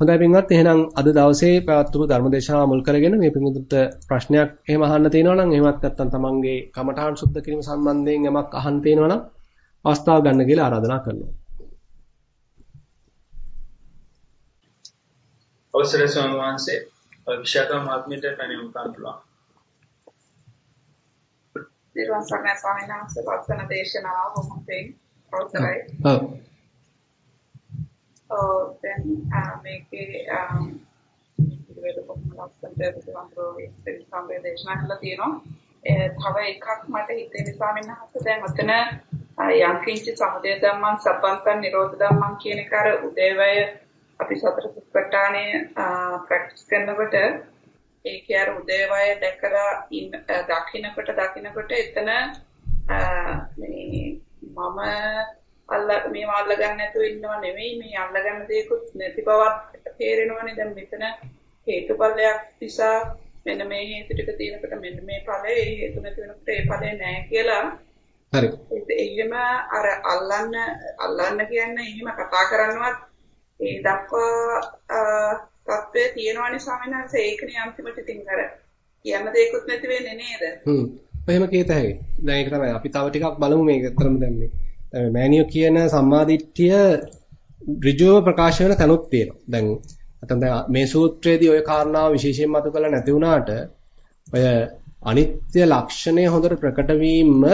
හොඳයි පින්වත් එහෙනම් අද දවසේ පැවැත්වපු ධර්මදේශනාව මුල් කරගෙන මේ පින්වතුන්ට ප්‍රශ්නයක් එහෙම අහන්න තියෙනවා නම් එහෙමත් නැත්නම් තමන්ගේ කමඨාන් සුද්ධ කිරීම සම්බන්ධයෙන් යමක් අහන්න තියෙනවා නම් අවස්ථාව ගන්න කියලා ආරාධනා කරනවා. අවසරයි ස්වාමීන් වහන්සේ විශාකා මහත්මියට පැනීම කරන්න පුළුවන්. දිරුවන් සරණයි ස්වාමීන් වහන්සේ වචන දේශනාව මොහොතෙන් අවසරයි. ඔව්. ඔව් දැන් මේකේ ඉතින් කොහොමද ලස්සනට සම්ප්‍රෝග්‍රෑම් සම්බන්ධ කරලා තියෙනවා. තව එකක් මට හිතෙන ස්වාමීන් වහන්සේ දැන් ඔතන යංකින්ච සමුදය ධම්මං සබ්බන්තං නිරෝධ ධම්මං කියන එක අර උදේවය අපි සතර සුප්පට්ඨානය ප්‍රැක්ටිස් කරනකොට ඒකේ අර උදේවය දැකලා ඉන්න දකින්නකොට දකින්නකොට එතන මේ මම අල්ල මේව අල්ල ගන්න නැතුව ඉන්නව නෙවෙයි මේ අල්ල ගන්න දේකුත් නැති බවක් තේරෙනවනේ දැන් මෙතන හේතුඵලයක් නිසා මෙන්න මේ හේතු ටික තියෙනකොට මෙන්න මේ ඵලය ඒ හේතු නැති වෙනකොට ඒ ඵලය නැහැ කියලා හරි. එහෙම අර අල්ලන්න අල්ලන්න කියන්නේ එහෙම කතා කරනවත් ඒ දක්වා තත්ත්වයේ තියෙනවනේ ස්වාමීන් වහන්සේ. ඒකනේ අන්තිමට ඉතින් අර කියන්න දෙයක්වත් නැති වෙන්නේ නේද? හ්ම්. එහෙම කීත හැකි දැන් ඒක තමයි අපි තව ටිකක් බලමු මේක තරම දැන් මේ මෑනියෝ කියන සම්මාදිට්ඨිය ඍජුව ප්‍රකාශ වෙන තැනුත් තියෙනවා. දැන් නැත්නම් දැන් මේ සූත්‍රයේදී ওই කාරණාව විශේෂයෙන් මතු කරලා නැති වුණාට ඔය අනිත්‍ය ලක්ෂණය හොඳට ප්‍රකට වීම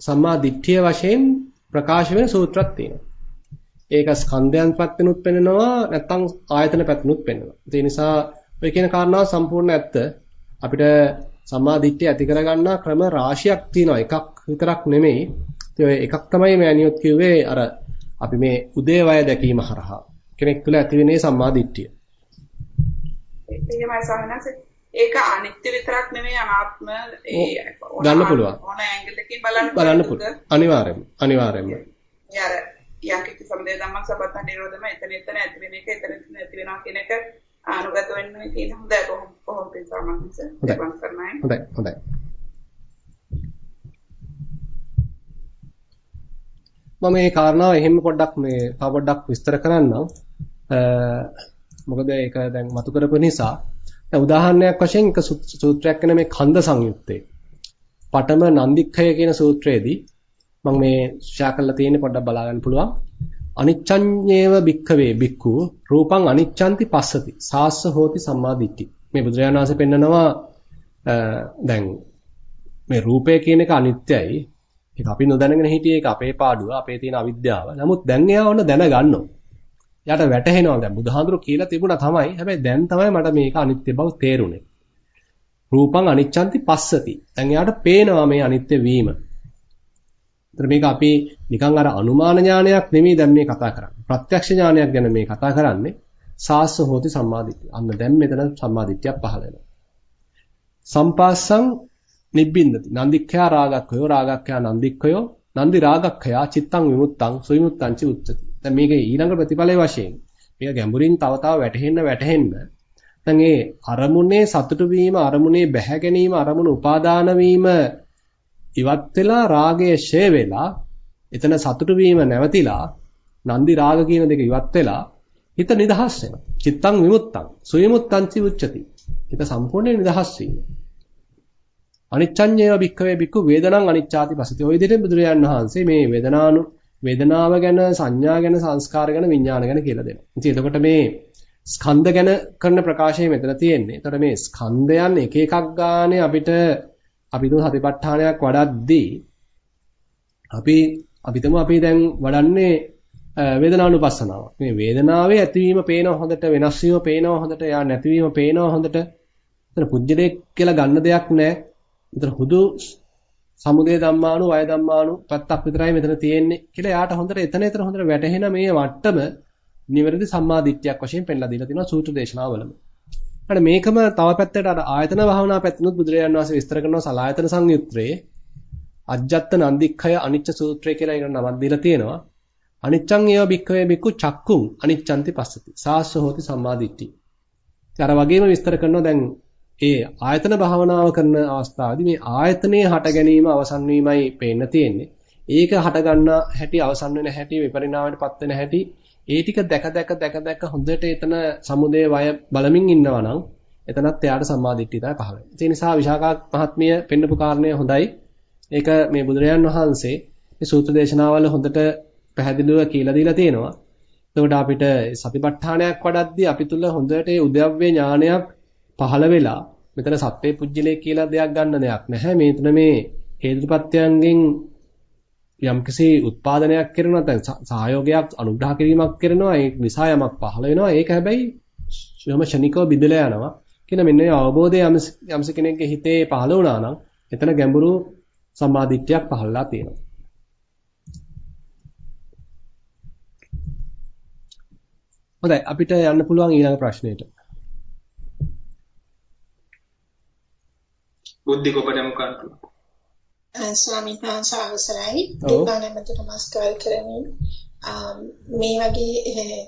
සම්මාදිට්ඨිය වශයෙන් ප්‍රකාශ වෙන සූත්‍රයක් තියෙනවා. ඒක ස්කන්ධයන් පැත්තෙනුත් පෙන්නනවා නැත්නම් ආයතන පැත්තෙනුත් පෙන්නනවා. ඒ නිසා ඔය කියන කාරණාව සම්පූර්ණ ඇත්ත. අපිට සම්මාදිට්ඨිය ඇති කරගන්නා ක්‍රම රාශියක් තියෙනවා. එකක් විතරක් නෙමෙයි. ඉතින් ඔය එකක් තමයි මෑනියොත් කිව්වේ අර අපි මේ උදේවය දැකීම හරහා කෙනෙක් තුළ ඇතිවෙනේ සම්මා දිට්ඨිය. එහෙමයි සමනස ඒක අනිත්‍ය විතරක් නෙමෙයි අනාත්ම ඒ ගන්න පුළුවන්. ඕන ඇන්ගල් එකකින් බලන්න බලන්න පුළුවන්. අනිවාර්යයෙන්ම. අනිවාර්යයෙන්ම. යම් කිසි සම්දේ ධම්මක් සබත නිරෝධම එතන එතන ඇති වෙන එක එතන එතන ඇති වෙනවා කියන එක අනුගත වෙන්න තියෙන හොඳයි කොහොම කොහොමද සමනස. හොඳයි. හොඳයි. මම මේ කාරණාව එහෙම පොඩ්ඩක් මේ තව පොඩ්ඩක් විස්තර කරන්නම්. මොකද ඒක දැන් මතු කරපු නිසා දැන් උදාහරණයක් වශයෙන් එක සූත්‍රයක් වෙන මේ කන්ද සංයුත්තේ. පඨම නන්දික්ඛය කියන සූත්‍රයේදී මම මේ ශා කරලා තියෙන්නේ පොඩ්ඩක් බලා ගන්න පුළුවන්. අනිච්ඡඤ්ඤේව භික්ඛවේ භික්ඛු රූපං අනිච්ඡanti පස්සති. සාස්ස හෝති සම්මාදිට්ඨි. මේ බුදුරජාණන් වහන්සේ පෙන්නනවා දැන් මේ රූපය කියන එක අනිත්‍යයි ඒක අපි නොදැනගෙන හිටියේ ඒක අපේ පාඩුව, අපේ තියෙන අවිද්‍යාව. නමුත් දැන් එයා ඔන්න දැනගන්නවා. එයාට වැටහෙනවා දැන් බුදුහාඳුරු කියලා තිබුණා තමයි. හැබැයි දැන් තමයි මට මේක අනිත්‍ය බව තේරුනේ. රූපං අනිච්ඡanti පස්සති. දැන් එයාට පේනවා මේ අනිත්‍ය වීම. ඒතර මේක අපි නිකන් අර අනුමාන ඥානයක් නෙමෙයි දැන් මේ කතා කරන්නේ. ප්‍රත්‍යක්ෂ ඥානයක් ගැන මේ කතා කරන්නේ. සාස්ස හෝති සම්මාදිට්ඨිය. අන්න දැන් මෙතන සම්මාදිට්ඨියක් පහළ වෙනවා. සම්පාස්සං නිබ්බින්දති. නන්දික්ඛයා රාගක්ඛයෝ රාගක්ඛයා නන්දික්ඛයෝ නන්දි රාගක්ඛයා චිත්තං විමුත්තං සුවිමුත්තං ච උච්චති. දැන් මේකේ ඊළඟ ප්‍රතිඵලයේ වශයෙන් මේක ගැඹුරින් තව තව වැටහෙන්න වැටහෙන්න දැන් ඒ අරමුණේ සතුටු වීම අරමුණේ බැහැ ගැනීම අරමුණ උපාදාන වීම ඉවත් වෙලා රාගය ෂේ වෙලා එතන සතුටු වීම නැවතිලා නන්දි රාග කියන දෙක ඉවත් වෙලා හිත නිදහස් වෙනවා. චිත්තං විමුත්තං සුවිමුත්තං ච උච්චති. හිත සම්පූර්ණයෙන් නිදහස් වීම. අනිච්චඤ්ඤේව භික්ඛවේ භික්ඛු වේදනං අනිච්චාති පසති. ඔය විදිහට බුදුරජාණන් වහන්සේ මේ වේදනානු වේදනාව ගැන සංඥා ගැන සංස්කාර ගැන විඥාන ගැන කියලා දෙනවා. ඉතින් එතකොට මේ ස්කන්ධ ගැන කරන ප්‍රකාශය මෙතන තියෙන්නේ. එතකොට මේ ස්කන්ධයන් එක එකක් ගානේ අපිට අපි තුන් සතිපට්ඨානයක් වඩද්දී අපි අපිටම අපි දැන් වඩන්නේ වේදනානුපස්සනාව. මේ වේදනාවේ ඇතිවීම පේනවා හොඳට වෙනස් වීම පේනවා හොඳට යා නැතිවීම පේනවා හොඳට. එතන පුජ්‍යලේ කියලා ගන්න දෙයක් නැහැ. මෙතන හුදු සමුදය ධම්මානු වය ධම්මානු පැත්තක් විතරයි මෙතන තියෙන්නේ කියලා යාට හොඳට එතන එතන හොඳට වැටහෙන මේ වට්ටම නිවැරදි සම්මාදිට්ඨියක් වශයෙන් පෙන්ලා දීලා තිනවා සූත්‍ර දේශනාවලම. අර මේකම තව පැත්තකට අර ආයතන භාවනා පැත්තනොත් බුදුරජාණන් වහන්සේ විස්තර කරනවා සලායතන සංයුත්‍රයේ අජ්ජත් නන්දික්ඛය අනිච්ච සූත්‍රය කියලා එක නමක් දීලා තියෙනවා. අනිච්ඡං ඒව භික්ඛවේ භික්ඛු චක්කුං අනිච්ඡන්ති පස්සති. සාස්ස හෝති සම්මාදිට්ඨි. අර වගේම විස්තර කරනවා දැන් ඒ ආයතන භාවනාව කරන අවස්ථාවේදී මේ ආයතනයේ හට ගැනීම අවසන් වීමයි පේන්න තියෙන්නේ. ඒක හට ගන්න හැටි අවසන් වෙන හැටි විපරිණාමයටපත් වෙන හැටි ඒ ටික දැක දැක දැක දැක හොඳට එතන සමුදේ වය බලමින් ඉන්නවා නම් එතනත් එයාට සම්මාදිට්ඨිය තමයි පහළ වෙන්නේ. ඒ නිසා විශාකා මහත්මිය පෙන්නපු කාරණය හොඳයි. ඒක මේ බුදුරජාන් වහන්සේ මේ සූත්‍ර දේශනාවල හොඳට පැහැදිලිව කියලා දීලා තියෙනවා. එතකොට අපිට සතිපට්ඨානයක් වඩද්දී අපි තුල හොඳට ඒ උද්‍යව්‍ය ඥානයක් පහළ වෙලා මෙතන සත්වේ පුජ්‍යලේ කියලා දෙයක් ගන්න දෙයක් නැහැ. මේතන මේ හේතුපත්‍යයන්ගෙන් යම්කිසි උත්පාදනයක් කරනවා නැත්නම් සහයෝගයක් අනුග්‍රහ කිරීමක් කරනවා. ඒ නිසා යමක් පහළ වෙනවා. ඒක හැබැයි යම ෂණිකව බිඳලා යනවා කියන මෙන්න මේ අවබෝධය යම්ස කෙනෙක්ගේ හිතේ පහළ වුණා නම් එතන ගැඹුරු සම්මාදිට්ඨියක් පහළලා තියෙනවා. හොඳයි. අපිට යන්න පුළුවන් ඊළඟ ප්‍රශ්නෙට බුද්ධික උපදෙමුකන්තු ස්වාමීන් වහන්සේ අවසරයි. දෙපාරකට නමස්කාර කරමින් මේ වගේ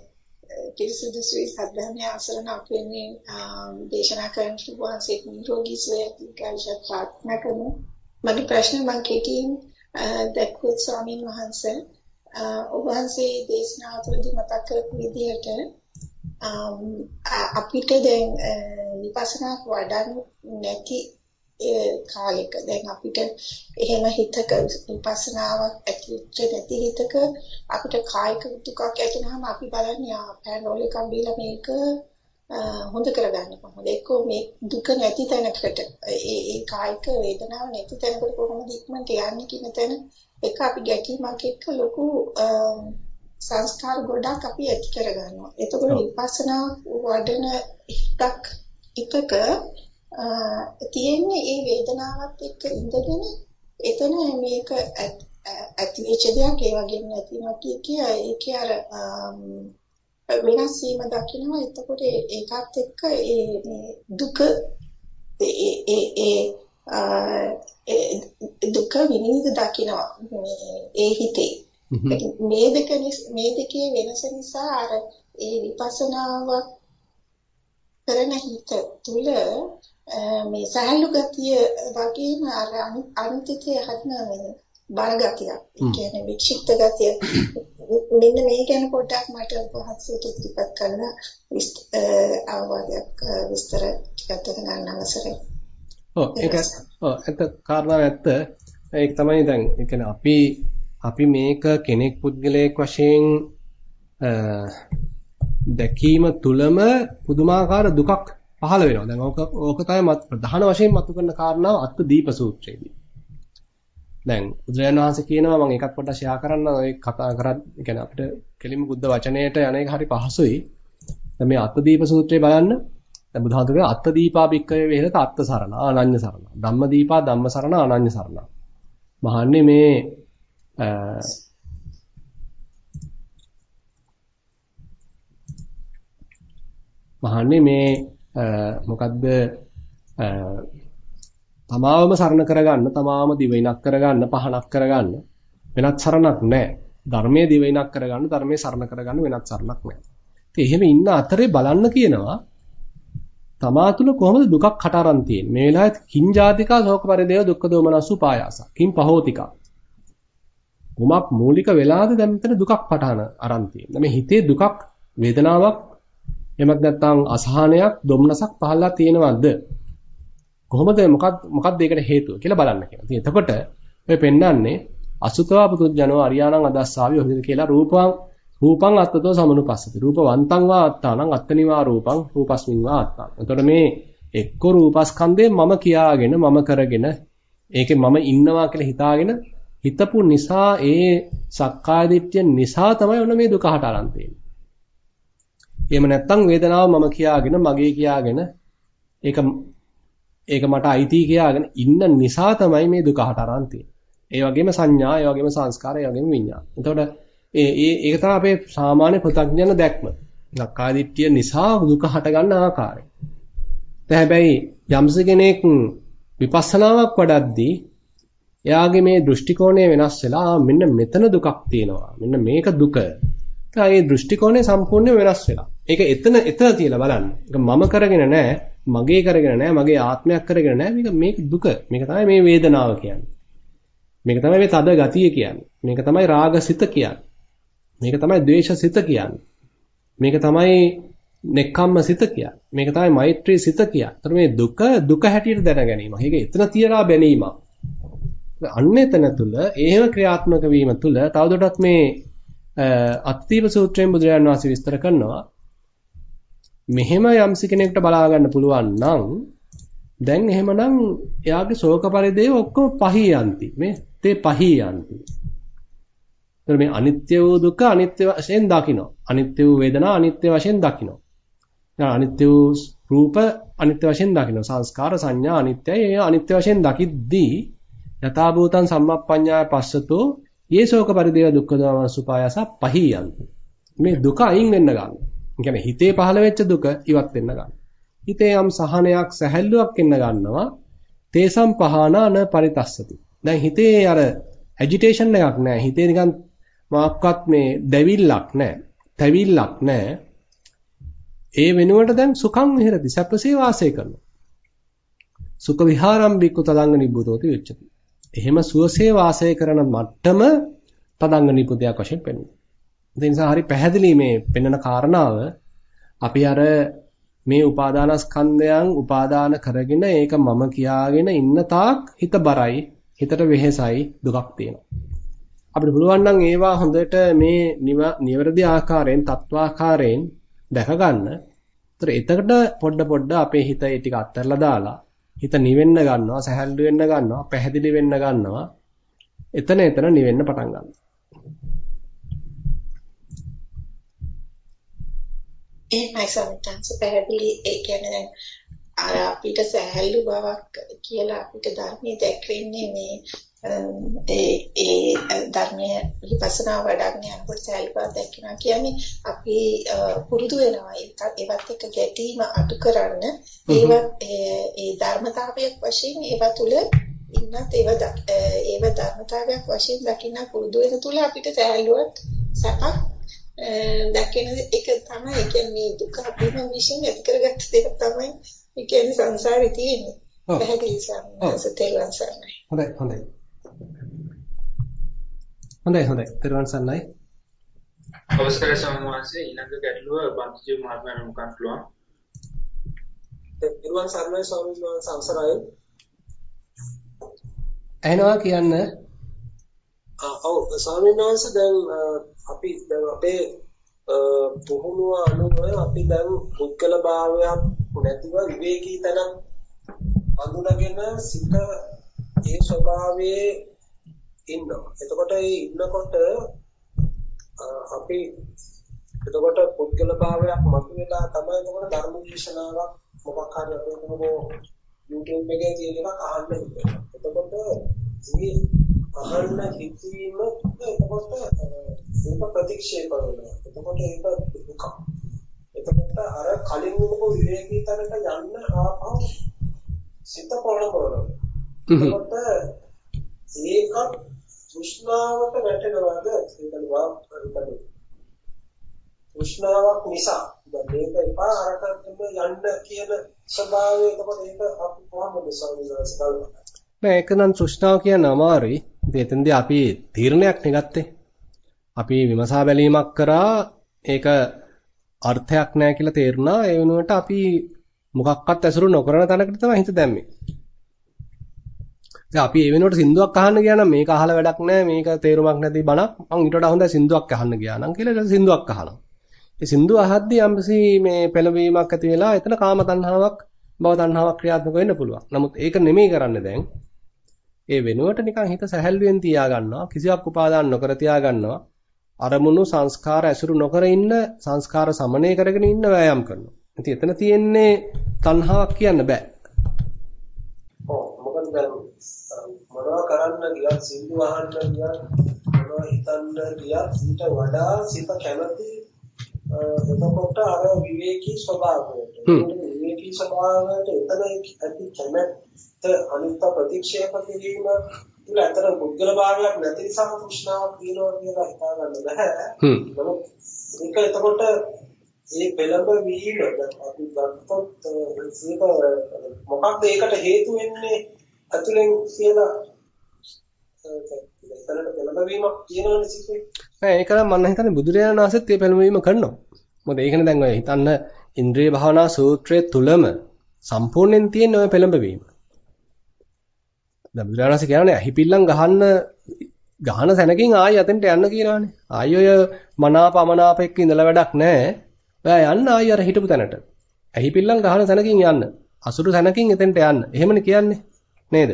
පිරිසුදු සුවි සද්ධාමය අසරණ අපෙන්නේ දේශනා කරන වහන්සේ නිරෝගී සුවය දීර්ඝායුෂ ප්‍රාර්ථනා කරමු. මගේ ප්‍රශ්න මම කෙටියෙන් දැක්කොත් ස්වාමීන් වහන්සේ ඔබ වහන්සේ දේශනා තුළදී මතක් කරපු විදිහට අපිට දැන් විපස්සනා වඩන්න නැති කාලෙක. දැන් අපිට එහෙම හිතක විපස්සනාවක් ඇතිවෙච්ච නැති හිතක අපිට කායික දුකක් ඇතිවෙනහම අපි බලන්නේ පැනෝල් එකක් බීලා මේක හොඳ කරගන්න කොහොමද එක්කෝ මේ දුක නැති තැනකට ඒ ඒ කායික වේදනාව නැති තැනකට කොහොමද ඉක්මනට යන්නේ කියන තැන එක අපි ගැටීමක් එක්ක ලොකු සංස්කාර ගොඩක් අපි ඇති කරගන්නවා. එතකොට විපස්සනා වඩන හිතක් හිතක තියෙන්නේ ඒ වේදනාවත් එක්ක ඉඳගෙන එතන මේක ඇති වෙච්ච දෙයක් ඒ වගේම නැතිනවා කිය. ඒකේ අර වෙනස් වීම දකින්නවා එතකොට ඒකත් එක්ක ඒ මේ දුක ඒ ඒ ඒ දුක විනිවිද දකින්නවා ඒ හිතේ. මේ දෙක මේ දෙකේ වෙනස නිසා අර ඒ විපස්සනාවක් කරන හිත තුල මේ සහැල්ලු ගතිය වගේම අර අනිත්‍යයේ හදන මේ බල ගතියක්. ඒ කියන්නේ වික්ෂිප්ත ගතිය. මෙන්න මේ ගැන පොඩ්ඩක් මට උපහාසයට ඉදිරිපත් කරන අවවාදයක් විස්තර ටිකක් ගන්න අවසරයි. ඔව් ඒක ඔව් ඇත්ත කාරණාව ඇත්ත. ඒක තමයි දැන් ඒ කියන්නේ අපි අපි මේක කෙනෙක් පුද්ගලයෙක් වශයෙන් දැකීම තුලම පුදුමාකාර දුකක් පහළ වෙනවා. දැන් ඕක ඕක තමයි ප්‍රධාන වශයෙන් මතු කරන කාරණාව අත්ත දීප සූත්‍රයේදී. දැන් බුදුරජාණන් වහන්සේ කියනවා මම ඒකත් පොඩ්ඩක් ෂෙයා කරන්න ඔය කතා කරත් يعني අපිට කෙලිම බුද්ධ වචනයට යන එක හරි පහසුයි. දැන් මේ අත්ත දීප සූත්‍රය බලන්න. දැන් බුදුහාමුදුරුවෝ අත්ත දීපා බික්කවේ වේරත අත්ත සරණ ආනඤ්ඤ සරණ. ධම්ම දීපා ධම්ම සරණ ආනඤ්ඤ සරණ. මහන්නේ මේ මහන්නේ මේ මොකද්ද? තමාවම සරණ කරගන්න තමාවම දිවිනක් කරගන්න පහනක් කරගන්න වෙනත් සරණක් නැහැ ධර්මයේ දිවිනක් කරගන්න ධර්මයේ සරණ කරගන්න වෙනත් සරණක් නැහැ ඉතින් එහෙම ඉන්න අතරේ බලන්න කියනවා තමා තුළ කොහොමද දුකක් හට අරන් තියෙන්නේ? මේ වෙලාවේ කිං ජාතිකා ශෝක පරිදේව දුක්ඛ දෝමනසු පායාස කිං පහෝතිකා. කුමක් මූලික වෙලාද දැන් මෙතන දුකක් පටහන අරන් තියෙන්නේ? මේ හිතේ දුකක් වේදනාවක් එහෙමත් නැත්නම් අසහනයක්, දුම්නසක් පහළලා තියෙනවද? කොහොමද මොකක් මොකක්ද ඒකට හේතුව කියලා බලන්න කියලා. ඉතින් එතකොට ඔය පෙන්වන්නේ අසුතවා පුදුජනෝ අරියාණං අදස්සාවි ඔහිද කියලා රූපං රූපං අත්තතෝ සමනුපස්සති. රූපවන්තං වා අත්තානං අත්තනිවා රූපං රූපස්මින් වා අත්තාන. එතකොට මේ එක්ක රූපස්කන්ධයෙන් මම කියාගෙන මම කරගෙන ඒකේ මම ඉන්නවා කියලා හිතාගෙන හිතපු නිසා ඒ සක්කාය දිට්ඨිය නිසා තමයි ඔන්න මේ දුක හට අරන් තියෙන්නේ. එහෙම නැත්නම් වේදනාව මම කියාගෙන මගේ කියාගෙන ඒක ඒක මට අයිති කියාගෙන ඉන්න නිසා තමයි මේ දුක හටරන් තියෙන්නේ. ඒ වගේම සංඥා, ඒ වගේම සංස්කාර, ඒ වගේම විඤ්ඤාණ. එතකොට ඒ ඒ ඒක තමයි අපේ සාමාන්‍ය පෘථග්ජන දැක්ම. ලක්කාදිට්ඨිය නිසා දුක හට ගන්න ආකාරය. දැන් හැබැයි යම්ස කෙනෙක් විපස්සනාවක් වඩද්දී එයාගේ මේ දෘෂ්ටි කෝණය වෙනස් වෙලා මෙන්න මෙතන දුකක් තියෙනවා. මෙන්න මේක දුක. ඒ දෘෂ්ටි කෝණය සම්පූර්ණයෙන් වෙනස් වෙලා. ඒක එතන එතන තියලා බලන්න. ඒක මම කරගෙන නැහැ, මගේ කරගෙන නැහැ, මගේ ආත්මයක් කරගෙන නැහැ. මේක මේක දුක. මේක තමයි මේ වේදනාව කියන්නේ. මේක තමයි මේ තද ගතිය කියන්නේ. මේක තමයි රාගසිත කියන්නේ. මේක තමයි ද්වේෂසිත කියන්නේ. මේක තමයි නෙක්ඛම්ම සිත කියන්නේ. මේක තමයි මෛත්‍රී සිත කියන්නේ. ඒතර මේ දුක දුක හැටියට දැන ගැනීම. ඒක එතන තියලා බැලීමක්. අන්න එතන තුල එහෙම ක්‍රියාත්මක වීම තුල තවදුරටත් මේ අත්තිව සූත්‍රයෙන් බුදුරජාණන් වහන්සේ විස්තර කරනවා මෙහෙම යම්සි කෙනෙකුට බලා ගන්න පුළුවන් නම් දැන් එහෙමනම් එයාගේ ශෝක පරිදේව ඔක්කොම පහියන්ති මේ තේ පහියන්ති එතන මේ අනිත්‍ය වූ දුක අනිත්‍ය වශයෙන් දකින්න අනිත්‍ය වූ වේදනා අනිත්‍ය වශයෙන් දකින්න අනිත්‍ය වූ රූප අනිත්‍ය වශයෙන් දකින්න සංස්කාර සංඥා අනිත්‍යයි. ඒ අනිත්‍ය වශයෙන් දකිද්දී යථා භූතං සම්මප්පඤ්ඤාය පස්සතෝ යේසෝක පරිදේව දුක්ඛ දෝමන සුපායස පහියන්ති මේ දුක අයින් වෙන්න ගන්න. ඒ කියන්නේ හිතේ පහළ වෙච්ච දුක ඉවත් වෙන්න ගන්න. හිතේ යම් සහනයක් සැහැල්ලුවක් එන්න ගන්නවා. තේසම් පහනා න පරිතස්සති. දැන් හිතේ අර ඇජිටේෂන් එකක් නැහැ. හිතේ නිකන් මොකක්වත් මේ දැවිල්ලක් නැහැ. තැවිල්ලක් නැහැ. ඒ වෙනුවට දැන් සුඛං විහෙරති සැපසේ වාසය කරනවා. සුඛ විහාරම්බිකු තදංග නිබ්බුතෝති වෙච්චති. එහෙම සුවසේ වාසය කරන මට්ටම තදංග නිබ්බුතයක් වශයෙන් පෙන්වනවා. ඒ නිසා හරි පැහැදිලි මේ පෙන්වන කාරණාව අපි අර මේ උපාදානස්කන්ධයන් උපාදාන කරගෙන ඒක මම කියාගෙන ඉන්න තාක් හිත බරයි හිතට වෙහෙසයි දුකක් තියෙනවා. අපිට පුළුවන් නම් ඒවා හොඳට මේ නිවැරදි ආකාරයෙන් තත්වාකාරයෙන් දැක ගන්න. ඒතර එතකට පොඩ පොඩ අපේ හිත ඒ ටික අත්හැරලා දාලා හිත නිවෙන්න ගන්නවා, සැහැල්ලු වෙන්න ගන්නවා, පැහැදිලි වෙන්න ගන්නවා. එතන එතන නිවෙන්න පටන් ගන්නවා. එහෙමයි සමිතංශ පැහැදිලි ඒ කියන්නේ දැන් අර අපිට සහැල්ලු බවක් කියලා අපිට ධර්මයේ දැක්වෙන්නේ මේ ඒ ඒ ධර්මයේ විපස්සනා වඩන්න යනකොට සහැල්ලු බවක් දැක්කනවා කියන්නේ අපි පුරුදු වෙනවා. ඒවත් එක්ක ගැටීම අඩු කරන්න. ඒවත් ඒ ධර්මතාවයක් වශයෙන් ඒව තුල ඉන්නත් ඒව ඒව ධර්මතාවයක් වශයෙන් දකින්න පුරුදු වෙන තුල අපිට සහැල්ලුවක් සපක් දැක්කෙන එක තමයි ඒ කියන්නේ දුක අපිම විශ්ින් ඇති කරගත්ත දෙයක් තමයි ඒ කියන්නේ සංසාරේ තියෙන්නේ. පැහැදිලි සම්මාසතේලන් සර්ණයි. හොඳයි හොඳයි. හොඳයි හොඳයි. තෙරුවන් සරණයි. අවස්කර සම්මාසයේ ඊළඟ ගැටලුව බන්තිජු මහත්මයාට මුකන් පුළුවන්. තෙරුවන් සරණයි ස්වාමීන් වහන්සේ අවසරයි. ඇහෙනවා කියන්න. ඔව් ස්වාමීන් වහන්සේ දැන් අපි දැන් අපේ පුහුණුව අනුව අපි දැන් පුද්ගල භාවයක් නැතිව විවේකී තැනක් අඳුනගෙන සිත ඒ ස්වභාවයේ ඉන්නවා. එතකොට ඒ ඉන්නකොට අපි එතකොට පුද්ගල භාවයක් මතුවලා තමයි එතකොට ධර්ම දේශනාවක් මොකක් හරි අපි කොහොම YouTube එකේ තියෙන එකක් අහන්න හිතෙනවා. එතකොට මේ අහන්න හිතීම එතකොට ඒක ප්‍රතික්ෂේප වෙනවා. එතකොට ඒක දුක. එතකොට අර කලින් වුණු විවේකී තැනට යන්න ආපහු සිත පොළඹවනවා. එතකොට ඒක තෘෂ්ණාවට වැටෙනවද? ඒකනවා හිතන්නේ. තෘෂ්ණාවක් නිසා මේක එපා අරකට යන්න කියන ස්වභාවය එතකොට ඒක අපි කොහොමද සංවිධානය කරන්නේ? නෑ ඒක නම් තෘෂ්ණාව කියන අමාරුයි. ඉතින් එතෙන්දී අපි තීරණයක් නෙගත්තේ. අපි විමසා බැලීමක් කරා ඒක අර්ථයක් නැහැ කියලා තේරුණා. ඒ වෙනුවට අපි මොකක්වත් ඇසුරු නොකරන තැනකට තමයි හිත දැම්මේ. දැන් අපි ඒ වෙනුවට සින්දුවක් අහන්න ගියා නම් මේක අහලා වැඩක් නැහැ. මේක තේරුමක් නැති බණක්. මං ඊට වඩා හොඳයි සින්දුවක් අහන්න ගියා නම් කියලා සින්දුවක් අහනවා. ඒ සින්දුව අහද්දී යම්සි මේ පෙළවීමක් ඇති වෙලා එතන කාම තණ්හාවක්, භව තණ්හාවක් ක්‍රියාත්මක වෙන්න පුළුවන්. නමුත් ඒක නෙමෙයි කරන්නේ දැන්. ඒ වෙනුවට නිකන් හිත සැහැල්ලුවෙන් තියා ගන්නවා. කිසිවක් උපාදාන නොකර තියා ගන්නවා. අරමුණු සංස්කාර ඇසුරු නොකර ඉන්න සංස්කාර සමනය කරගෙන ඉන්න වෑයම් කරනවා. ඉතින් එතන තියෙන්නේ තණ්හාවක් කියන්න බෑ. ඔව් මොකද මොනවා කරන්න ගියත් සින්දු අහන්න ගියත් මොනවා හිතන්න ගියත් ඊට වඩා සිත කැමති එතකොට අර විවේකී ස්වභාවයට විවේකී ස්වභාවයට එතන ඇති කැමැත්ත අනිත්‍ය ප්‍රතික්ෂේප කිරීම තුල අතර පුද්ගල භාවයක් නැති නිසා තෘෂ්ණාවක් තියෙනවා කියලා හිතා ගන්න බෑ. හ්ම්. ඒක එතකොට මේ පෙළඹ වීම අපි ගත්තොත් ඒක මොකක්ද ඒකට හේතු වෙන්නේ අතුලෙන් කියලා එතනට පෙළඹ වීමක් තියෙනවනේ සිිතේ. නෑ ඒක නම් මම හිතන්නේ බුදුරජාණන් වහන්සේත් මේ පෙළඹවීම කරනවා. මොකද ඒකනේ දැන් ඔය හිතන්න ඉන්ද්‍රිය භාවනා සූත්‍රයේ තුලම සම්පූර්ණයෙන් තියෙන ඔය පෙළඹවීම. දැන් බුදුරජාණන්සේ කියන්නේ අහිපිල්ලම් ගහන්න ගහන සැනකින් ආයෙ අතෙන්ට යන්න කියනවානේ. ආයෙ ඔය මනාප අමනාප එක්ක ඉඳලා වැඩක් නැහැ. ඔයා යන්න ආයෙ අර හිටපු තැනට. අහිපිල්ලම් ගහන සැනකින් යන්න. අසුරු සැනකින් එතෙන්ට යන්න. එහෙමනේ කියන්නේ. නේද?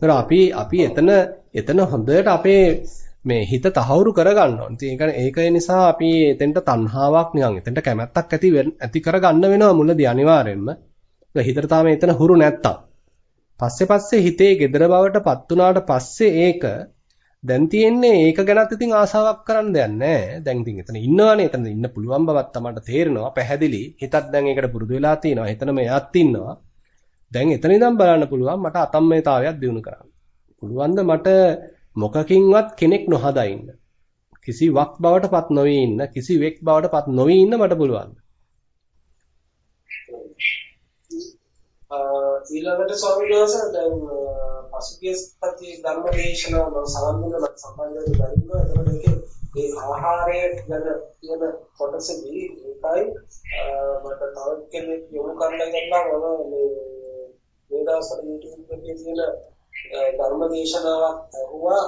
ඒතර අපි අපි එතන එතන හොඳට අපේ මේ හිත තහවුරු කරගන්න ඕනේ. ඉතින් ඒක නිසා අපි එතෙන්ට තණ්හාවක් නිකන් එතෙන්ට කැමැත්තක් ඇති ඇති කරගන්න වෙනවා මුලදී අනිවාර්යෙන්ම. හිතට තාම එතන හුරු නැත්තම්. පස්සේ පස්සේ හිතේ gedara බවට පත් වුණාට පස්සේ ඒක දැන් තියෙන්නේ ඒක ගැනත් ඉතින් ආසාවක් කරන්න දෙයක් නැහැ. දැන් ඉතින් එතන ඉන්නවනේ. එතන ඉන්න පුළුවන් බවක් තමයි තේරෙනවා. පැහැදිලි. හිතත් දැන් ඒකට පුරුදු වෙලා තියෙනවා. එතනම එයත් ඉන්නවා. දැන් එතන ඉඳන් බලන්න පුළුවන් මට අතම්මේතාවයක් දිනු කරන්න. පුළුවන් මට මොකකින්වත් කෙනෙක් නොහදා ඉන්න. කිසි වක් බවට පත් නොවී ඉන්න, කිසි වෙක් බවට පත් නොවී ඉන්න මට පුළුවන්. ඊළඟට ස්වාමීන් වහන්සේ දැන් පසුගිය සතියේ ධර්ම දේශනාව මම සම්බන්ධව මම සම්බන්ධව බලනවා එතකොට ඒකේ ඒ ආහාරය ගැන කියන කොටසදී ඒකයි මට තව කෙනෙක් යොමු කරලා ගන්නවා මම මේ මේ දවස්වල YouTube එකේ තියෙන ධර්ම දේශනාවක් අහුවා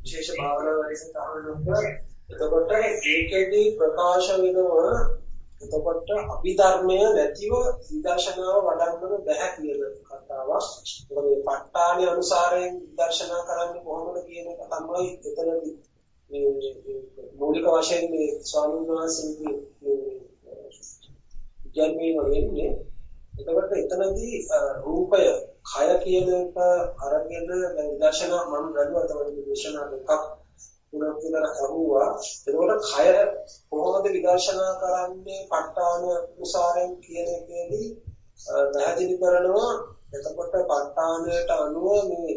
විශේෂ භාවනා වැඩසටහනක එතකොට ඒකෙදී ප්‍රකාශ වෙනවා එතකොට අභිධර්මය නැතිව විදර්ශනාව වඩන්නම බැහැ කියන කතාවක්. මොකද මේ ප ဋ ාණි අනුසාරයෙන් විදර්ශනා කරන්නේ කොහොමද කියන එක තමයි එතනදී මේ මූලික වශයෙන් මේ ස්වාමීන් වහන්සේගේ ඉගැන්වීම වෙන්නේ. එතකොට එතනදී රූපය කය කියන එක අරගෙන දැන් විදර්ශනා මම ගන්නවා තමයි දේශනා දෙකක් තුනක් විතර අහුවා. එතකොට කය කොහොමද විදර්ශනා කරන්නේ ප ဋ ාණ අනුසාරයෙන් කියන එකේදී පැහැදිලි කරනවා එතකොට ප ဋ ාණයට අනුව මේ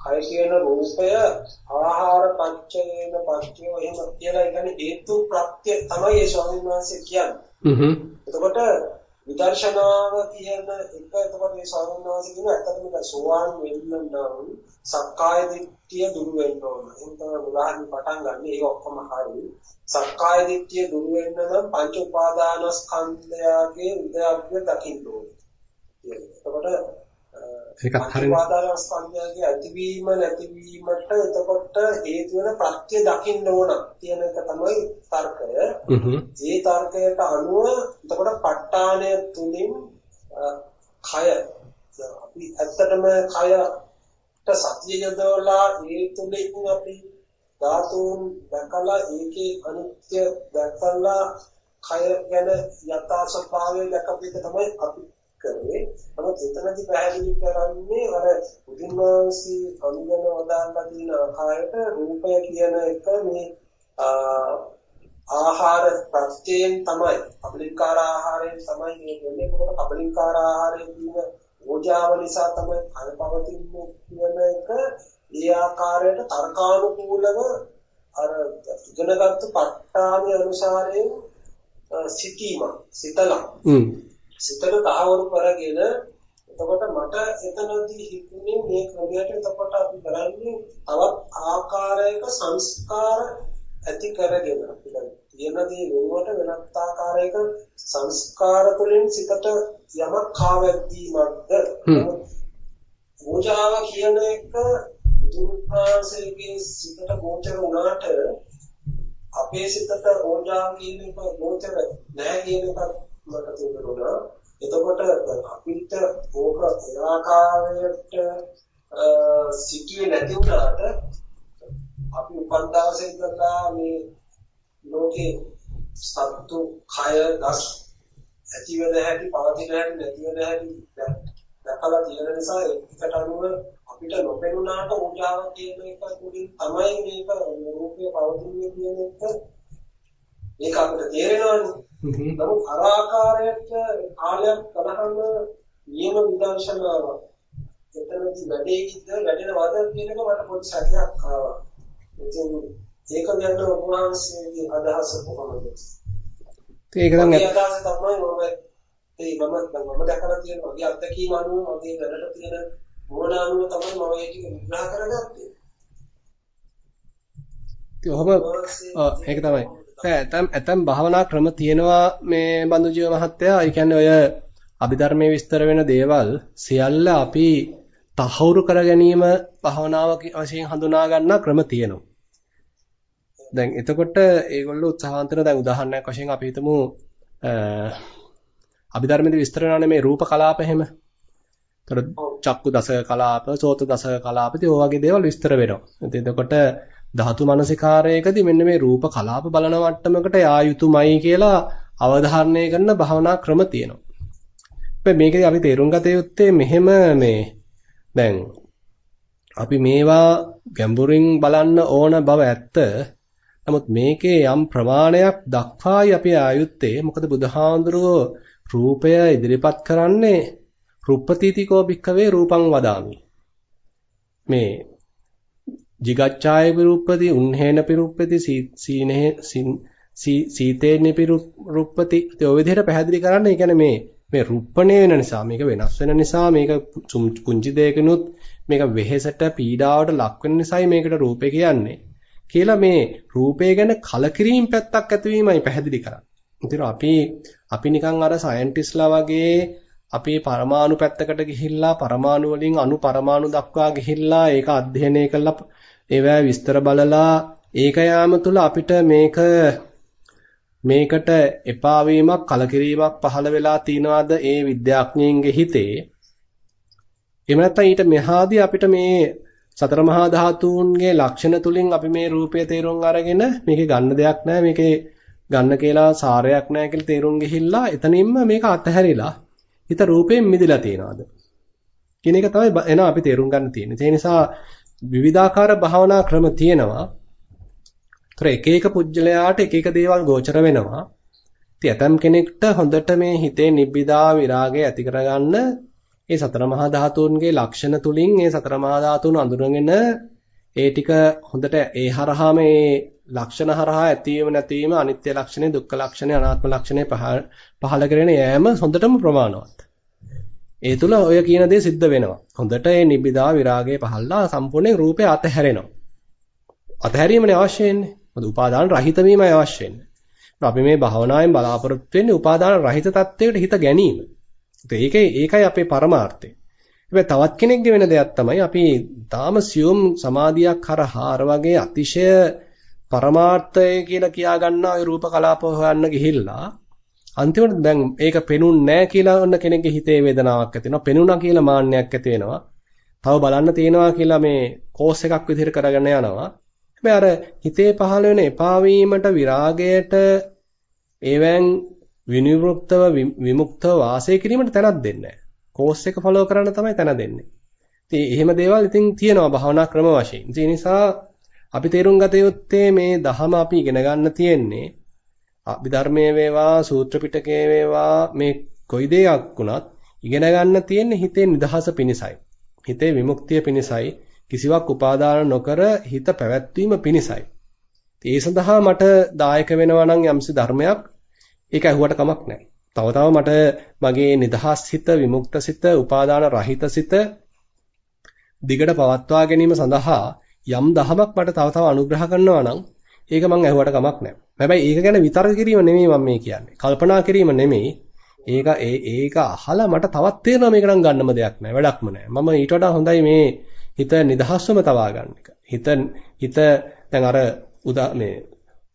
කය කියන රූපය ආහාර පච්චයේන පච්චයෝ එහෙම කියලා ඒ කියන්නේ හේතු ප්‍රත්‍ය තමයි ඒ ස්වාමීන් වහන්සේ කියන්නේ. හ්ම්. එතකොට විදර්ශනාව කියන එක එතකොට මේ ස්වාමීන් වහන්සේ කියන ඇත්තටම ඒක සෝවාන් වෙන්න නම් සක්කාය දිට්ඨිය දුරු වෙන්න ඕන. එහෙනම් තමයි උදාහරණ පටන් ගන්න. ඒක ඔක්කොම හරි. සක්කාය දිට්ඨිය දුරු වෙන්න නම් පංච උපාදානස්කන්ධයගේ උදයක්ව දකින්න ඕනේ. එතකොට ඒකත් හරිනේ. උපාදානස්කන්ධයගේ ඇතිවීම නැතිවීමට එතකොට හේතු වෙන ප්‍රත්‍ය දකින්න ඕන කියන එක තමයි තර්කය. ඒ තර්කයට අනුව එතකොට ප ဋ ාණය තුලින් කය අපි ඇත්තටම කයට සතිය යොදවලා ඒ තුලින් අපි ධාතුන් දැකලා ඒකේ අනිත්‍ය දැකලා කය ගැන යථා ස්වභාවය දැකපු එක තමයි අපි කරේ. නමුත් එතනදී පැහැදිලි කරන්නේ අර බුදුන්වහන්සේ අනුගමන වදාළා තියෙන ආකාරයට රූපය කියන එක මේ ආහාර ප්‍රත්‍යයෙන් තමයි කබලින්කාර ආහාරයෙන් තමයි මේ වෙන්නේ. මොකද කබලින්කාර ආහාරයෙන් කියන ඕජාව නිසා තමයි කය පවතින්නේ කියන එක ඒ ආකාරයට තර්කානුකූලව අර ඉගෙනගත්තු ප ဋ ාණි අනුසාරයෙන් සිටීම සිතලා සිතට තහවුරු කරගෙන එතකොට මට එතනදී හිතුනේ මේ ක්‍රමයට එතකොට අපි කරන්නේ තවත් ආකාරයක සංස්කාර ඇති කරගෙන අපිට තියෙන දේ වෙනුවට වෙනත් ආකාරයක සංස්කාර තුළින් සිතට යමක් කාවැද්දීමක්ද පූජාව කියන එක බුදුන්වහන්සේගේ සිතට ගෝචර වුණාට අපේ සිතට ඕජාව කියන එක ගෝචර නැහැ කියන එක මට තේරුණා. එතකොට අපිට ඕක ආකාරයට සිටියේ නැති වුණාට අපි උපන් දවසේ ඉඳලා මේ ලෝකේ සත්තු කය දස් ඇති වෙන හැටි පවතින හැටි නැති වෙන හැටි දැකලා තියෙන නිසා ඒකට අනුව අපිට නොපෙනුනාට ඌජාව කියන එක තුලින් තමයි මේක රූපය පවතින්නේ කියන එක ඒක අපිට තේරෙනවනේ නමුත් අර ආකාරයට කාලයක් කලහම නියම විදර්ශනාව එතනදි වැඩේකිද වැඩෙනවද කියන එක මට පොඩි සැකයක් ආවා. ඉතින් ඒක ගැන වහන්සේගේ අදහස කොහොමද? ඒක නම් අදහස තමයි මම ඒ මම මම දැකලා තියෙන මගේ අත්දැකීම අනුව මගේ දැනට තියෙන මොන අනුව තමයි මම ඒක විග්‍රහ කරගත්තේ. කොහොම ඒක තමයි ඇතම් ඇතම් භාවනා ක්‍රම තියෙනවා මේ බඳු ජීව මහත්තයා. ඒ කියන්නේ ඔය අභිධර්මයේ විස්තර වෙන දේවල් සියල්ල අපි තහවුරු කර ගැනීම භාවනාව වශයෙන් හඳුනා ගන්න ක්‍රම තියෙනවා. දැන් එතකොට ඒගොල්ලෝ උත්සාහන්තන දැන් උදාහරණයක් වශයෙන් අපි හිතමු අභිධර්මයේ විස්තර කරන මේ රූප කලාප එහෙම. ତර චක්කු දසක කලාප, සෝත දසක කලාප ඉතින් ඔය වගේ දේවල් විස්තර වෙනවා. ඉතින් එතකොට ධාතු මනසිකාරයකදී මෙන්න මේ රූප කලාප බලන මට්ටමකට යා යුතුමයි කියලා අවධාරණය කරන භාවනා ක්‍රම තියෙනවා. හැබැයි මේකදී අපි තේරුම් ගත යුත්තේ මෙහෙම මේ දැන් අපි මේවා ගැඹුරින් බලන්න ඕන බව ඇත්ත. නමුත් මේකේ යම් ප්‍රමාණයක් දක්වායි අපි ආයුත්තේ මොකද බුදුහාඳුරෝ රූපය ඉදිරිපත් කරන්නේ රුප්පතිතිකෝ භික්ඛවේ රූපං වදාමි. මේ jigacchāය පිරුප්පති උන්හේන පිරුප්පති සීනේ සීතේනි පිරුප්පති ඒ ඔය විදිහට පැහැදිලි කරන්නේ ඒ කියන්නේ මේ මේ රුප්පණය වෙන නිසා මේක වෙනස් වෙන නිසා මේක කුංචි දෙයකිනුත් මේක වෙහෙසට පීඩාවට ලක් වෙන නිසායි මේකට රූපේ කියන්නේ කියලා මේ රූපය ගැන කලකිරීම පැත්තක් ඇතිවීමයි පැහැදිලි කරන්නේ. ඉතින් අපි අපි නිකන් අර සයන්ටිස්ලා වගේ අපි පරමාණු පැත්තකට ගිහිල්ලා පරමාණු වලින් අණු පරමාණු දක්වා ගිහිල්ලා ඒක අධ්‍යයනය කරලා ඒවැ විස්තර බලලා ඒක යාම තුළ අපිට මේක මේකට එපා වීමක් කලකිරීමක් පහළ වෙලා තියනවාද ඒ විද්‍යාඥයින්ගේ හිතේ එහෙම නැත්නම් ඊට මෙහාදී අපිට මේ සතර මහා ධාතුන්ගේ ලක්ෂණ තුලින් අපි මේ රූපය තේරුම් අරගෙන මේකේ ගන්න දෙයක් නැහැ මේකේ ගන්න කියලා සාරයක් නැහැ කියලා තේරුම් ගිහිල්ලා එතනින්ම මේක අතහැරිලා හිත රූපයෙන් මිදලා තියනවාද කියන එක තමයි එන අපි තේරුම් ගන්න තියෙන්නේ. ඒ නිසා විවිධාකාර භාවනා ක්‍රම තියෙනවා. ඒතර එක එක පුජ්‍යලයාට එක එක දේවල් ගෝචර වෙනවා. ඉතින් ඇතම් කෙනෙක්ට හොඳට මේ හිතේ නිබ්බිදා විරාගය ඇති කරගන්න ඒ සතර මහා ධාතුන්ගේ ලක්ෂණ තුලින් ඒ සතර මහා ධාතුන් අඳුරගෙන ඒ ටික හොඳට ඒ හරහා මේ ලක්ෂණ හරහා ඇතිවීම නැතිවීම අනිත්‍ය ලක්ෂණය දුක්ඛ ලක්ෂණය අනාත්ම ලක්ෂණය පහළ කරගෙන යෑම හොඳටම ප්‍රමාණවත්. ඒ තුල ඔය කියන දේ සිද්ධ වෙනවා. හොඳට මේ නිබ්බිදා විරාගය පහළලා සම්පූර්ණයෙන් රූපය අතහැරෙනවා. අතහැරීමනේ අවශ්‍ය වෙන්නේ. මොකද උපාදාන රහිත වීමයි අවශ්‍ය වෙන්නේ. අපි මේ භාවනාවෙන් බලාපොරොත්තු වෙන්නේ උපාදාන රහිත තත්වයකට හිත ගැනීම. ඒකයි ඒකයි අපේ පරමාර්ථය. හැබැයි තවත් කෙනෙක්ගේ වෙන දෙයක් තමයි අපි තාම සියුම් සමාධියක් කරහා අර වගේ අතිශය පරමාර්ථය කියලා කියා ගන්නා ওই රූප කලාප හොයන්න ගිහිල්ලා අන්තිමට දැන් ඒක පෙනුන්නේ නැහැ කියලා ඔන්න කෙනෙක්ගේ හිතේ වේදනාවක් ඇති වෙනවා. පෙනුණා කියලා මාන්නයක් ඇති වෙනවා. තව බලන්න තියෙනවා කියලා මේ කෝස් එකක් විදිහට කරගෙන යනවා. හැබැයි අර හිතේ පහළ වෙන එපා වීමට විරාගයට ඒවෙන් විනිවෘත්තව විමුක්තව වාසය කිරීමට තැනක් දෙන්නේ නැහැ. කෝස් එක ෆලෝ කරන්න තමයි තැන දෙන්නේ. ඉතින් එහෙම දේවල් ඉතින් තියෙනවා භාවනා ක්‍රම වශයෙන්. ඒ නිසා අපි තේරුම් ගත යුත්තේ මේ දහම අපි ඉගෙන ගන්න තියෙන්නේ අභිධර්මයේ වේවා සූත්‍ර පිටකයේ වේවා මේ කොයි දෙයක් වුණත් ඉගෙන ගන්න තියෙන්නේ හිතේ නිදහස පිණිසයි. හිතේ විමුක්තිය පිණිසයි. කිසිවක් උපාදාන නොකර හිත පැවැත්වීම පිණිසයි. ඒ සඳහා මට දායක වෙනවා නම් යම්සි ධර්මයක් ඒක ඇහුවට කමක් නැහැ. තව තව මට මගේ නිදහස් හිත විමුක්ත සිත උපාදාන රහිත සිත දිගට පවත්වා ගැනීම සඳහා යම් දහමක් මට තව තව අනුග්‍රහ කරනවා නම් ඒක මං ඇහුවට කමක් නැහැ. හැබැයි ඒක ගැන විතර්ක කිරීම නෙමෙයි මම මේ කියන්නේ. කල්පනා කිරීම නෙමෙයි. ඒක ඒ ඒක අහලා මට තවත් තේරෙනවා මේක නම් ගන්නම දෙයක් නෑ වැඩක්ම නෑ මම ඊට වඩා හොඳයි මේ හිත නිදහස්වම තවා ගන්න එක. හිත හිත දැන් අර උදා මේ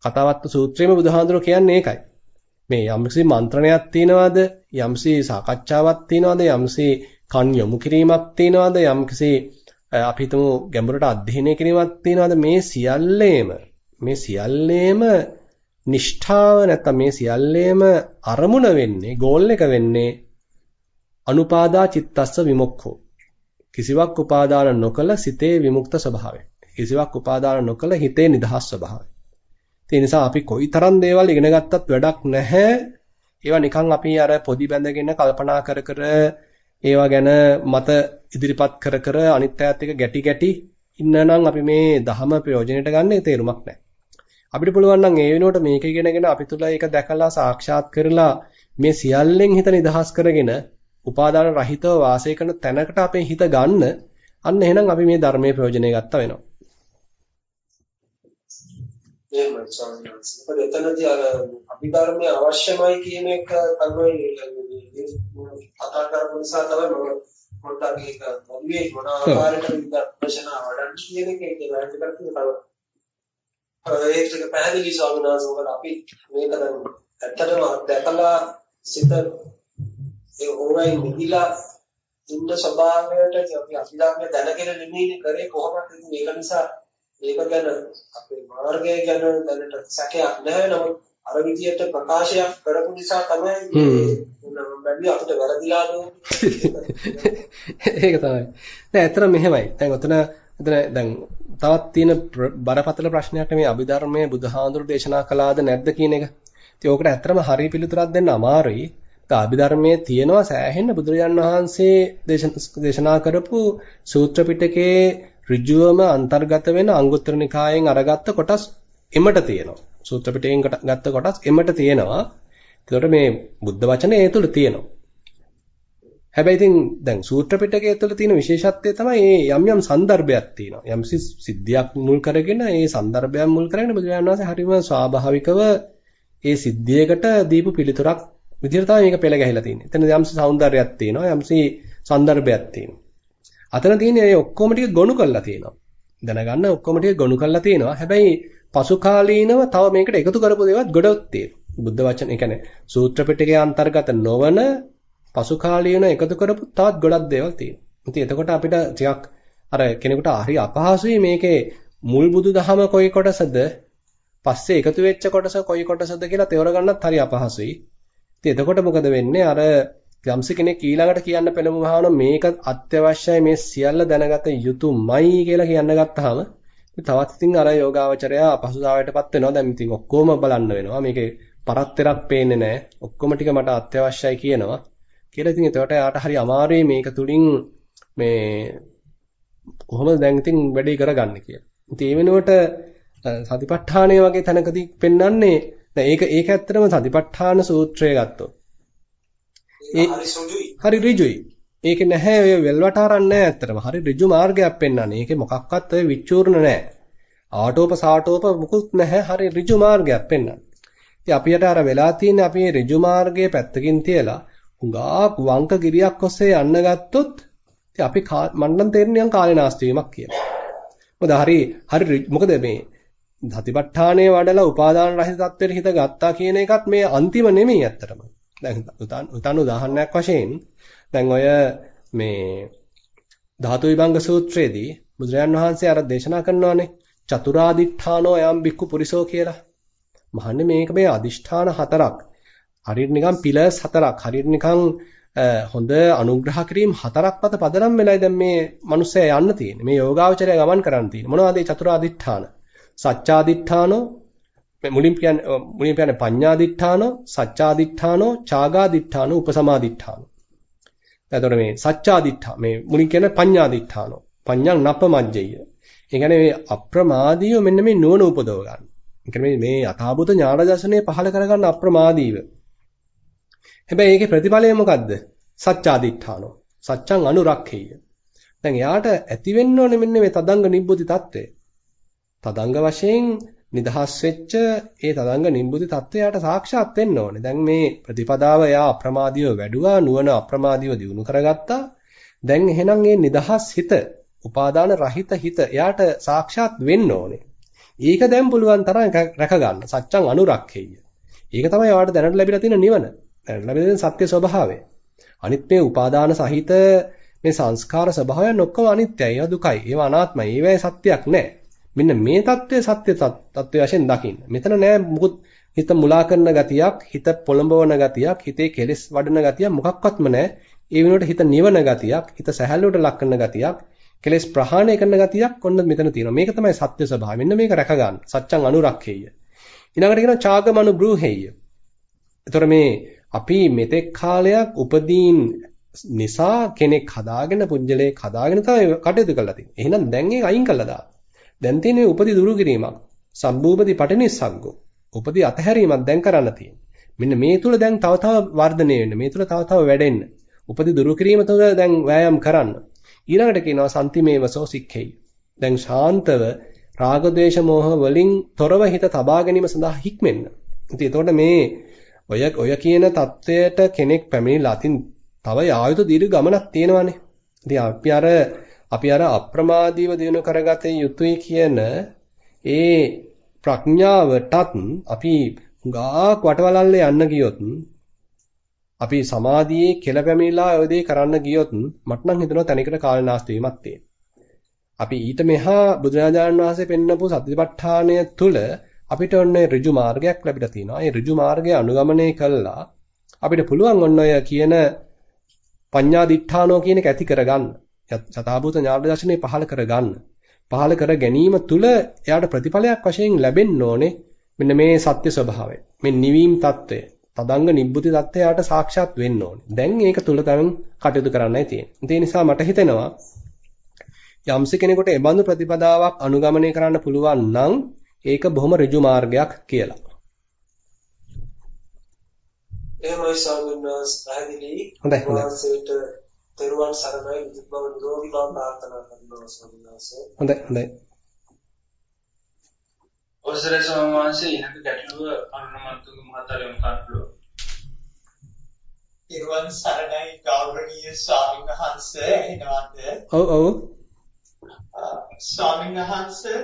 කතාවත් සූත්‍රයේම බුදුහාඳුර කියන්නේ ඒකයි. මේ යම්සි මන්ත්‍රණයක් තියනවාද? යම්සි සාකච්ඡාවක් තියනවාද? යම්සි කන් යොමු කිරීමක් තියනවාද? යම්කිසි අපි හිතමු ගැඹුරට අධ්‍යයනය කිරීමක් තියනවාද? මේ සියල්ලේම මේ සියල්ලේම නිෂ්ඨාව නැත්නම් මේ සියල්ලේම අරමුණ වෙන්නේ ගෝල් එක වෙන්නේ අනුපාදා චිත්තස්ස විමුක්ඛෝ. කිසිවක් උපාදාන නොකල සිතේ විමුක්ත ස්වභාවය. කිසිවක් උපාදාන නොකල හිතේ නිදහස් ස්වභාවය. ඒ නිසා අපි කොයිතරම් දේවල් ඉගෙන ගත්තත් වැඩක් නැහැ. ඒවා නිකන් අපි අර පොඩි බැඳගෙන කල්පනා කර කර ඒවා ගැන මත ඉදිරිපත් කර කර අනිත් අයත් එක්ක ගැටි ගැටි ඉන්නනම් අපි මේ ධහම ප්‍රයෝජනෙට ගන්න තේරුමක් නැහැ. අපිට පුළුවන් නම් ඒ වෙනුවට මේක ඉගෙනගෙන අපි තුල ඒක දැකලා සාක්ෂාත් කරලා මේ සියල්ලෙන් හිත නිදහස් කරගෙන උපාදාන රහිතව වාසය කරන තැනකට අපේ හිත ගන්න අන්න එහෙනම් අපි මේ ධර්මයේ ප්‍රයෝජනය ගත්තා වෙනවා. එහෙමයි ස්වාමීන් වහන්සේ. මොකද එතනදී අර අභිධර්මයේ අවශ්‍යමයි කියන එක තමයි කතා කරපු නිසා තමයි මම පොඩ්ඩක් ඒක මොන්නේ මොන ආකාරයකට විදර්ශනා වඩන්න කියන එක ඒක වැරදි කරන්නේ තව. ඒක පැහැදිලි ස්වාමීන් වහන්සේ මොකද අපි මේක දැන් ඇත්තටම දැකලා සිත ඒ ඕවයි නිදිලා ඉන්න ස්වභාවයට අපි අභිධර්මයේ දැනගෙන නෙමෙයි කරේ කොහොමද? ඉතින් ඒක නිසා ඒක ගැන අපේ මාර්ගය ගැන දැනට සැකයක් නැහැ. නමුත් අර විදියට ප්‍රකාශයක් කරපු නිසා තමයි මේ අපිට වැරදිලා ඒක තමයි. දැන් ඇත්තට මෙහෙමයි. දැන් ඔතන එතන දැන් තවත් තියෙන බරපතල ප්‍රශ්නයක් මේ අභිධර්මයේ බුදුහාඳුරු දේශනා කළාද නැද්ද කියන එක. ඉතින් ඕකට ඇත්තටම හරිය පිළිතුරක් දෙන්න අමාරුයි. දැන් අභිධර්මයේ තියෙනවා සෑහෙන්න බුදුරජාන් වහන්සේ දේශනා කරපු සූත්‍ර පිටකේ ඍජුවම අන්තර්ගත වෙන අංගුත්තර නිකායෙන් අරගත්ත කොටස් එමට තියෙනවා. සූත්‍ර පිටකයෙන් ගත්ත කොටස් එමට තියෙනවා. ඒකට මේ බුද්ධ වචනේ ඒ තුල තියෙනවා. හැබැයි ඉතින් දැන් සූත්‍ර පිටකය තුළ තියෙන විශේෂත්වය තමයි මේ යම් යම් સંદર્ભයක් තියෙනවා. යම් සිද්ධියක් මුල් කරගෙන ඒ સંદર્ભයන් මුල් කරගෙන බුදුරජාණන් වහන්සේ හරිම ස්වාභාවිකව ඒ සිද්ධියකට දීපු පිළිතුරක් විදිහට තමයි මේක පෙළ ගැහිලා තියෙන්නේ. එතන යම්සි సౌందර්යයක් තියෙනවා, යම්සි સંદર્ભයක් තියෙනවා. අතන තියෙන මේ ඔක්කොම ටික ගොනු කරලා තියෙනවා. දැනගන්න ඔක්කොම ටික ගොනු කරලා තියෙනවා. හැබැයි පසු කාලීනව තව මේකට එකතු කරපු දේවල් ගොඩක් තියෙනවා. බුද්ධ වචන, ඒ කියන්නේ සූත්‍ර පිටකයේ අන්තර්ගත නොවන පසු කාලීන එකතු කරපු තවත් ගොඩක් දේවල් තියෙනවා. ඉතින් එතකොට අපිට ටිකක් අර කෙනෙකුට හරි අපහසුයි මේකේ මුල් බුදු දහම කොයි කොටසද පස්සේ එකතු වෙච්ච කොටස කොයි කොටසද කියලා තේරගන්නත් හරි අපහසුයි. ඉතින් එතකොට මොකද වෙන්නේ? අර යම්ස කෙනෙක් ඊළඟට කියන්න පෙළඹවහම මේක අත්‍යවශ්‍යයි මේ සියල්ල දැනගත යුතුමයි කියලා කියන්න ගත්තාම තවත් ඉතින් අර යෝගාවචරය අපහසුතාවයටපත් වෙනවා. දැන් ඉතින් ඔක්කොම බලන්න වෙනවා. මේකේ පරත්තරක් පේන්නේ නැහැ. ඔක්කොම ටික මට අත්‍යවශ්‍යයි කියනවා. කියලා ඉතින් එතකොට යාට හරි අමාරුයි මේක තුලින් මේ කොහොමද දැන් ඉතින් වැඩේ කරගන්නේ කියලා. ඉතින් ඒ වෙනුවට සතිපට්ඨානය වගේ තැනකදී පෙන්වන්නේ දැන් ඒක ඒක ඇත්තටම සතිපට්ඨාන සූත්‍රය ගත්තොත් හරි ඍජුයි. ඒක නැහැ ඔය වෙල්වට අරන් නැහැ ඇත්තටම. හරි ඍජු මාර්ගයක් පෙන්වන්නේ. ඒකේ මොකක්වත් ඔය විචූර්ණ නැහැ. ආටෝප සාටෝප මුකුත් නැහැ. හරි ඍජු මාර්ගයක් පෙන්වන්නේ. ඉතින් අපිට අර වෙලා තියෙන අපි මේ ඍජු මාර්ගයේ පැත්තකින් තියලා හුඟා වංක ගිරියක් ඔස්සේ යන්න ගත්තොත් ඉතින් අපි මන්නම් තේරෙන්නේ කාලේ නාස්ති වීමක් කියලා. මොකද හරි හරි මොකද මේ සතිපට්ඨානය වඩලා උපාදාන රහිත තත්ත්වයට හිත ගත්තා කියන එකත් මේ අන්තිම නෙමෙයි ඇත්තටම. දැන් උතන් උදාහරණයක් වශයෙන් දැන් ඔය මේ ධාතු විභංග සූත්‍රයේදී බුදුරජාන් වහන්සේ අර දේශනා කරනවානේ චතුරාදිඨානෝ යම් බික්කු පුරිසෝ කියලා. මහන්නේ මේක මේ අදිෂ්ඨාන හතරක්. හරියට නිකන් පිලර්ස් හතරක්. හරියට නිකන් හොඳ අනුග්‍රහ කිරීම හතරක් මත පදනම් වෙලයි දැන් මේ මිනිස්සයා යන්න තියෙන්නේ. මේ යෝගාවචරය ගමන් කරන්න තියෙන්නේ. මොනවද මේ චතුරාදිඨාන? සච්චාදිඨානෝ මුලින් කියන්නේ මුලින් කියන්නේ පඤ්ඤාදිඨානෝ සච්චාදිඨානෝ චාගාදිඨානෝ උපසමාදිඨානෝ එතකොට මේ සච්චාදිඨා මේ මුලින් කියන්නේ පඤ්ඤාදිඨානෝ පඤ්ඤං නප්පමජ්ජය ඒ කියන්නේ මේ අප්‍රමාදීව මෙන්න මේ නුවණ උපදව ගන්න. ඒ කියන්නේ මේ යථාභූත ඥාන දර්ශනය පහළ කරගන්න අප්‍රමාදීව. හැබැයි ඒකේ ප්‍රතිඵලය මොකද්ද? සත්‍යාදිඨානෝ. සත්‍යං අනුරක්ඛේය. දැන් එයාට ඇති වෙන්න ඕනේ මෙන්න මේ තදංග නිබ්බුති తත්වය. තදංග වශයෙන් නිදහස් වෙච්ච ඒ තදංග නිබ්බුති తත්වයට සාක්ෂාත් වෙන්න ඕනේ. දැන් මේ ප්‍රතිපදාව එයා අප්‍රමාදීව වැඩුවා, නුවණ අප්‍රමාදීව දිනු කරගත්තා. දැන් එහෙනම් මේ නිදහස් හිත, උපාදාන රහිත හිත එයාට සාක්ෂාත් වෙන්න ඕනේ. ඒක දැන් පුළුවන් තරම් රැක ගන්න. සත්‍යං අනුරක්ඛේය. ඒක තමයි ඔයාලට දැනට ලැබිලා තියෙන නිවන. දැනට ලැබිලා තියෙන සත්‍ය ස්වභාවය. අනිත් මේ උපාදාන සහිත මේ සංස්කාර ස්වභාවයන් ඔක්කොම අනිත්‍යයි. ඒවා දුකයි. ඒවා අනාත්මයි. ඒවැයි සත්‍යයක් නැහැ. මෙන්න මේ தත්ත්වය සත්‍ය தත්ත්වය වශයෙන් දකින්න. මෙතන නෑ මුකුත් හිත මුලා කරන ගතියක්, හිත පොළඹවන ගතියක්, හිතේ කෙලෙස් වඩන ගතියක් මොකක්වත්ම නෑ. ඒ වෙනුවට හිත නිවන ගතියක්, හිත සැහැල්ලුවට ලක් කරන ගතියක්, කෙලෙස් ප්‍රහාණය කරන ගතියක් ඔන්න මෙතන තියෙනවා. මේක තමයි සත්‍ය ස්වභාවය. මෙන්න මේක රැක ගන්න. සත්‍යං අනුරක්ඛේය. ඊළඟට කියනවා චාගමනු බ්‍රූහෙය. එතකොට මේ අපි මෙතෙක් කාලයක් උපදීන් නිසා කෙනෙක් හදාගෙන පුජ්‍යලයක් හදාගෙන තමයි කටයුතු කරලා තියෙන්නේ. එහෙනම් දැන් ඒක අයින් කළා දාන්න. දැන් තියෙන්නේ උපදි දුරු කිරීමක්. සම්භූපති පටිනිස්සග්ගෝ. උපදි අතහැරීමක් දැන් කරන්න තියෙන්නේ. මෙන්න මේ තුල දැන් තව තව වර්ධනය වෙන්න. මේ තුල තව තව වැඩෙන්න. උපදි දුරු කිරීම තුළ දැන් වෑයම් කරන්න. ඊළඟට කියනවා සම්තිමේවසෝ සික්ඛෙයි. දැන් ශාන්තව රාග ද්වේෂ මෝහ වලින් තොරව හිත තබා ගැනීම සඳහා හික්මෙන්න. ඉතින් එතකොට මේ ඔය ඔය කියන தත්වයට කෙනෙක් පැමිණිලා තින් තව ආයුධ දීර්ඝ ගමනක් තියෙනවානේ. ඉතින් අපි අර අපි අර අප්‍රමාදීව දිනු කරගත යුතුයි කියන ඒ ප්‍රඥාවටත් අපි ගාක් වටවලල්ලේ යන්න ගියොත් අපි සමාධියේ කෙල පැමිණලා ඔය දේ කරන්න ගියොත් මට නම් හිතෙනවා තැනකට කාලනාස්ති වීමක් තියෙනවා. අපි ඊට මෙහා බුදුරජාණන් වහන්සේ පෙන්නපු සතිපට්ඨානය තුල අපිට ඔන්න ඍජු මාර්ගයක් ලැබිලා තියෙනවා. ඒ ඍජු මාර්ගය අනුගමනය කළා අපිට පුළුවන් ඔන්න ඔය කියන පඤ්ඤා දිඨානෝ කියන එක ඇති කරගන්න. යථාභූත ඥාන දර්ශනේ පහල කරගන්න. පහල කර ගැනීම තුල එයාට ප්‍රතිඵලයක් වශයෙන් ලැබෙන්න ඕනේ මෙන්න මේ සත්‍ය ස්වභාවය. මේ නිවීම తত্ত্বය. තදංග නිබ්බුති தත්ත්වයට සාක්ෂාත් වෙන්න ඕනේ. දැන් ඒක තුල තමයි කටයුතු කරන්නයි තියෙන්නේ. ඒ නිසා මට හිතෙනවා යම්ස කෙනෙකුට ඒ බඳු ප්‍රතිපදාවක් අනුගමනය කරන්න පුළුවන් නම් ඒක බොහොම ඍජු මාර්ගයක් කියලා. එහෙමයි වහන්සේ පැහැදිලි. හොඳයි වහන්සේට තෙරුවන් සරණයි විදුබව නිරෝගී බව ප්‍රාර්ථනා කරනවා වහන්සේ. හොඳයි හොඳයි. ස්වාමීන් වහන්සේ ඊළඟ ගැටලුව අනුමන්තුගේ මහතාට යොමු කරන්න තෙරුවන් සරණයි ගෞරවනීය ස්වාමීන් වහන්සේ එනවාද? ඔව් ඔව්. ස්වාමීන් වහන්සේ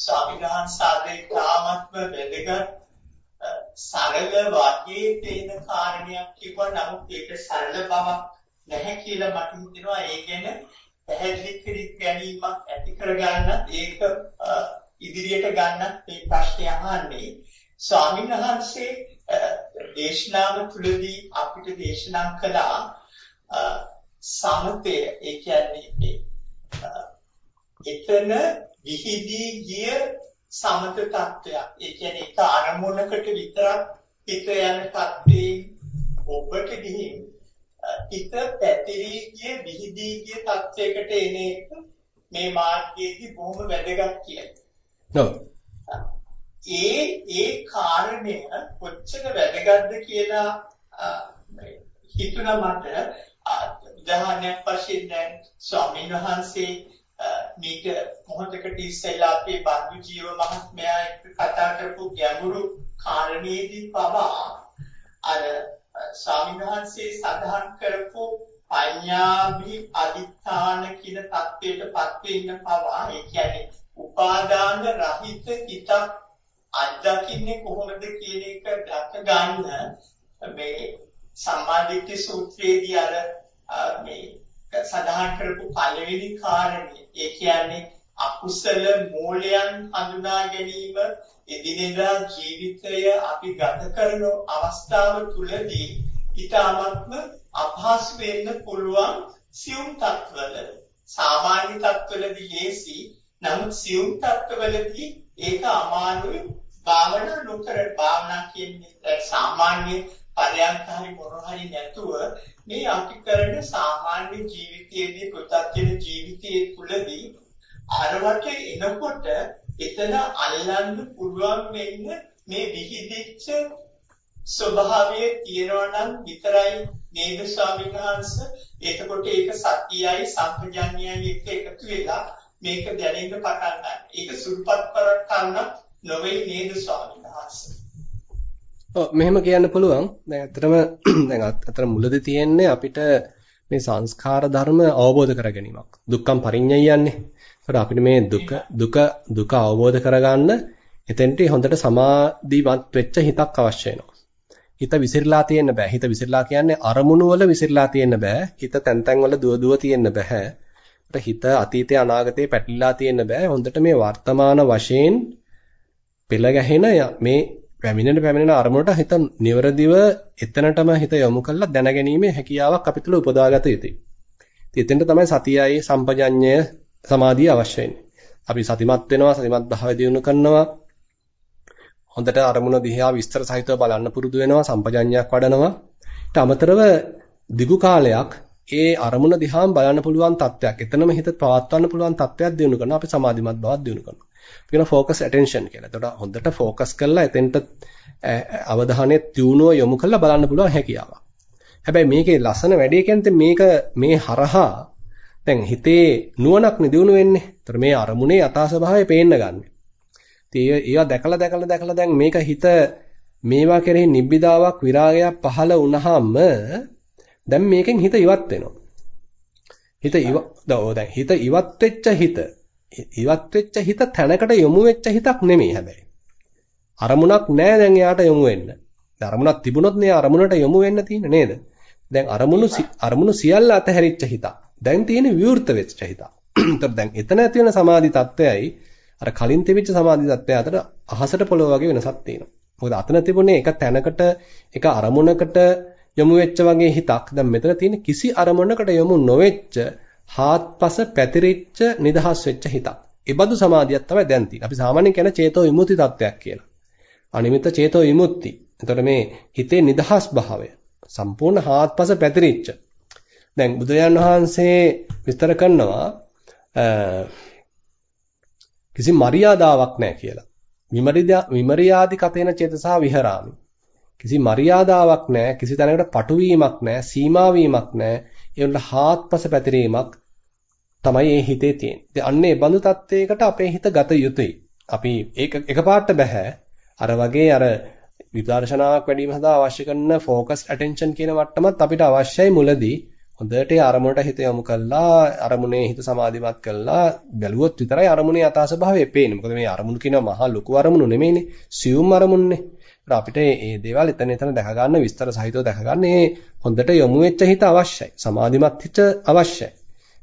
ස්වාමීන් වහන්සේ ආදී තාමත්ම වැදගත් සරල වගේ තේන කාරණයක් කිව්වා. නමුත් ඒක සරල බවක් නැහැ කියලා මට හිතෙනවා. ඒ ගැන පැහැදිලි කර ගැනීමක් ඇති කරගන්නත් ඒක ඉදිරියට ගන්නත් මේ ප්‍රශ්නේ අහන්නේ. ස්වාමීන් වහන්සේ දේශනාව තුළදී අපිට දේශනා කළා සමතය. ඒ කියන්නේ එතන විහිදී ගිය සමත තත්ත්වයක්. ඒ කියන්නේ එක අරමුණකට විතරක් හිත යන තත්ත්වයෙන් ඔබට ගිහින් හිත පැතිරී ගිය විහිදී ගිය තත්ත්වයකට එන එක මේ මාර්ගයේදී බොහොම වැදගත් කියලා. ඒ ඒ කාරණය කොච්චර වැදගත්ද කියලා හිතුණා මට උදාහරණයක් වශයෙන් දැන් ස්වාමීන් වහන්සේ මේක මොහොතකට ඉස්සෙල්ලා අපේ බන්දු ජීව මහත්මයා එක්ක කතා කරපු ගැඹුරු කාරණේදී පවා අර ස්වාමින්වහන්සේ සඳහන් කරපු පඤ්ඤාභි අදිත්‍යාන කියන தത്വයටපත් වෙන්න පවා ඒ කියන්නේ උපාදාන රහිත හිතක් අත්දකින්නේ කොහොමද කියන එක දක ගන්න මේ සම්මාදිට්ඨි සූත්‍රයේදී අර මේ සඳහන් කරපු පළවෙනි කාරණේ ඒ කියන්නේ අකුසල මූලයන් හඳුනා ගැනීම. එදිනෙදා ජීවිතය අපි ගත කරන අවස්ථාව තුලදී ඊටාත්ම අපහසු වෙන්න පුළුවන් සියුම් තත්වල සාමාන්‍ය තත්වලදී ලේසි නමුත් සියුම් තත්වලදී ඒක අමාරුයි. භාවනා නොකර භාවනා කියන්නේ සාමාන්‍ය පරයන්තරි මොන හරි නැතුව මේ අපි කරන සාමාන්‍ය ජීවිතයේදී පුතත්ජන ජීවිතයේ තුලදී අරවට එනකොට එතන අල්ලන්න පුළුවන් වෙන්න මේ විහිදිච්ච ස්වභාවය තියෙනවා නම් විතරයි නේද ස්වාමීන් වහන්සේ එතකොට ඒක සත්‍යයයි සම්පජඤ්ඤයයි එක්ක එකතු වෙලා මේක දැනෙන්න පටන් ගන්න. ඒක සුරුපත් කරන්න නොවේ නේද ස්වාමීන් වහන්සේ. ඔව් මෙහෙම කියන්න පුළුවන්. දැන් ඇත්තටම දැන් අතර මුලදී තියෙන්නේ අපිට මේ සංස්කාර ධර්ම අවබෝධ කර ගැනීමක්. දුක්ඛම් පරිඤ්ඤයන්නේ. ඒකට අපිට මේ දුක දුක දුක අවබෝධ කරගන්න එතෙන්ට හොඳට සමාධිමත් වෙච්ච හිතක් අවශ්‍ය වෙනවා. හිත විසිරලා තියෙන්න බෑ. හිත විසිරලා කියන්නේ අරමුණු වල විසිරලා තියෙන්න බෑ. හිත තැන් තැන් වල දුව දුව තියෙන්න බෑ. හිත අතීතේ අනාගතේ පැටලිලා තියෙන්න බෑ. හොඳට මේ වර්තමාන වශයෙන් පෙළ ගැහෙන මේ පැමිණෙන පැමිණෙන අරමුණට හිත නිවරදිව එතනටම හිත යොමු කරලා දැනගැනීමේ හැකියාවක් අපි තුළ උපදවාගත යුතුයි. ඉතින් එතෙන්ට තමයි සතියයි සම්පජඤ්ඤය සමාධිය අවශ්‍ය වෙන්නේ. අපි සතිමත් වෙනවා සතිමත් භාවය දියුණු කරනවා. හොඳට අරමුණ දිහා විස්තර සහිතව බලන්න පුරුදු වෙනවා සම්පජඤ්ඤයක් වඩනවා. ඊට අමතරව දිගු කාලයක් ඒ අරමුණ දිහාම බලන්න පුළුවන් තත්ත්වයක්. එතනම හිත පවත්වන්න පුළුවන් තත්ත්වයක් දිනු කරනවා. අපි සමාධිමත් බවක් දිනු කරනවා. කියන focus attention කියලා. එතකොට හොඳට focus කරලා එතෙන්ට අවධානය තියුණුව යොමු කරලා බලන්න පුළුවන් හැකියාවක්. හැබැයි මේකේ ලස්සන වැඩේ කියන්නේ මේක මේ හරහා දැන් හිතේ නුවණක් නිදිනු වෙන්නේ. ඒතර මේ අරමුණේ යථා ස්වභාවය පේන්න ගන්න. ඉතින් ඒවා දැකලා දැකලා දැකලා දැන් මේක හිත මේවා කෙරෙහි නිබ්බිදාවක් විරාගයක් පහළ වුණාම දැන් මේකෙන් හිත ඉවත් වෙනවා. හිත ඉව දැන් හිත ඉවත් වෙච්ච හිත ඉවත් වෙච්ච හිත තැනකට යොමු වෙච්ච හිතක් නෙමෙයි හැබැයි. අරමුණක් නැහැ දැන් එයාට යොමු වෙන්න. දැන් අරමුණක් තිබුණොත් නේ අරමුණට යොමු වෙන්න තියෙන්නේ නේද? දැන් අරමුණු අරමුණු සියල්ල අතහැරිච්ච හිතක්. දැන් තියෙන්නේ විවෘත වෙච්ච හිතක්. ඒතර දැන් එතන ඇති වෙන සමාධි තත්ත්වයයි අර කලින් තිබිච්ච සමාධි තත්ත්වය අතර අහසට පොළොව වගේ වෙනසක් තියෙනවා. මොකද අතන තිබුණේ එක තැනකට එක අරමුණකට යොමු වෙච්ච වගේ හිතක්. දැන් මෙතන තියෙන කිසි අරමුණකට යොමු නොවෙච්ච හාත්පස පැතිරිච්ච නිදහස් වෙච්ච හිතක්. ඒ බඳු සමාධියක් තමයි දැන් තියෙන්නේ. අපි සාමාන්‍යයෙන් කියන චේතෝ විමුක්ති තත්ත්වයක් කියලා. අනිමිත චේතෝ විමුක්ති. එතකොට මේ හිතේ නිදහස් භාවය සම්පූර්ණ හාත්පස පැතිරිච්ච. දැන් බුදුරජාන් වහන්සේ විස්තර කරනවා කිසි මරියාදාවක් නැහැ කියලා. විමරියාදි කතේන චේතසා විහරාමි. කිසි මරියාදාවක් නැහැ, කිසි තැනකට පටුවීමක් නැහැ, සීමා වීමක් නැහැ. ඒ වල හාත්පස පැතිරීමක් තමයි මේ හිතේ තියෙන්නේ. ඉතින් අන්නේ බඳු තත්වයකට අපේ හිත ගත යුතුයි. අපි ඒක එකපාරට බෑ. අර වගේ අර විදර්ශනාවක් වැඩිම සඳහා අවශ්‍ය කරන ફોකස් ඇටෙන්ෂන් කියන මට්ටමත් අපිට අවශ්‍යයි මුලදී. හොඳට අරමුණට හිත යොමු කළා අරමුණේ හිත සමාධිමත් කළා බැලුවොත් විතරයි අරමුණේ යථා ස්වභාවය පේන්නේ. මොකද මේ අරමුණු කියනවා මහා ලොකු අරමුණු නෙමෙයිනේ. සියුම් අරමුණුනේ. අපිට මේ දේවල් එතන එතන දැක ගන්න විස්තර සහිතව දැක ගන්න හොඳට යොමු වෙච්ච හිත අවශ්‍යයි. සමාධිමත් හිත අවශ්‍යයි.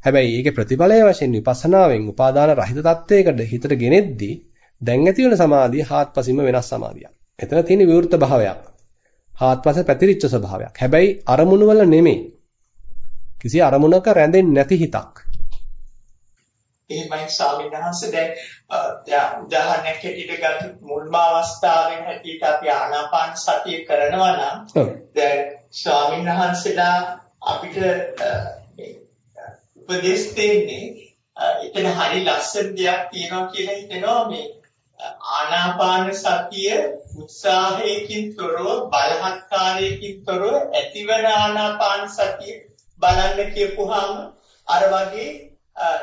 හැබැයි ඒකේ ප්‍රතිඵලය වශයෙන් විපස්සනාවෙන් උපාදාන රහිත තත්වයකට හිතට ගෙනෙද්දී දැන් ඇති වෙන සමාධිය හාත්පසින්ම වෙනස් සමාධියක්. එතන තියෙන විවෘත භාවයක්. හාත්පස පැතිරිච්ච ස්වභාවයක්. හැබැයි අරමුණු වල නෙමෙයි. කිසි අරමුණක රැඳෙන්නේ නැති හිතක්. එහෙමයි ස්වාමීන් වහන්සේ දැන් උදාහරණයක් හැටියට ගත්ත මුල්ම අවස්ථාවෙන් හැටියට අපි ආනාපාන සතිය කරනවා නම් දැන් ස්වාමීන් වහන්සේලා අපිට උපදෙස් දෙන්නේ එතන හරි ලස්සන දෙයක් තියෙනවා කියලා හිතෙනවා මේ ආනාපාන සතිය උත්සාහයකින් තොරව බලහත්කාරයකින් තොරව ඇතිවන ආනාපාන සතිය බලන්න කියපුවාම අර වගේ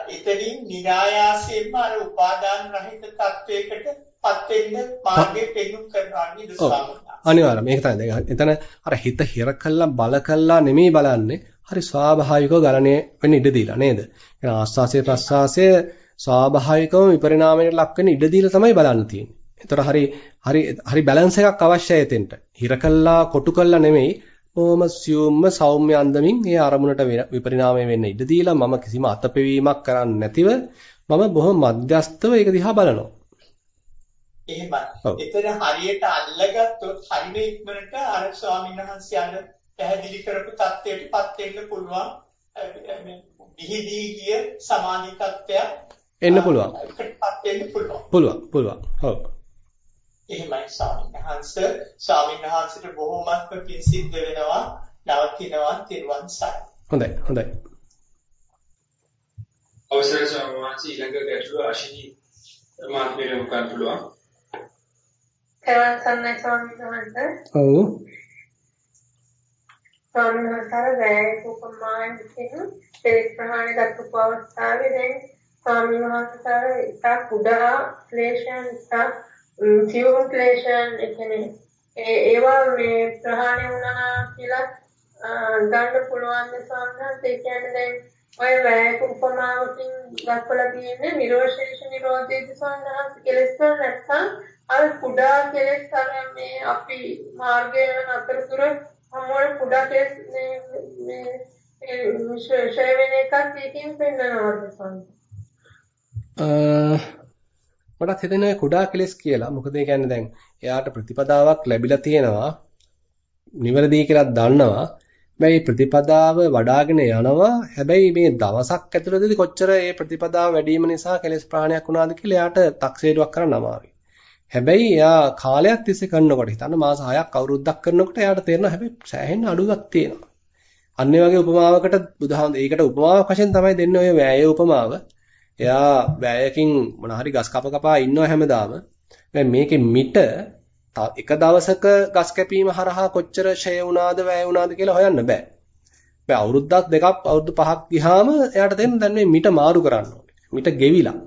එතනින් નિરાයාසයෙන්ම අර උපාදාන රහිත තත්වයකටපත් වෙන්න මාර්ගය පෙන්වුම් කරනවා නේද අනිවාර්යයෙන් මේක තමයි දැන්. එතන අර හිත හිර කළා බල කළා නෙමෙයි බලන්නේ හරි ස්වාභාවිකව ගණනය වෙන්න ඉඩ දීලා නේද එහෙනම් ආස්වාසය ප්‍රස්වාසය ස්වාභාවිකවම විපරිණාමයට ලක් වෙන්න ඉඩ දීලා තමයි බලන්න තියෙන්නේ. ඒතර හරි හරි හරි බැලන්ස් එකක් අවශ්‍යයි එතෙන්ට. හිර කළා කොටු කළා නෙමෙයි බොහොම සියුම්ම සෞම්‍ය අන්දමින් ඒ අරමුණට විපරිණාමය වෙන්න ඉඩ දීලා මම කිසිම අතපෙවීමක් කරන්නේ නැතිව මම බොහොම මධ්‍යස්තව ඒක දිහා බලනවා. එහෙමයි. එතන හරියට අල්ලගත්තොත් හරිම ඉක්මනට අර ස්වාමීන් වහන්සේ අර පැහැදිලි කරපු தත්ත්වයටපත් වෙන්න පුළුවන්. විහිදී ගිය සමාධි තත්ත්වයක් එන්න පුළුවන්. වෙන්න පුළුවන්. පුළුවන්. පුළුවන්. ඔව්. එහෙමයි ස්වාමීන් වහන්සේ ස්වාමීන් වහන්සේට බොහොමත්ම පිං සිද්ධ වෙනවා නවතිනවා තිරුවන් සරණයි. හොඳයි හොඳයි. අවසරයි ස්වාමීන් වහන්සේ ඊළඟ ගැටලුව අශිනී මාත්මයට උකන් පුළුවන්. තවන් සම්මයි ස්වාමීන් වහන්සේ. ඔව්. ස්වාමීන් වහන්සේ වැය උපමාන කියන පෙරස් ප්‍රහාණය දක්වපු අවස්ථාවේ දැන් ස්වාමීන් වහන්සේ ඉතා කුඩා ක්ලේශයන් ඉතා සියුම් ක්ලේශයන් කියන්නේ ඒවා මේ ප්‍රහාණය වුණා කියලා ගන්න පුළුවන් සම්හස් ඒ කියන්නේ දැන් ඔය වැයක උපමාවකින් දක්වලා තියෙන්නේ නිරෝෂේෂ නිරෝධයේ සම්හස් කෙලස් වල නැත්නම් අර කුඩා කෙලස් අර මේ අපි මාර්ගය යන අතරතුර හැමෝම කුඩා කෙලස් මේ මේ ෂය වෙන එකක් ඒකෙන් පෙන්වනවා සම්හස් මටත් හිතෙනවා කුඩා කෙලස් කියලා. මොකද ඒ කියන්නේ දැන් එයාට ප්‍රතිපදාවක් ලැබිලා තියෙනවා. නිවැරදි කියලා දන්නවා. හැබැයි ප්‍රතිපදාව වඩ아가න යනවා. හැබැයි මේ දවසක් ඇතුළතදී කොච්චර මේ ප්‍රතිපදාව වැඩිම නිසා කෙලස් ප්‍රාණයක් වුණාද කියලා එයාට තක්සේරුවක් කරන්න අමාරුයි. හැබැයි එයා කාලයක් තිස්සේ කරනකොට හිතන්න මාස 6ක් අවුරුද්දක් කරනකොට එයාට තේරෙනවා හැබැයි සෑහෙන අඩුවක් තියෙනවා. අන්න වගේ උපමාවකට බුදුහාම ඒකට උපමාවක් වශයෙන් තමයි දෙන්නේ ඔය වෑය උපමාව. එයා වැයකින් මොන හරි ගස් කප කපා ඉන්නව හැමදාම. දැන් මේකේ මිට එක දවසක ගස් කැපීම හරහා කොච්චර ෂය වුණාද වැය වුණාද කියලා හොයන්න බෑ. බෑ අවුරුද්දක් දෙකක් අවුරුදු පහක් ගියාම එයාට තේරෙන දැන් මේ මිට මාරු කරන්න ඕනේ. මිට ගෙවිලා.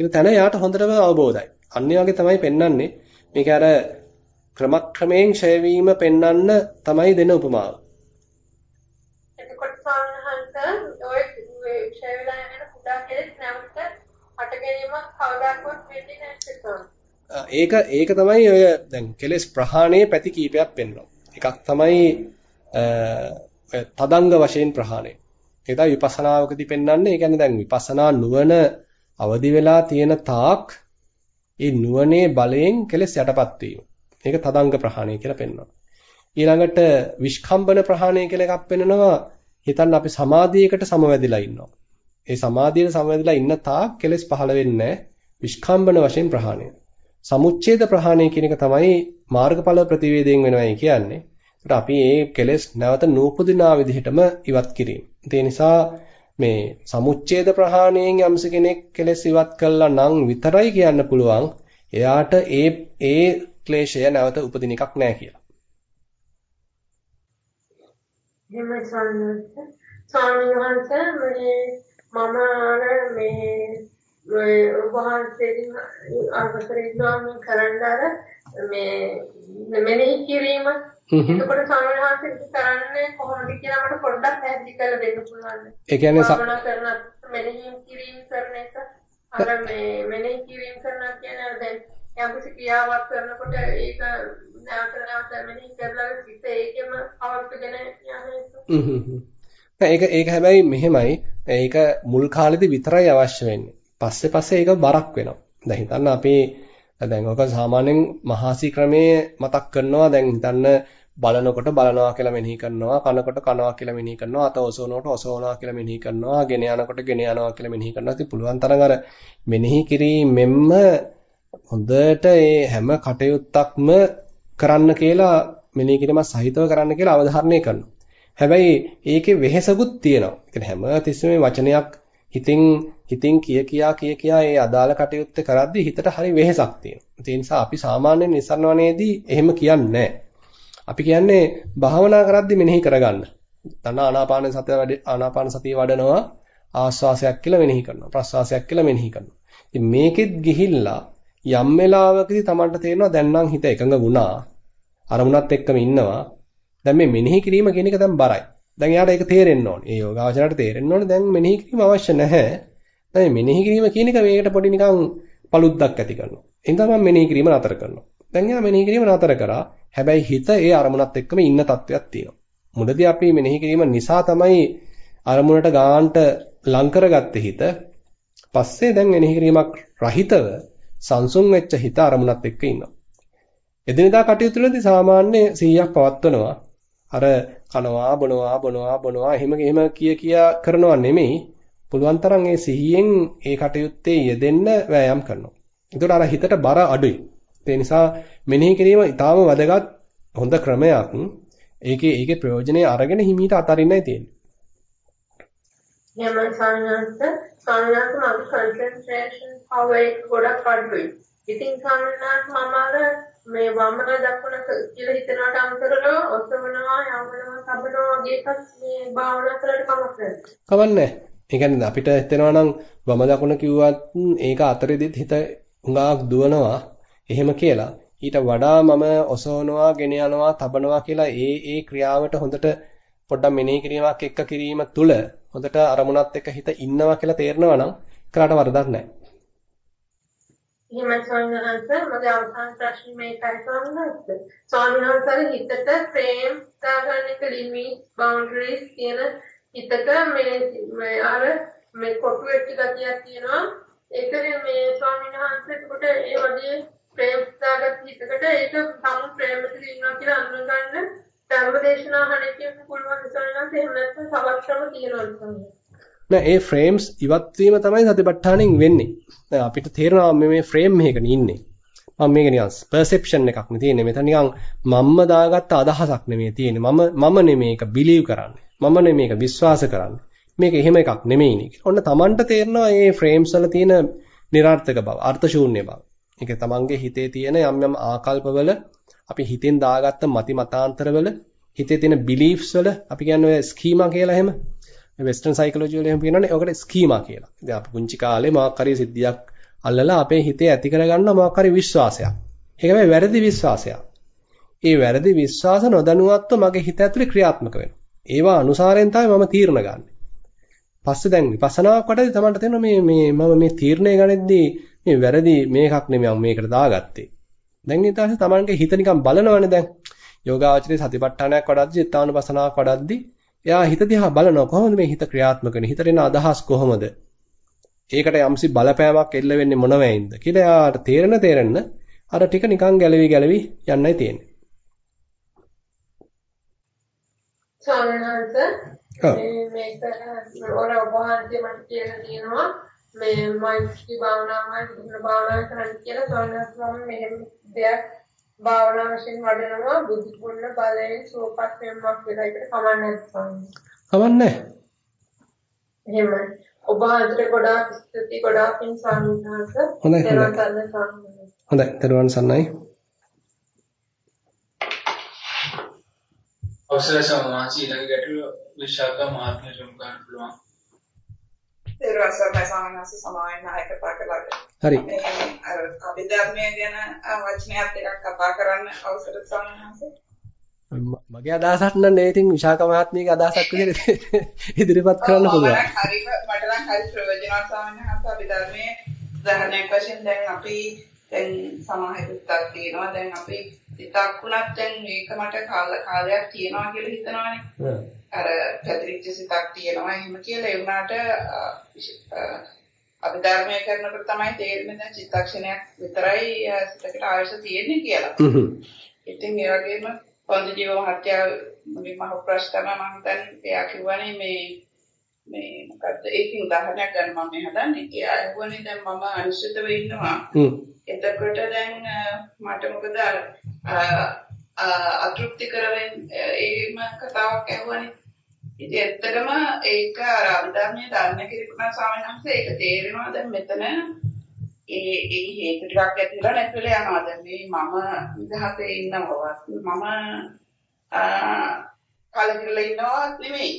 කියන තැන එයාට හොඳටම අවබෝධයි. අන්න වගේ තමයි පෙන්වන්නේ. මේක අර ක්‍රමක්‍රමයෙන් ඡය වීම පෙන්වන්න තමයි දෙන උපමාව. එතකොට සාමාන්‍යහන්ත ඔය ඡය වෙලා යන කුඩා කෙලෙස් නැවත හට ගැනීමක් කවදාකවත් වෙන්නේ නැහැ ඒක ඒක තමයි ඔය දැන් කෙලෙස් ප්‍රහාණයේ පැති කීපයක් පෙන්වනවා. එකක් තමයි තදංග වශයෙන් ප්‍රහාණය. ඒක තමයි විපස්සනාවකදී පෙන්වන්නේ. ඒ කියන්නේ දැන් විපස්සනා නුවණ අවදි වෙලා තියෙන තාක් ඒ නුවණේ බලයෙන් කෙලෙස් යටපත් වීම. ඒක තදංග ප්‍රහාණය කියලා පෙන්වනවා. ඊළඟට විස්කම්බන ප්‍රහාණය කියලා එකක් පෙන්වනවා. හිතන්න අපි සමාධියකට සමවැදිලා ඉන්නවා. ඒ සමාධියට සමවැදිලා ඉන්න තාක් කෙලෙස් පහළ වෙන්නේ විස්කම්බන වශයෙන් ප්‍රහාණය. සමුච්ඡේද ප්‍රහාණය කියන එක තමයි මාර්ගඵල ප්‍රතිවේදයෙන් වෙනවයි කියන්නේ. ඒකට අපි මේ කෙලෙස් නැවත නූපදිනා විදිහටම ඉවත් කිරීම. ඒ නිසා මේ සමුච්ඡේද ප්‍රහාණයෙන් යම්ස කෙනෙක් කෙලෙස් ඉවත් කළා නම් විතරයි කියන්න පුළුවන් එයාට ඒ ඒ ක්ලේශය නැවත උපදින එකක් නෑ කියලා. එහෙමයි ස්වාමීන් වහන්සේ මම මේ මේ වහන්සේගෙන් අර්ථකථන කරන්න අර මේ මෙනෙහි කිරීම එතකොට ස්වාමීන් වහන්සේ කරන්නේ කොහොමද කියලා මට පොඩ්ඩක් පැහැදිලි කරලා දෙන්න පුළුවන්ද? ඒ කියන්නේ භාවනා කරන මෙනෙහි කිරීම කරන එක අර මේ මෙනෙහි කිරීම කරනවා කියන්නේ දැන් යම්කිසි ක්‍රියාවක් කරනකොට ඒක නැවත නැවත මෙනෙහි කරලා සිත ඒකෙම පවත්වාගෙන යන ඒක ඒක හැබැයි මෙහෙමයි ඒක මුල් කාලෙදි විතරයි අවශ්‍ය වෙන්නේ. පස්සේ පස්සේ ඒක බරක් වෙනවා. දැන් හිතන්න අපි දැන් ඔක සාමාන්‍යයෙන් මහාසි ක්‍රමයේ මතක් කරනවා දැන් හිතන්න බලනකොට බලනවා කියලා මෙනෙහි කරනවා කනකොට කනවා කියලා මෙනෙහි කරනවා අත ඔසවනකොට ඔසවනවා කියලා මෙනෙහි කරනවා ගෙන යනකොට ගෙන යනවා කියලා මෙනෙහි කරනවා. ඉතින් පුළුවන් තරම් අර මෙනෙහි කිරීමෙන්ම හොඳට ඒ හැම කටයුත්තක්ම කරන්න කියලා මෙනෙහි කිරීම සහිතව කරන්න කියලා අවධාරණය කරනවා. හැබැයි ඒකේ වෙහෙසකුත් තියෙනවා. ඒ හැම තිස්සෙම වචනයක් හිතින් හිතින් කිය කියා කිය කියා ඒ අදාළ කටයුත්ත කරද්දී හිතට හරි වෙහෙසක් තියෙනවා. ඒ නිසා අපි සාමාන්‍යයෙන් නිසරණවනේදී එහෙම කියන්නේ නැහැ. අපි කියන්නේ භාවනා කරද්දි මෙනෙහි කරගන්න. තන ආනාපාන සතිය වැඩ ආනාපාන සතිය වඩනවා ආස්වාසයක් කියලා මෙනෙහි කරනවා. ප්‍රස්වාසයක් කියලා මෙනෙහි කරනවා. ඉතින් මේකෙත් ගිහිල්ලා යම් වෙලාවකදී Tamanට තේරෙනවා දැන් නම් හිත එකඟ වුණා. අරමුණත් එක්කම ඉන්නවා. දැන් මේ මෙනෙහි කිරීම කියන එක දැන් බරයි. දැන් එයාට ඒක තේරෙන්න ඕනේ. ඒ යෝගාවචරයට තේරෙන්න ඕනේ දැන් මෙනෙහි කිරීම අවශ්‍ය නැහැ. දැන් මෙනෙහි කිරීම කියන එක මේකට පොඩි නිකන් paluddක් ඇති කරනවා. එහෙනම් මම මෙනෙහි කිරීම නතර කරනවා. දැන් එයා මෙනෙහි කිරීම නතර කරා. හැබැයි හිත ඒ අරමුණත් එක්කම ඉන්න තත්වයක් තියෙනවා. මුලදී අපි මෙනෙහි කිරීම නිසා තමයි අරමුණට ගාන්ට ලං කරගත්තේ හිත. පස්සේ දැන් මෙනෙහි කිරීමක් රහිතව සංසුන් වෙච්ච හිත අරමුණත් එක්ක ඉන්නවා. එදිනදා කටයුතු වලදී සාමාන්‍ය 100ක් පවත්වනවා. අර කනවා බොනවා බොනවා බොනවා එහෙම එහෙම කිය කියා කරනවා නෙමෙයි. පුළුවන් තරම් ඒ සිහියෙන් ඒ කටයුත්තේ යෙදෙන්න වෑයම් කරනවා. ඒකට අර හිතට බර අඩුයි. ඒ නිසා මෙනෙහි කිරීම ඊටාම වැදගත් හොඳ ක්‍රමයක්. ඒකේ ඒකේ ප්‍රයෝජනේ අරගෙන හිමීට අතරින්නයි තියෙන්නේ. යමයි සාමාන්‍යත් සාමාන්‍යත් මගේ කන්සන්ට්‍රේෂන් පවර් එක ගොඩක් අඩුයි. ඉතින් සාමාන්‍යත් මම අර මේ වමන දකුණ කියලා හිතනවට අමතරව ඔසවනවා යවනවා තබනවා වගේ එකක් මේ භාවනා කරලා කමක් නැහැ. කවන්නේ. ඒ කියන්නේ අපිට හිතෙනවා නම් වම දකුණ කිව්වත් ඒක අතරෙදිත් හිත හුඟක් දුවනවා. එහෙම කියලා ඊට වඩා මම ඔසවනවා, ගෙන යනවා, තබනවා කියලා ඒ ඒ ක්‍රියාවට හොඳට පොඩ්ඩක් මෙනෙහි කිරීමක් එක්ක කිරීම තුළ හොඳට අරමුණත් එක්ක හිත ඉන්නවා කියලා තේරෙනවා නම් කරාට වරදක් නැහැ. එහෙමයි ස්වාමීන් වහන්සේ මගේ අවසාන ප්‍රශ්නේ මේකයි ස්වාමීන් වහන්සේ. ස්වාමීන් වහන්සේ හිතට ෆ්‍රේම් දාගන්න එක ලිමිට් බවුන්ඩරිස් කියන හිතට මේ අර මේ කොටු වෙච්ච ගතියක් තියෙනවා. ඒකනේ මේ ස්වාමීන් වහන්සේට ඒ වගේ ප්‍රයෝගාගත හිතකට ඒක සමුන් ප්‍රේමසිල ඉන්නවා කියලා අනුගන්න ධර්ම දේශනා හණකින් පුළුවන් විසෝනන්ත එහෙම නැත්නම් සවක්ෂම කියනවා නෑ ඒ ෆ්‍රේම්ස් ඉවත් වීම තමයි සතිපට්ඨාණයෙන් වෙන්නේ. දැන් අපිට තේරෙනවා මේ මේ ෆ්‍රේම් මේකන ඉන්නේ. මම මේක නිකන් පර්සෙප්ෂන් එකක් නේ තියෙන්නේ. මෙතන නිකන් මම්ම දාගත්ත අදහසක් නෙමෙයි තියෙන්නේ. මම මම නෙමෙයි මේක බිලීව් කරන්නේ. මම නෙමෙයි මේක විශ්වාස කරන්නේ. මේක එහෙම එකක් නෙමෙයිනේ. ඔන්න Tamanට තේරෙනවා මේ ෆ්‍රේම්ස් වල තියෙන નિરර්ථක බව, අර්ථ ශූන්‍ය බව. ඒක තමන්ගේ හිතේ තියෙන යම් යම් ආකල්පවල අපි හිතෙන් දාගත්ත මති මතාන්තරවල හිතේ තියෙන beliefs වල අපි කියන්නේ ඔය ස්කීමා කියලා එහෙම. වෙස්ටර්න් සයිකොලොජි වල එහෙම කියනවනේ ඔකට ස්කීමා කියලා. ඉතින් අපි පුංචි කාලේ මොකක් හරි සිද්ධියක් අල්ලලා අපේ හිතේ ඇති කරගන්න මොකක් හරි විශ්වාසයක්. ඒක මේ වැරදි විශ්වාසයක්. ඒ වැරදි විශ්වාස නොදැනුවත්ව මගේ හිත ඇතුලේ ක්‍රියාත්මක වෙනවා. ඒවා අනුසාරයෙන් තමයි මම තීරණ ගන්නෙ. පස්සේ දැන් විපස්සනාවක් වටදී තමයි තේරෙනවා මේ මේ මම මේ තීරණය ගනිද්දී මේ වැරදි මේකක් නෙමෙයි මම මේකට දාගත්තේ. දැන් ඊට පස්සේ තමන්ගේ හිත නිකන් බලනවනේ දැන්. යෝගාචරයේ සතිපට්ඨානයක් වඩද්දී, චිත්තානුපසනාවක් වඩද්දී එයා හිත දිහා බලනවා කොහොමද මේ හිත ක්‍රියාත්මක වෙන්නේ? හිතට එන අදහස් කොහොමද? ඒකට යම්සි බලපෑමක් එල්ල වෙන්නේ මොන වෙයින්ද කියලා එයාට තේරෙන තේරෙන්න අර ටික නිකන් ගැලවි ගැලවි යන්නයි තියෙන්නේ. ස්වාමීන් වහන්සේ මේක ඔර වහන්සේ මට කියලා තියෙනවා මේ මෛත්‍රී භාවනාවයි බුදුන භාවනාව කරන්න කියලා ස්වාමීන් වහන්සේ මෙහෙම දෙයක් භාවනා වශයෙන් වඩනවා බුදු ගුණ බලයෙන් සෝපත් වෙනවක් වෙලා ඒකට කමන්නේ. කමන්නේ. එහෙමයි. ඔබ වහන්සේට ගොඩාක් ස්තුති ගොඩාක් වහන්සේ. හොඳයි. හොඳයි. දරුවන් සන්නයි. අවසරයි සමාජී ඊළඟ ගැටලුව විශාඛා මහත්මියට යොමු කරන්න පුළුවන්. ඒ රසයි සමානස සමාවෙන් ආයක කතා කළාද? හරි. අර අභිධර්මයේ ගැන වචනයක් එකක් කතා කරන්න අවසර සමානස. මගේ අදහසක් නෑ ඉතින් විශාඛ මහත්මියගේ අදහසක් විදිහට ඉදිරිපත් කරන්න පුළුවන්. හරි මට නම් හරි ප්‍රයෝජනවත් සාමාන්‍යහස අභිධර්මයේ උදාහරණයක් වශයෙන් දැන් අපි දැන් සමාහිතක් තියෙනවා දැන් අපි සිතක් වුණත් දැන් මේක මට කාලයක් තියෙනවා කියලා හිතනවානේ. අර පැතිරිච්ච සිතක් තියෙනවා එහෙම කියලා ඒ වුණාට අභිධර්මය කරනකොට තමයි තේරෙන්නේ දැන් චිත්තක්ෂණයක් විතරයි සිතකට ආයශ තියෙන්නේ කියලා. ඉතින් ඒ වගේම පොන්දිජීව මහත්තයා මුලින්ම ප්‍රශ්න තමයි මම හිතන්නේ එයා කිව්වනේ මේ මේ මොකද්ද ඒකේ උදාහරණයක් ගන්න මම හදන්නේ. එයා අහුවනේ දැන් මම අනිශ්චිතව ඉන්නවා. එතකොට දැන් මට මොකද අතෘප්ති කරවෙන් ඒම කතාවක් ඇහුවනේ. ඉතින් ඇත්තටම ඒක අර අභිධර්මයේ ධර්ම කිරිකුණා ස්වාමීන් වහන්සේ ඒක තේරෙනවා දැන් මෙතන ඒ ඒ හේතු ටිකක් ඇතිලා නැතිලා යනවා. දැන් මේ මම විදහසේ ඉන්නවා. මම කලකිරලා ඉන්නවා නෙමෙයි.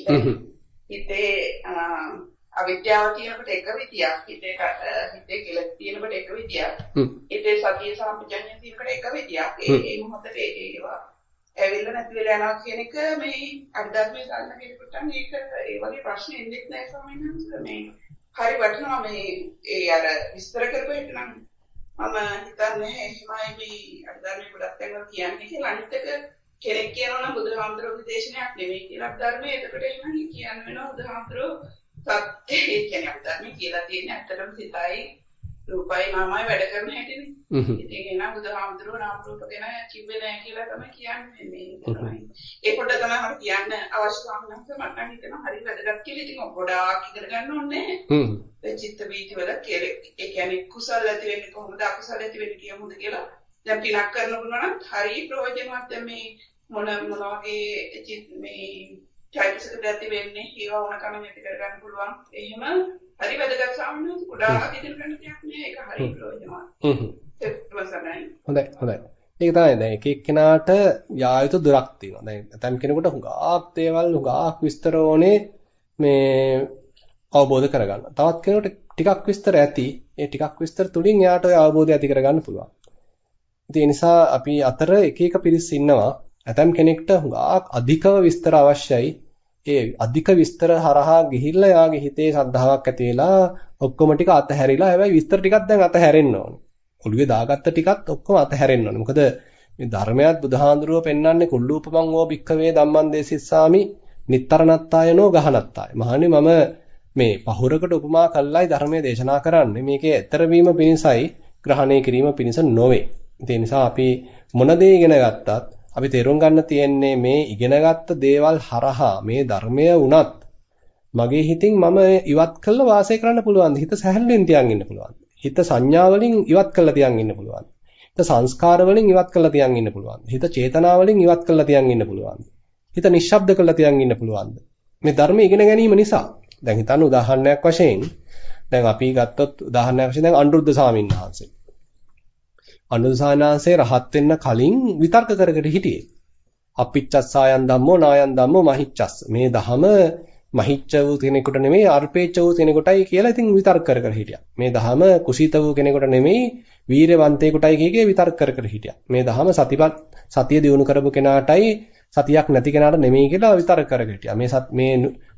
හිතේ අවිද්‍යාව තියෙනකොට එක විදියක් හිතේ හිතේ කෙලස් තියෙනකොට එක විදියක් හිතේ සතිය සම්පජඤ්ඤය තියෙනකොට එක විදියක්. ඒ මොහොතේ ඒවා ඇවිල්ලා නැති වෙලා යනවා කියන එක මේ අධර්මයේ ගන්න කෙනෙකුට මේක ඒ වගේ ප්‍රශ්න එන්නේ නැහැ ස්වාමීන් මේ හරි වටිනවා මේ ඒ අර විස්තර කරපු එක නම්. මම හිතන්නේ එහෙමයි මේ අධර්මයේ ගොඩක් දේවල් කියන්නේ කියලා. අනිත් එක කෙනෙක් කියනවා නම් බුදුහාමුදුරුවෝගේ දේශනයක් නෙමෙයි කියලා ධර්මයේ එතකොට එහෙනම් කියන්න. වෙනවා බුදුහාමුදුරුවෝ සත්‍ය ඒ කියන්නේ අපිට කියලා තියෙන්නේ ඇත්තටම සිතයි රූපයි නාමයි වැඩ කරන හැටිනේ. ඉතින් එනවා බුදුහාමුදුරුවෝ නාම රූප ගැන කිව්වේ නැහැ කියලා තමයි කියන්නේ මේ. ඒ පොඩ තමයි මම කියන්න අවශ්‍ය සම්මත මට නම් හිතෙනවා හරි වැදගත් කියලා. ඉතින් ගොඩාක් ඉගෙන ගන්න ඕනේ. හ්ම්. ඒ චිත්ත වීති වල ඒ කියන්නේ කුසල ඇති වෙන්නේ කොහොමද අකුසල ඇති වෙන්නේ කියමුද කියලා. දැන් පිනක් කරනකොට නම් හරි ප්‍රයෝජනවත් මේ මොන මොන වගේ මේ චෛතසික දැති වෙන්නේ ඒව වුණකම නැති කරගන්න පුළුවන්. එහෙම හරි වැදගත් සාමාන්‍යයෙන් ගොඩාක් ඉදිරි කරන්න දෙයක් නෑ. ඒක හරි ප්‍රයෝජනවත්. ඒක තමයි දැන් එක එක්කෙනාට යා යුතු දුරක් තියෙනවා. දැන් ඇතම් කෙනෙකුට හුඟක් දේවල් හුඟක් විස්තර ඕනේ මේ අවබෝධ කරගන්න. තවත් කෙනෙකුට ටිකක් විස්තර ඇති. ඒ ටිකක් විස්තර තුලින් එයාට අවබෝධය ඇති කරගන්න පුළුවන්. ඉතින් ඒ නිසා අපි අතර එක එක පිරිස් ඉන්නවා. ඇතම් කෙනෙක්ට හුඟක් අධිකව විස්තර අවශ්‍යයි. ඒ අධික විස්තර හරහා ගිහිල්ලා යාගේ හිතේ සද්ධාාවක් ඇති වෙලා ඔක්කොම ටික අතහැරිලා හැබැයි විස්තර ටිකක් දැන් අතහැරෙන්න ඕනේ. ඔළුවේ දාගත්ත ටිකත් ඔක්කොම අතහැරෙන්න ඕනේ. මොකද මේ ධර්මයක් බුධාඳුරුව පෙන්වන්නේ කුල්ලූපමං ඕ භික්ඛවේ ධම්මං දේසිස්සාමි නිත්තරණත්තායනෝ ගහනත්තාය. මහණනි මම මේ පහුරකට උපමා කළායි ධර්මයේ දේශනා කරන්නේ. මේකේ ඈතර වීම පිණිසයි ග්‍රහණය කිරීම පිණිස නොවේ. ඒ නිසා අපි මොන දේ ඉගෙන ගත්තත් අපි තේරුම් ගන්න තියෙන්නේ මේ ඉගෙනගත්ත දේවල් හරහා මේ ධර්මය වුණත් මගේ හිතින් මම ඉවත් කළා වාසය කරන්න පුළුවන්. හිත සැහැල්ලුවෙන් තියන් ඉන්න පුළුවන්. හිත සංඥා වලින් ඉවත් කළා තියන් ඉන්න පුළුවන්. හිත සංස්කාර වලින් ඉවත් කළා තියන් ඉන්න පුළුවන්. හිත චේතනා වලින් ඉවත් කළා තියන් ඉන්න පුළුවන්. හිත නිශ්ශබ්ද කළා තියන් ඉන්න පුළුවන්. මේ ධර්මය ඉගෙන ගැනීම නිසා. දැන් හිතන්න උදාහරණයක් වශයෙන් දැන් අපි ගත්තොත් උදාහරණයක් වශයෙන් දැන් අනුරුද්ධ සාමීන් වහන්සේ අනුසානාංශේ රහත් වෙන්න කලින් විතර්ක කර කර හිටියේ. අපිච්චස්සායන් ධම්මෝ නායන් ධම්මෝ මහිච්චස්ස. මේ ධහම මහිච්ච වූ කෙනෙකුට නෙමෙයි අර්පේච්ච වූ කෙනෙකුටයි කියලා ඉතින් විතර්ක කර කර හිටියා. මේ ධහම කුසීත වූ කෙනෙකුට නෙමෙයි වීරවන්තයෙකුටයි කියකේ විතර්ක කර කර හිටියා. මේ ධහම සතිපත් සතිය දිනු කරපු කෙනාටයි සතියක් නැති කෙනාට නෙමෙයි කියලා විතර්ක කර කර හිටියා. මේ මේ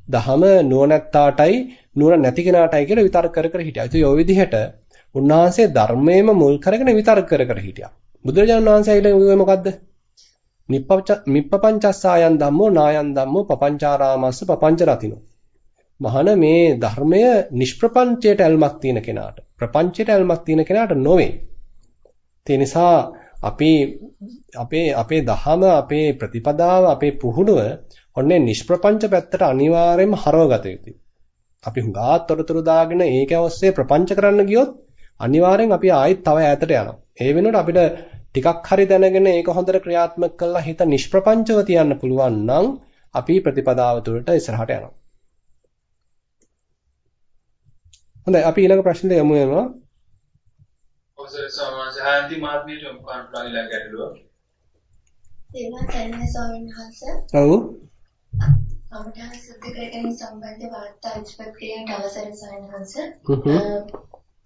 ධහම නුවණැත්තාටයි නුවණ නැති කෙනාටයි කියලා විතර්ක කර කර හිටියා. ඉතින් ওই විදිහට උන්වහන්සේ ධර්මයේම මුල් කරගෙන විතර්ක කර කර හිටියා. බුදුරජාණන් වහන්සේ ඇවිල්ලා කිව්වේ මොකද්ද? නිප්පපංචස්සායන් ධම්මෝ නායන් ධම්මෝ පපංචාරාමස්ස පපංච රතිනෝ. මහාන මේ ධර්මය නිෂ්ප්‍රපංචයට ඇල්මක් තියෙන කෙනාට ප්‍රපංචයට ඇල්මක් තියෙන කෙනාට නොවේ. ඒ නිසා අපි අපේ අපේ දහම අපේ ප්‍රතිපදාව අපේ පුහුණුව ඔන්නේ නිෂ්ප්‍රපංච පැත්තට අනිවාර්යයෙන්ම හරවගත යුතුයි. අපි හුඟා තොරතුරු දාගෙන ඒක ඔස්සේ ප්‍රපංච කරන්න ගියොත් අනිවාර්යෙන් අපි ආයෙත් තව ඈතට යනවා. ඒ වෙනුවට අපිට ටිකක් හරි දැනගෙන ඒක හොඳට ක්‍රියාත්මක කළා හිත නිෂ්ප්‍රපංචව තියන්න පුළුවන් නම් අපි ප්‍රතිපදාව තුළට ඉස්සරහට යනවා. හොඳයි අපි ඊළඟ ප්‍රශ්නෙට යමු යනවා. ඔසර සමාජාන්ති මාත්මියට මොකක්ද ළඟ ගැටලුව? ඒවා දැනන්නේ ස්වාමීන් වහන්සේ. ඔව්. කමඨාන සුද්ධ කරගෙන සම්බන්ධ වාර්තා ඉස්පත් කිරීමට අවසර සයන්හංශ.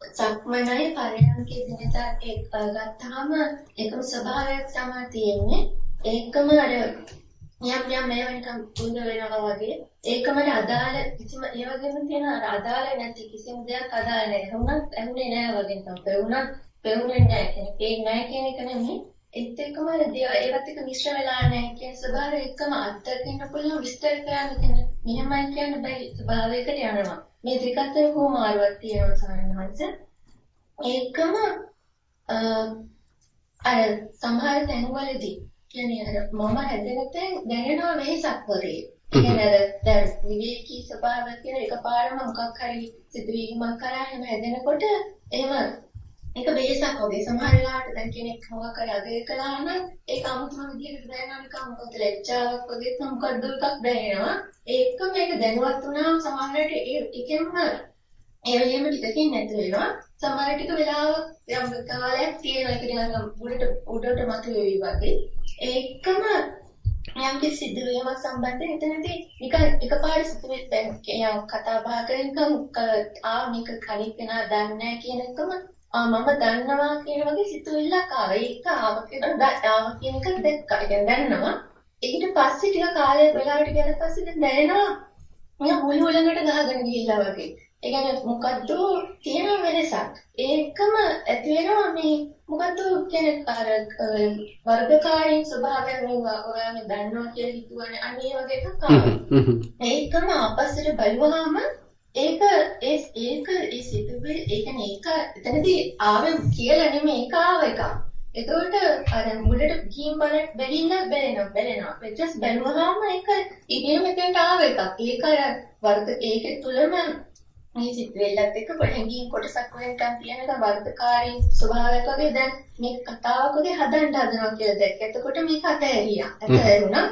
සක්මනයි පරයන්කේ දිනදා එක් ගත්තාම එකම ස්වභාවයක් තමයි තියෙන්නේ. ඒකම අර යම් යම් මේවා නිකන් පුඳ වෙනවා වගේ. ඒකම අදාළ කිසිම ඒ වගේම තියෙන අර අදාළ නැති කිසිම දෙයක් අදාළ නැහැ. වුණත් ඇහුනේ නැහැ වගේ තමයි. පෙවුණත් පෙවුනේ නැහැ කියන එක. ඒ නැහැ කියන එක නෙමෙයි. ඒත් එක්කම අර ඒවත් එක මිශ්‍ර වෙලා නැහැ කියන ස්වභාවය එක්කම අත්දකින්න පුළුවන් විස්තර කරන්න තියෙන. මෙහෙමයි කියන්න බැරි ස්වභාවයකට යනවා. මේ දෙක අතර කොහොමාරුවක් තියෙනවා සාමාන්‍යවංශ. ඒකම අර සමහර තැන්වලදී කියන්නේ අර මම හැදෙන තැන් දැනෙනවා වෙහසක් වගේ. කියන්නේ අර දැන් විවේකී ස්වභාවය කියන එකපාරම මොකක් හරි සිදුවීමක් කරා එහෙම හැදෙනකොට එහෙම ඒක වෙහසක් වගේ. සමහර වෙලාවට දැන් කෙනෙක් මොකක් හරි අගය කළා නම් ඒක අමුතුම විදිහකට දැනෙනවා නිකන් මොකද ලැජ්ජාවක් වගේ මොකක්ද එකක් දැනෙනවා. ඒකම මේක දැනුවත් වුණාම සමහරවිට ඒකෙන්ම ඒ වෙලෙම ටිකකින් නැති වෙනවා. සමහර ටික වෙලාවක් යම් කාලයක් තියෙනවා. ඒක නිකන් උඩට උඩට මතුවේවි වගේ. ඒකම යම් කිසි සිදුවීමක් සම්බන්ධයෙන් එතනදී නිකන් එකපාර සිදුවෙත් දැන් කතා බහ කරනකම් ආ මේක කලින් කෙනා දන්නේ නැහැ කියන එකම ආ මම දන්නවා කියන වගේ සිතුවිල්ලක් ආවා. ඒක ආව කියලා කියන එක දැක්කා. ඒ කියන්නේ දන්නවා. ඊට පස්සේ ටික කාලයක් වෙලාවට ගියාට පස්සේ දැන් දැනෙනවා මම හුළු හුලඟට ගහගෙන ගිහිල්ලා වගේ. ඒ කියන්නේ මොකද්ද තියෙන වෙනසක්. ඒකම ඇති වෙනවා මේ මොකද්ද කියන්නේ අර වර්ගකාරී ස්වභාවය මේ ඔයාලා දන්නවා කියලා හිතුවනේ අනේ වගේ එකක් ආවා. ඒකම අපස්සට බලුවාම ඒක ඒක ඒ සිතුවිලි ඒ කියන්නේ ඒක එතනදී ආවේ කියලා නෙමෙයි ඒක ආව එකක්. එතකොට අර මුලට ගිහින් බලන්න බැරිලා බැලෙනවා බැලෙනවා. just බැලුවාම ඒක ඉගෙනම එතනට ආව එකක්. ඒක අර වර්ග ඒකේ තුලම මේ සිතුවිල්ලත් එක්ක පොඩ්ඩකින් කොටසක් වෙනකන් තියෙන එක වර්ධකාරී ස්වභාවයක් වගේ දැන් මේ කතාවක් වගේ හදන්න හදනවා කියලා දැක්ක. එතකොට මේක අතහැරියා. අතහැරුණා.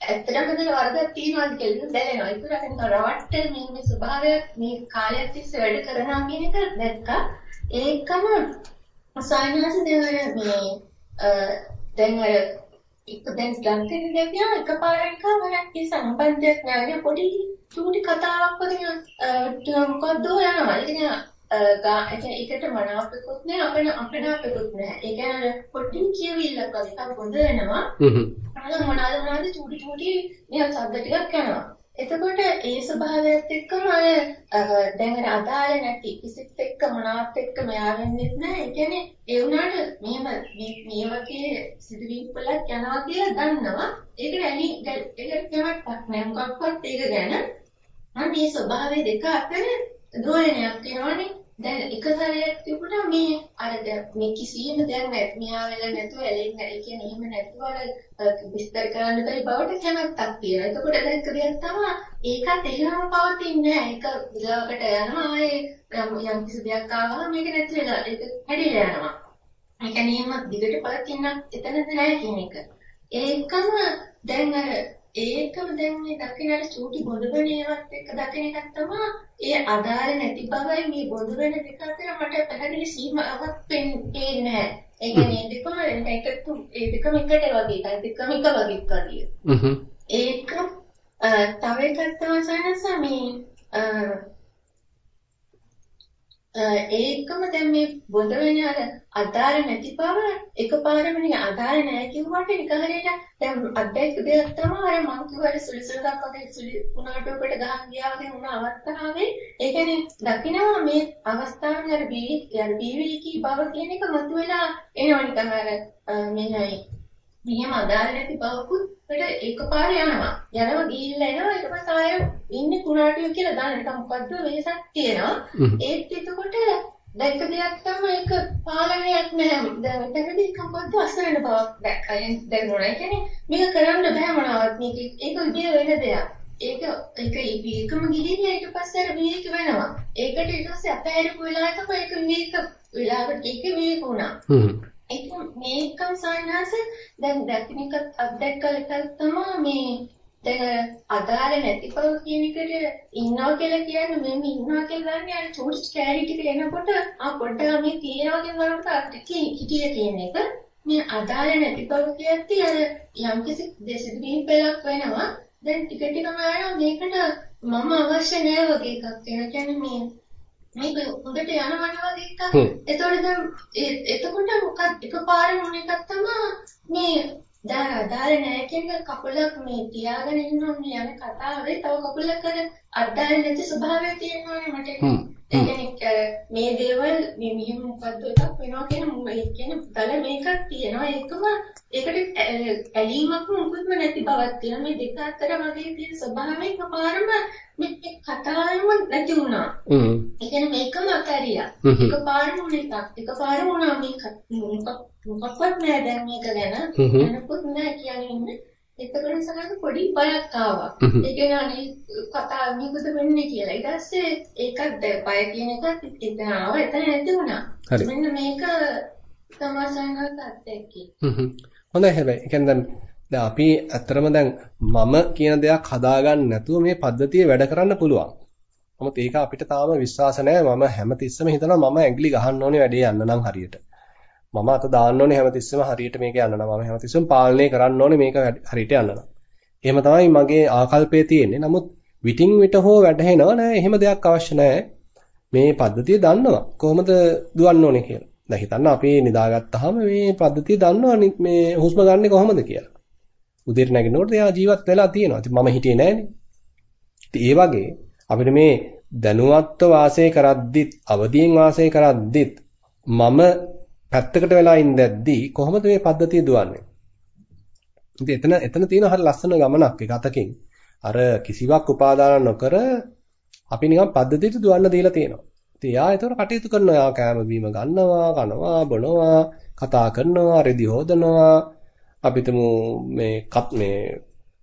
ඇත්තටම මෙතන වර්ධයක් තියෙනවාද කියලා දැනෙනවා. ඒක රකින්න රවට්ට මේ මේ ස්වභාවය මේ කාලයක් තිස්සේ වැඩ කරනවා කියන එක දැක්කා. ඒකම සායනහස දෙවර මේ දැන් අර එක දැන් ගන්තේ දෙවියන් එකපාරට කවරක් ඒ සම්බන්ධයක් නැහැ පොඩි චූටි කතාවක් වගේ මොකද්ද යනවා. ඒ කියන්නේ ඒකට මනාපෙකුත් නෑ අපේ අපනාපෙකුත් නෑ. ඒ කියන්නේ පොඩි කියවිල්ලක් වගේ එකක් පොඳ වෙනවා. හ්ම්. අර මොනවාද මොනවාද චූටි චූටි නිකන් ශබ්ද ටිකක් යනවා. එතකොට ඒ ස්වභාවයත් එක්කම අර දැන් අර අදාළ නැති කිසිත් එක්ක මොනවත් එක්ක මෙයා වෙන්නේ නැහැ. ඒ කියන්නේ ඒ වුණාට මෙහෙම මේ වගේ සිදුවීම් වලක් යනවා කියලා දන්නවා. ඒකට ඇලි ඒකට කැමැත්තක් නැහැ. මොකක්වත් ඒක ගැන අන්න මේ ස්වභාවය දෙක අතර දෝලනයක් වෙනවනේ. දැන් එක සැරයක් තිබුණා මේ අර මේ කිසියම් දෙයක් නැත් මෙහා වෙලා නැතුව ඇලෙන්නේ නැහැ කියන්නේ එහෙම නැතුව අර විස්තර කරන්න බැරි බවට කැමැත්තක් තියෙනවා. එතකොට දැන් කදියක් තමයි ඒකත් එහෙම පවතින්නේ නැහැ. ඒක විලාකට යනවා ආයේ යම් කිසි දෙයක් ආවම මේක නැති වෙලා ඒක හැදිලා යනවා. ඒ කියන්නේ එහෙම දිගට පවතින එතනද නැහැ කියන එක. ඒකම දැන් අර ඒකම දැන් මේ දකින්නට චූටි බොඳ වෙන ඒවත් එක්ක දකින එකක් තමයි ඒ අදාළ නැති බවයි මේ බොඳ වෙන දෙක අතර මට පැහැදිලි සීමාවක් පේන්නේ නැහැ. ඒ කියන්නේ දෙකම එකතු ඒ දෙකම එකට වගේ එකයි දෙකම එක වගේ. හ්ම්. ඒක තව එකක් තමයි සයනස මේ ඒකම දැන් මේ බොඳ වෙන අර අදාළ නැති බව එකපාරම නේ අදාළ නැහැ කිව්වට නික හරියට දැන් අත්දැක දෙයක් තමයි අර මං කිව්වට සුළි සුළක් වගේ සුළි උනාටුවකට ගහන් ගියා වගේ වුණ අවස්ථාවේ. ඒ කියන්නේ දකිනවා මේ අවස්ථාවේ අර බී අර බීවිකී බව කියන එක මතුවලා එනවා නිකන් අර මෙන්නයි මෙහෙම අදාළ නැති බවකුත් එකපාර යනවා. යනවා ගිහිල්ලා එනවා ඊට පස්සේ ආයෙ ඉන්නේ කුණාටුව කියලා දාන්න නිකන් මොකද්ද වෙහසක් තියෙනවා. ඒත් එතකොට දැන් එක දෙයක් තමයි ඒක පාලනයක් නැහැ. දැන් මෙතනදී එක මොකද්ද අසරණ බවක් දැක්කයෙන් දැනුණා. ඒ කියන්නේ මේක කරන්න බෑ මොනවත් මේක ඒක විදිය වෙන දෙයක්. ඒක ඒක ඒකම ගිහිල්ලා ඊට පස්සේ අර විවේක වෙනවා. ඒකට ඊට පස්සේ අපහැරපු වෙලාව තමයි ඒක විවේක වෙලාවට ඒක විවේක වුණා. ඒක මේකම සායනාස දැන් දැක්නික අත්දැකලා එකක් තමයි මේ දැන් අදාළ නැති බව කියන එකට ඉන්නවා කියලා කියන්නේ මෙන්න ඉන්නවා කියලා දන්නේ අර චූටි කැරි ටික එනකොට ආ පොඩ්ඩක් මේ තියනවා කියන වලට අත්‍යක හිටිය කියන එක. මේ අදාළ නැති බව කියද්දී අර යම්කිසි දෙසිදුවීම් පෙළක් වෙනවා. දැන් ටික ටිකම යනවා මේකට මම අවශ්‍ය නෑ වගේ එකක් වෙනවා. කියන්නේ මේ මේක හොඳට යනවන වගේ එකක්. එතකොට දැන් එතකොට මොකක්ද එකපාරම මොන එකක් තමයි මේ දැන් අදාළ නැහැ කියන කකුලක් මේ තියාගෙන ඉන්නෝනේ යන කතාවේ තව කකුලක් අර අදාළ නැති ස්වභාවයක් තියෙනවානේ මට. කියන්නේ මේ දේවල් මේ මෙහෙම මොකද්ද එකක් වෙනවා කියන ඒ කියන්නේ බල මේකක් තියෙනවා ඒකම ඒකට ඇලීමක් මොකුත්ම නැති බවක් තියෙනවා මේ දෙක අතර වගේ තියෙන ස්වභාවය එකපාරම මේ කතාවෙම නැති වුණා. හ්ම්. ඒ කියන්නේ මේකම අතරියා. එකපාරම වුණ එකක්. එකපාරම වුණා මේක මොකක්වත් නෑ දැන් මේක ගැන. අනකුත් නෑ කියන්නේ. එතකොට සමහර පොඩි බයක් ආවා. ඒ කියන්නේ අනේ කතා මේකද වෙන්නේ කියලා. ඊට පස්සේ ඒකත් බය කියන එකත් එතන ආවා. එතන නැති වුණා. මෙන්න මේක තමයි සංගත අත්දැකී. හොඳයි හැබැයි. ඒ කියන්නේ දැන් අපි ඇත්තරම දැන් මම කියන දෙයක් හදාගන්න නැතුව මේ පද්ධතිය වැඩ කරන්න පුළුවන්. නමුත් ඒක අපිට තාම විශ්වාස නැහැ. මම හැමතිස්සෙම හිතනවා මම ඇඟිලි ගහන්න ඕනේ වැඩේ යන්න නම් හරියට. මම අත දාන්න ඕනේ හැමතිස්සෙම හරියට මේක යන්න නම්. මම හැමතිස්සෙම පාලනය කරන්න ඕනේ මේක හරියට යන්න නම්. එහෙම තමයි මගේ ආකල්පය තියෙන්නේ. නමුත් විටින් විට හෝ වැටහෙනවා නෑ එහෙම දෙයක් අවශ්‍ය නැහැ. මේ පද්ධතිය දන්නවා. කොහොමද දුවන්න ඕනේ කියලා. දැන් හිතන්න අපි නිදාගත්තාම මේ පද්ධතිය දන්නවා මේ හුස්ම ගන්නෙ කොහොමද කියලා. උදේට නැගිනකොට එයා ජීවත් වෙලා තියෙනවා. ඉතින් මම හිටියේ නෑනේ. ඉතින් ඒ වගේ අපිට මේ දැනුවත්ව වාසය කරද්දිත් අවදියෙන් වාසය කරද්දිත් මම පැත්තකට වෙලා ඉඳද්දී කොහොමද මේ පද්ධතිය දුවන්නේ? ඉතින් එතන එතන තියෙන හරි ලස්සන ගමනක් එක අතකින්. අර කිසිවක් උපාදාන නොකර අපි නිකන් පද්ධතියට දුවන්න දීලා තියෙනවා. ඉතින් යා ඒතර කටයුතු කරනවා. යා කෑම බීම ගන්නවා, කනවා, බොනවා, කතා කරනවා, රෙදි හොදනවා. අපිටම මේ කප් මේ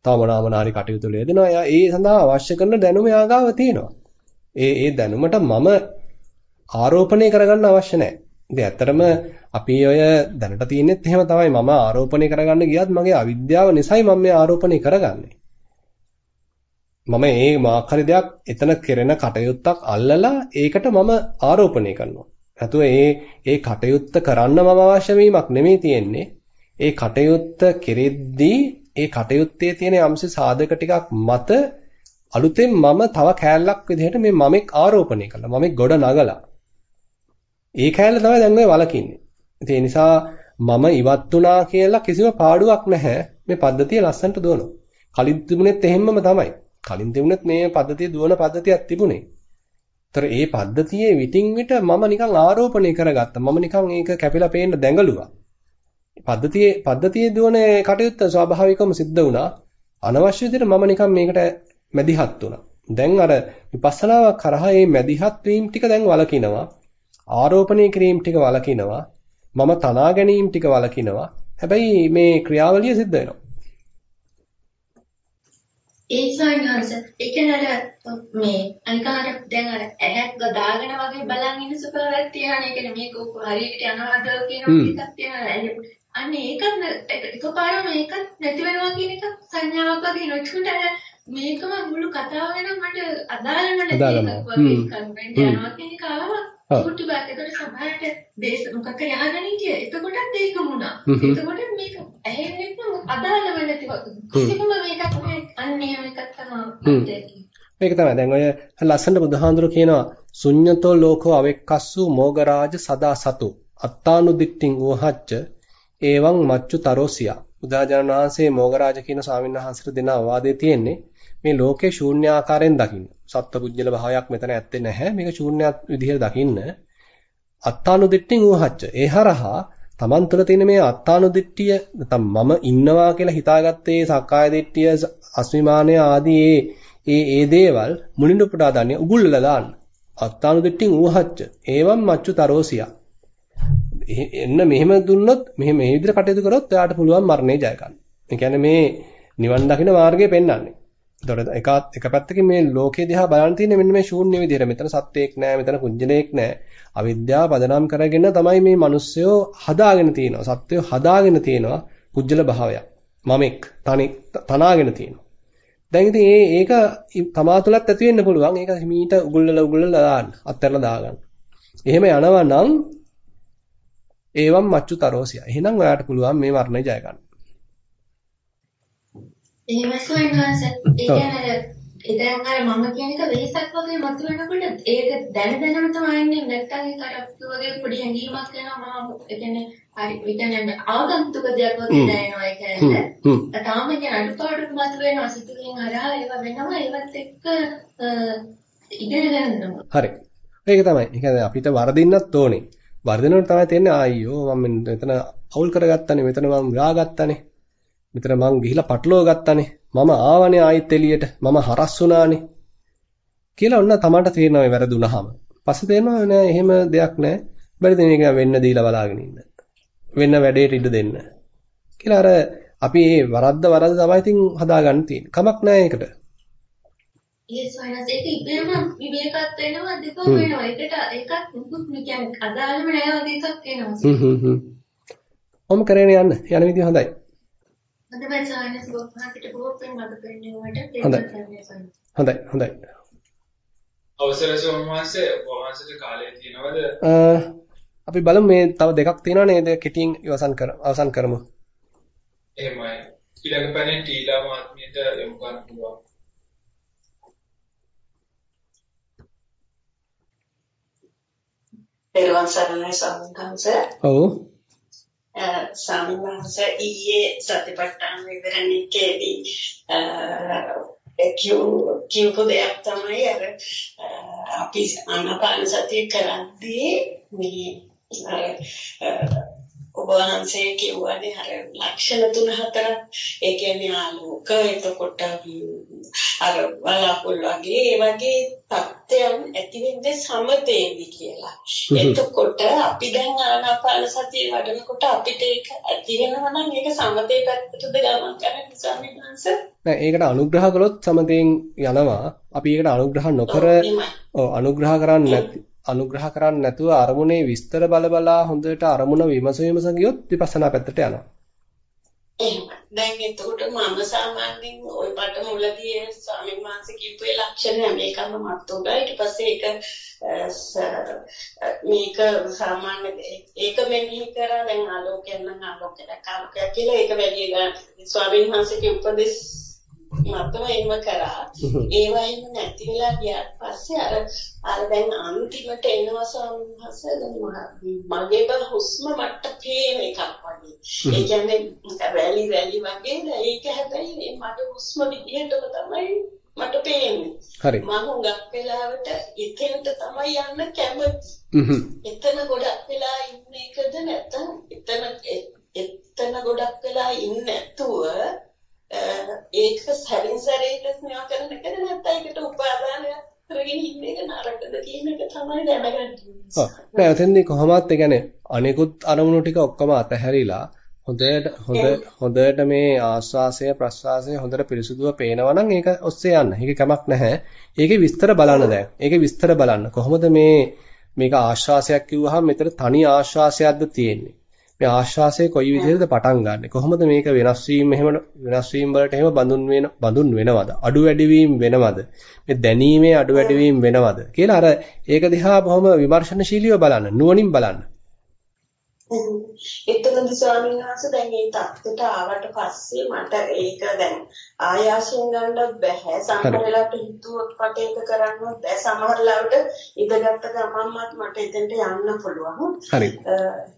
තවමනාමනාරි කටයුතු ලේදෙනවා. යා ඒ සඳහා අවශ්‍ය කරන දැනුම යාගාව තියෙනවා. ඒ ඒ දැනුමට මම ආරෝපණය කරගන්න අවශ්‍ය නැහැ. ඉතින් ඇත්තටම අපි ඔය දැනට තියෙනෙත් එහෙම තමයි මම ආරෝපණය කරගන්න ගියත් මගේ අවිද්‍යාව නිසායි මම මේ ආරෝපණය කරගන්නේ. මම මේ මාකරි දෙයක් එතන කෙරෙන කටයුත්තක් අල්ලලා ඒකට මම ආරෝපණය කරනවා. නැතුව ඒ ඒ කටයුත්ත කරන්න මම අවශ්‍ය වීමක් නෙමෙයි තියෙන්නේ. ඒ කටයුත්ත කෙරෙද්දී ඒ කටයුත්තේ තියෙන යම්සි සාධක ටිකක් මත අලුතෙන් මම තව කෑල්ලක් විදිහට මේ මමෙක් ආරෝපණය කළා. මමෙක් ගොඩ නගලා. ඒ කෑල්ල තමයි දැන් මේ වලකින්නේ. ඒ නිසා මම ඉවත් වුණා කියලා කිසිම පාඩුවක් නැහැ. මේ පද්ධතිය ලස්සන්ට දුවනවා. කලින් තිබුණෙත් එහෙම්මම තමයි. කලින් තිබුණෙත් මේ පද්ධතිය දුවන පද්ධතියක් තිබුණේ. ඒතර ඒ පද්ධතියේ විтин විට මම නිකන් ආරෝපණය කරගත්තා. මම නිකන් ඒක කැපිලා පේන්න දැඟලුවා. පද්ධතියේ පද්ධතියේ දුවන කටයුත්ත ස්වාභාවිකවම සිද්ධ වුණා. අනවශ්‍ය විදිහට මම නිකන් මේකට මැදිහත් වුණා. දැන් අර විපස්සනාව කරහා මේ මැදිහත් වීම ටික දැන් වලකිනවා. ආරෝපණය කිරීම ටික වලකිනවා. මම තනා ගැනීම ටික වලකිනවා. හැබැයි මේ ක්‍රියාවලිය සිද්ධ වෙනවා. ඒ සයන්ස් ඒ කියන්නේ මේ අනිකාර දැන් අර ඇහක් ගදාගෙන වගේ බලන් ඉන්න සුපර්වත් තියහනේ. කියන්නේ මේක හරියට යනවාද කියන එකක් තියෙනවා අන්න ඒකත් එකපාරම මේකත් නැති වෙනවා කියන එක සංඥාවක් වගේ නොචුන්ට අර මේකම මුළු කතාව ගැන මට එකක් වගේ එකක් වෙන්න යනවා කියන එක ආවා YouTube එකක් ඒකට සමහරට දේශ මොකක් හරි අහගෙන හිටිය. එතකොටත් ඒක වුණා. එතකොට මේක ඇහෙන්නේ නම් අදාළව නැතිව කිසිම මේකක් මේ අන්න එහෙම එකක් තමයි. මේක තමයි. දැන් ඔය ලස්සනට බුදුහාඳුර කියනවා ශුඤ්ඤතෝ ලෝකෝ අවෙක්කස්සු මෝගරාජ සදා සතු අත්තානුදිට්ඨින් වහච්ච එවං මච්චු තරෝසියා. බුදුරජාණන් වහන්සේ මෝගරාජ කියන ස්වාමීන් වහන්සේට දෙන අවවාදයේ තියෙන්නේ මේ ලෝකේ ශූන්‍ය ආකාරයෙන් දකින්න. සත්පුජ්‍යල භාවයක් මෙතන ඇත්තේ නැහැ. මේක ශූන්‍ය විදිහට දකින්න. අත්තානුදිට්ඨින් ඌහච්ච. ඒ හරහා Taman තුළ තියෙන මේ අත්තානුදිට්ඨිය නැත්නම් මම ඉන්නවා කියලා හිතාගත්තේ සක්කාය දිට්ඨිය අස්මිමානය ආදී ඒ ඒ දේවල් මුලින් උපුටා ගන්න උගුල්ලලා දාන්න. අත්තානුදිට්ඨින් ඌහච්ච. ඒවම් මච්චු තරෝසියා. එන්න මෙහෙම දුන්නොත් මෙහෙම මේ විදිහට කටයුතු කරොත් එයාට පුළුවන් මරණය ජය ගන්න. ඒ කියන්නේ මේ නිවන් දකින්න මාර්ගය පෙන්වන්නේ. එතකොට එක එක පැත්තකින් මේ ලෝකයේ දිහා බලන්න තියෙන්නේ මෙන්න මේ ශූන්‍ය විදිහට. මෙතන සත්‍යයක් නැහැ, මෙතන කුංජලයක් නැහැ. අවිද්‍යාව පදනම් කරගෙන තමයි මේ මිනිස්සයෝ හදාගෙන තියෙනවා. සත්‍යය හදාගෙන තියෙනවා පුජ්‍යල භාවයක්. මමෙක් තනි තනාගෙන තියෙනවා. දැන් ඉතින් ඒ ඒක තමා තුලත් ඇති වෙන්න පුළුවන්. ඒක හිමීට උගුල්ලලා උගුල්ලලා දාන්න. අත්හැරලා දාගන්න. එහෙම යනවා නම් ඒවම් මච්චු තරෝසිය. එහෙනම් ඔයාට පුළුවන් මේ වර්ණය ජය ගන්න. එහෙම සොයනවාස ඒ කියන්නේ ඉතින් අර මම කියන එක වෙහසක් වගේ මතුවෙනකොට ඒක දැන දැනම තමයි ඉන්නේ. නැත්තම් ඒක අර වගේ පොඩි හැඟීමක් එනවා මම ඒ කියන්නේ හරි කියන්නේ ආගන්තුක දෙයක් වගේ දැනෙනවා ඒ කියන්නේ. තාම කියන අනුපාඩු මතුවෙනවා සිතුවිලින් අරහා ඒව වෙනවා. ඒවත් එක්ක ඉගෙන ගන්නවා හරි. ඒක තමයි. ඒ කියන්නේ අපිට වරදින්නත් ඕනේ. වර්ධනවට තමයි තේන්නේ ආයියෝ මම මෙතන අවුල් කරගත්තානේ. මෙතන මම ගාගත්තානේ මෙතන මං ගිහිලා පටලවා ගත්තානේ. මම ආවනේ ආයෙත් එළියට. මම හරස් වුණානේ. කියලා ඔන්න තමන්ට තේරෙනවා මේ වැරදුනහම. පස්සේ තේරෙනවා නෑ එහෙම දෙයක් නෑ. බැරිද මේක වෙන්න දීලා බලාගෙන ඉන්න. වෙන්න වැඩේට ඉඩ දෙන්න. කියලා අර අපි මේ වරද්ද වරද්ද තමයි ඉතින් හදාගන්න තියෙන්නේ. කමක් නෑ ඒකට. ඒ සයනස් ඒක ඉබේම විවේකත් වෙනවා දෙකම වෙනවා. ඒකට එකක් මුකුත් කියන්නේ අදාළම නෑ වගේ එකක් වෙනවා. හ්ම් හ්ම් හ්ම්. ඔම කරගෙන යන්න. යන විදිය හොඳයි. හොඳයි. හොඳයි හොඳයි. අවසර සෝමවාසේ වහන්සේට කාලය තියෙනවද? අපි බලමු මේ තව දෙකක් තියෙනවා නේද? කෙටියෙන් ඉවසන් කර අවසන් කරමු. එහෙමයි. ඊළඟ පැනේ ටීලා මාත්මියට යොමු කරන්න පුළුවන්. පෙරවන් සරණයි සම්බන්ධංශ ඔව් ස්වාමීන් වහන්සේ ඊයේ සතිපට්ඨාන විවරණයේදී කියපු දෙයක් තමයි අර අපි ආනාපාන සතිය කරද්දී මේ ඔබ වහන්සේ කියවනේ අර ලක්ෂණ තුන හතරක් ඒ කියන්නේ ආලෝක එතකොට අර බලාපොරොත්තු වගේ ඒ වගේ තත්ත්වයන් ඇති වෙන්නේ සමතේවි කියලා. එතකොට අපි දැන් ආනාපාන සතිය වඩනකොට අපිට ඒක ඇති වෙනවා නම් ඒක සමතේ පැත්තටද ගමන් කරන්නේ ස්වාමීන් වහන්සේ? නෑ ඒකට අනුග්‍රහ කළොත් සමතෙන් යනවා. අපි ඒකට අනුග්‍රහ නොකර ඔව් අනුග්‍රහ කරන්නේ නැති අනුග්‍රහ කරන්නේ නැතුව අරමුණේ විස්තර බල බලා හොඳට අරමුණ විමස විමස ගියොත් විපස්සනා පැත්තට යනවා. එහෙම. දැන් එතකොට මම සාමාන්‍යයෙන් ওই පාට මුලදී ඒ ස්වාමීන් වහන්සේ කියපු ඒ ලක්ෂණ මේකම මත් උඩා ඊට පස්සේ ඒක මේක සාමාන්‍ය ඒක මෙනෙහි කරා දැන් ආලෝකයෙන් නම් ආලෝකයක් ආලෝකයක් කියලා ඒක වැඩි ස්වාමීන් වහන්සේගේ උපදෙස් මතම එහෙම කරා. ඒ වයින් නැති වෙලා ගියාට පස්සේ අර අර දැන් අන්තිමට එනවා සම්හස මගේ බල හුස්ම මට්ට පේන එකක් වගේ. ඒ කියන්නේ රැලි රැලි වගේ ඒක හැබැයි මගේ හුස්ම විදිහටම තමයි මට පේන්නේ. හරි. මම හුඟක් වෙලාවට එතනට තමයි යන්න කැමති. එතන ගොඩක් වෙලා ඉන්න එකද නැත්නම් එතන එතන ගොඩක් වෙලා ඉන්නේ නැතුව ඒක සැරින් සැරේට මේවා කරන එකද නැත්නම් ඒකට උපාදානයක් කරගෙන ඉන්න එක නරකද කියන එක තමයි දැනගන්න. ඔව්. නෑ එතෙන්දී කොහොමත් ඒ කියන්නේ අනිකුත් අරමුණු ටික ඔක්කොම අතහැරිලා හොඳට හොඳ හොඳට මේ ආස්වාසය ප්‍රස්වාසය හොඳට පිරිසුදුව පේනවා නම් ඒක ඔස්සේ යන්න. ඒක කමක් නැහැ. ඒකේ විස්තර බලන්න දැන්. ඒකේ විස්තර බලන්න. කොහොමද මේ මේක ආශ්වාසයක් කිව්වහම මෙතන තනි ආශ්වාසයක්ද තියෙන්නේ? මේ ආශ්වාසය කොයි විදිහටද පටන් ගන්නෙ? කොහොමද මේක වෙනස් වීම එහෙම වෙනස් වීම වලට එහෙම බඳුන් වෙන බඳුන් වෙනවද? අඩු වැඩි වීම වෙනවද? මේ දැනීමේ අඩු වැඩි වීම වෙනවද? කියලා අර ඒක දිහා බොහොම විමර්ශනශීලීව බලන්න, නුවණින් බලන්න. එතනදි ස්වාමීන් වහන්සේ දැන් මේ தත්ත්වයට ආවට පස්සේ මට ඒක දැන් ආයාසයෙන් ගන්න බැහැ. සමහර වෙලාවට හිතුවොත් කට ඒක කරන්නත් බැහැ. සමහර වෙලාවට ඉඳගත්ත ගමන්මත් මට එතෙන්ට යන්න පුළුවන්. හරි.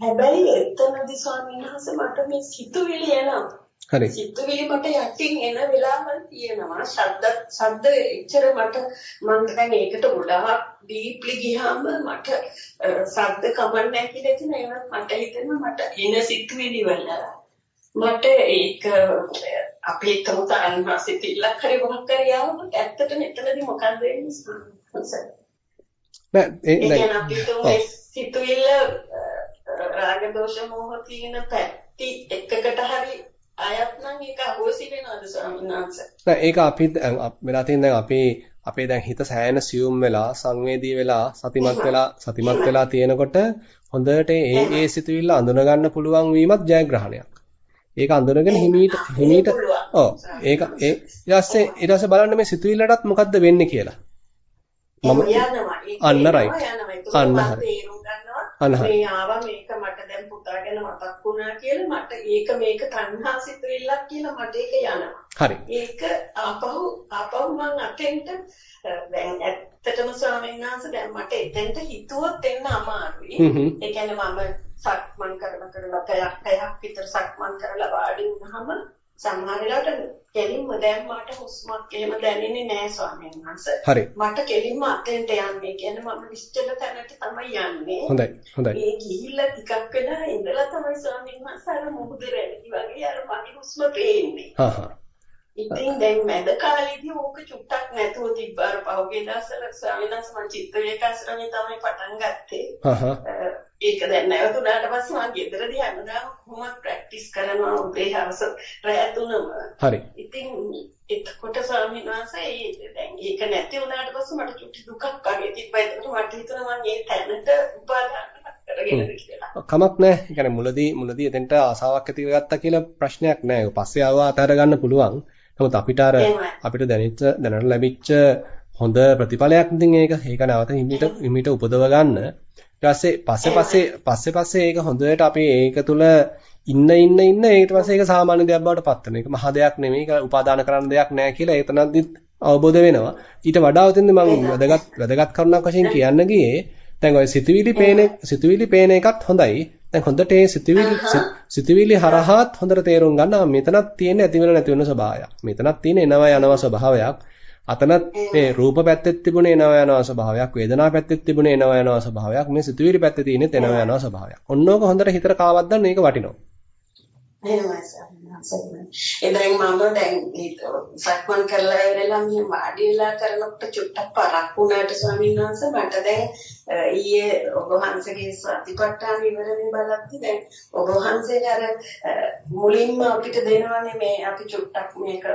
හැබැයි එතනදි ස්වාමීන් වහන්සේ මට මේ සිතුවිලි එනවා හරි. සිතුවිලි මට යටින් එන වෙලාවල් තියෙනවා. ශබ්ද ශබ්ද එච්චර මට මම දැන් ඒකට ගොඩාක් ඩීප්ලි ගියාම මට ශබ්ද කමන්නේ කියලා කියන ඒවත් මට හිතෙනවා මට එන සිතුවිලි වල මට ඒක අපේ තමුතන් සිතිල්ලක් හරි මොකක් හරි ආවම ඇත්තට මෙතනදී මොකක්ද වෙන්නේ? නෑ ඒ කියන්නේ අපිට සිතුවිල්ල රාග දෝෂ මොහ තියෙන පැති එකකට හරි අයත් නම් ඒක අහෝසි වෙනවද ස්වාමීන් වහන්සේ? නෑ ඒක අපි වෙලා තියෙන දැන් අපේ අපේ දැන් හිත සෑහෙන සියුම් වෙලා සංවේදී වෙලා සතිමත් වෙලා සතිමත් වෙලා තියෙනකොට හොඳට ඒ ඒ සිතුවිල්ල අඳුන ගන්න පුළුවන් වීමත් ජයග්‍රහණයක්. ඒක අඳුනගෙන හිමීට හිමීට ඔව් ඒක ඒ ඊට පස්සේ ඊට පස්සේ බලන්න මේ සිතුවිල්ලටත් මොකද්ද වෙන්නේ කියලා. මම අන්න රයිට්. අන්න හරි. අන්න හරි. මේ ආවා මේක මට දැන් පුතා ගැන මතක් වුණා කියලා මට ඒක මේක තණ්හා සිතුවිල්ලක් කියලා මට ඒක යනවා. හරි. ඒක ආපහු ආපහු මං අතෙන්ට දැන් ඇත්තටම ස්වාමීන් වහන්සේ දැන් මට එතෙන්ට හිතුවොත් එන්න අමාරුයි. ඒ කියන්නේ මම සක්මන් කරන කරලා පැයක් පැයක් විතර සක්මන් කරලා වාඩි වුණාම සමහර වෙලාවට කෙලින්ම දැන් මට හුස්මක් එහෙම දැනෙන්නේ නැහැ ස්වාමීන් වහන්සේ. හරි. මට කෙලින්ම අතෙන්ට යන්නේ. කියන්නේ මම නිශ්චල තැනට තමයි යන්නේ. හොඳයි. හොඳයි. ඒ ගිහිල්ලා ටිකක් වෙලා ඉඳලා තමයි ස්වාමීන් වහන්සේ අර මුහුද රැඳි වගේ අර මගේ හුස්ම පේන්නේ. හා හා. ඉතින් දැන් මැද කාලේදී ඕක චුට්ටක් නැතුව තිබ්බාර පහුගිය දවස්වල ස්වාමීන් වහන්සේ මම චිත්ත වේකාශ්‍රමයේ තමයි පටන් ගත්තේ. හා හා. ඒක දැන් නැවතුණාට පස්සේ මම ගෙදරදී හැමදාම කොහොමද ප්‍රැක්ටිස් කරනවා උදේ හවස රැය තුනම. හරි. ඉතින් එතකොට ස්වාමීන් වහන්සේ දැන් ඒක නැති වුණාට පස්සේ මට චුට්ටි දුකක් වගේ තිබ්බා. ඒකට මට හිතුණා මම ඒ තැනට උපාදාන කරගෙනද කියලා. කමක් නැහැ. ඒ කියන්නේ මුලදී මුලදී එතෙන්ට ආසාවක් ඇති කරගත්තා කියලා ප්‍රශ්නයක් නැහැ. ඒක පස්සේ ආවා අතහැර ගන්න පුළුවන්. නමුත් අපිට අර අපිට දැනෙච්ච දැනට ලැබිච්ච හොඳ ප්‍රතිඵලයක් ඉතින් ඒක. ඒක නැවත හිමිට හිමිට උපදව ගන්න. ඊට පස්සේ පස්සේ පස්සේ පස්සේ පස්සේ ඒක හොඳට අපි ඒක තුල ඉන්න ඉන්න ඉන්න ඊට පස්සේ ඒක සාමාන්‍ය දෙයක් බවට පත් වෙනවා. ඒක මහ දෙයක් නෙමෙයි. ඒක උපාදාන කරන්න දෙයක් නෑ කියලා ඒතනදිත් අවබෝධ වෙනවා. ඊට වඩා උතින්ද මම වැදගත් වැදගත් කරුණක් වශයෙන් කියන්න ගියේ දැන් ඔය සිතුවිලි පේන සිතුවිලි පේන එකත් හොඳයි. දැන් හොඳට ඒ සිතුවිලි සිතුවිලි හරහාත් හොඳට තේරුම් ගන්න මෙතනක් තියෙන ඇති වෙන නැති වෙන ස්වභාවයක්. මෙතනක් තියෙන එනවා යනවා ස්වභාවයක්. අතනත් මේ රූප පැත්තෙත් තිබුණේ එනවා යනවා ස්වභාවයක් වේදනා පැත්තෙත් තිබුණේ එනවා යනවා ස්වභාවයක් මේ සිතුවිලි පැත්තේ තියෙනෙත් එනවා යනවා ස්වභාවයක්. ඔන්නෝක හොඳට හිතට කාවද්දන්න මේක වටිනවා. එහෙමයි සර්. ඒ දැන් මම දැන් සක්මන් කරලා ඉවරලා මම වාඩි වෙලා කරනකොට චුට්ටක් පරක් වුණාට ස්වාමීන් වහන්සේ මට දැන් ඊයේ ඔබ වහන්සේගේ සතිපට්ඨාන ඉවරමින් බලද්දි දැන් ඔබ වහන්සේ අර මුලින්ම අපිට දෙනවනේ මේ අපි චුට්ටක් මේක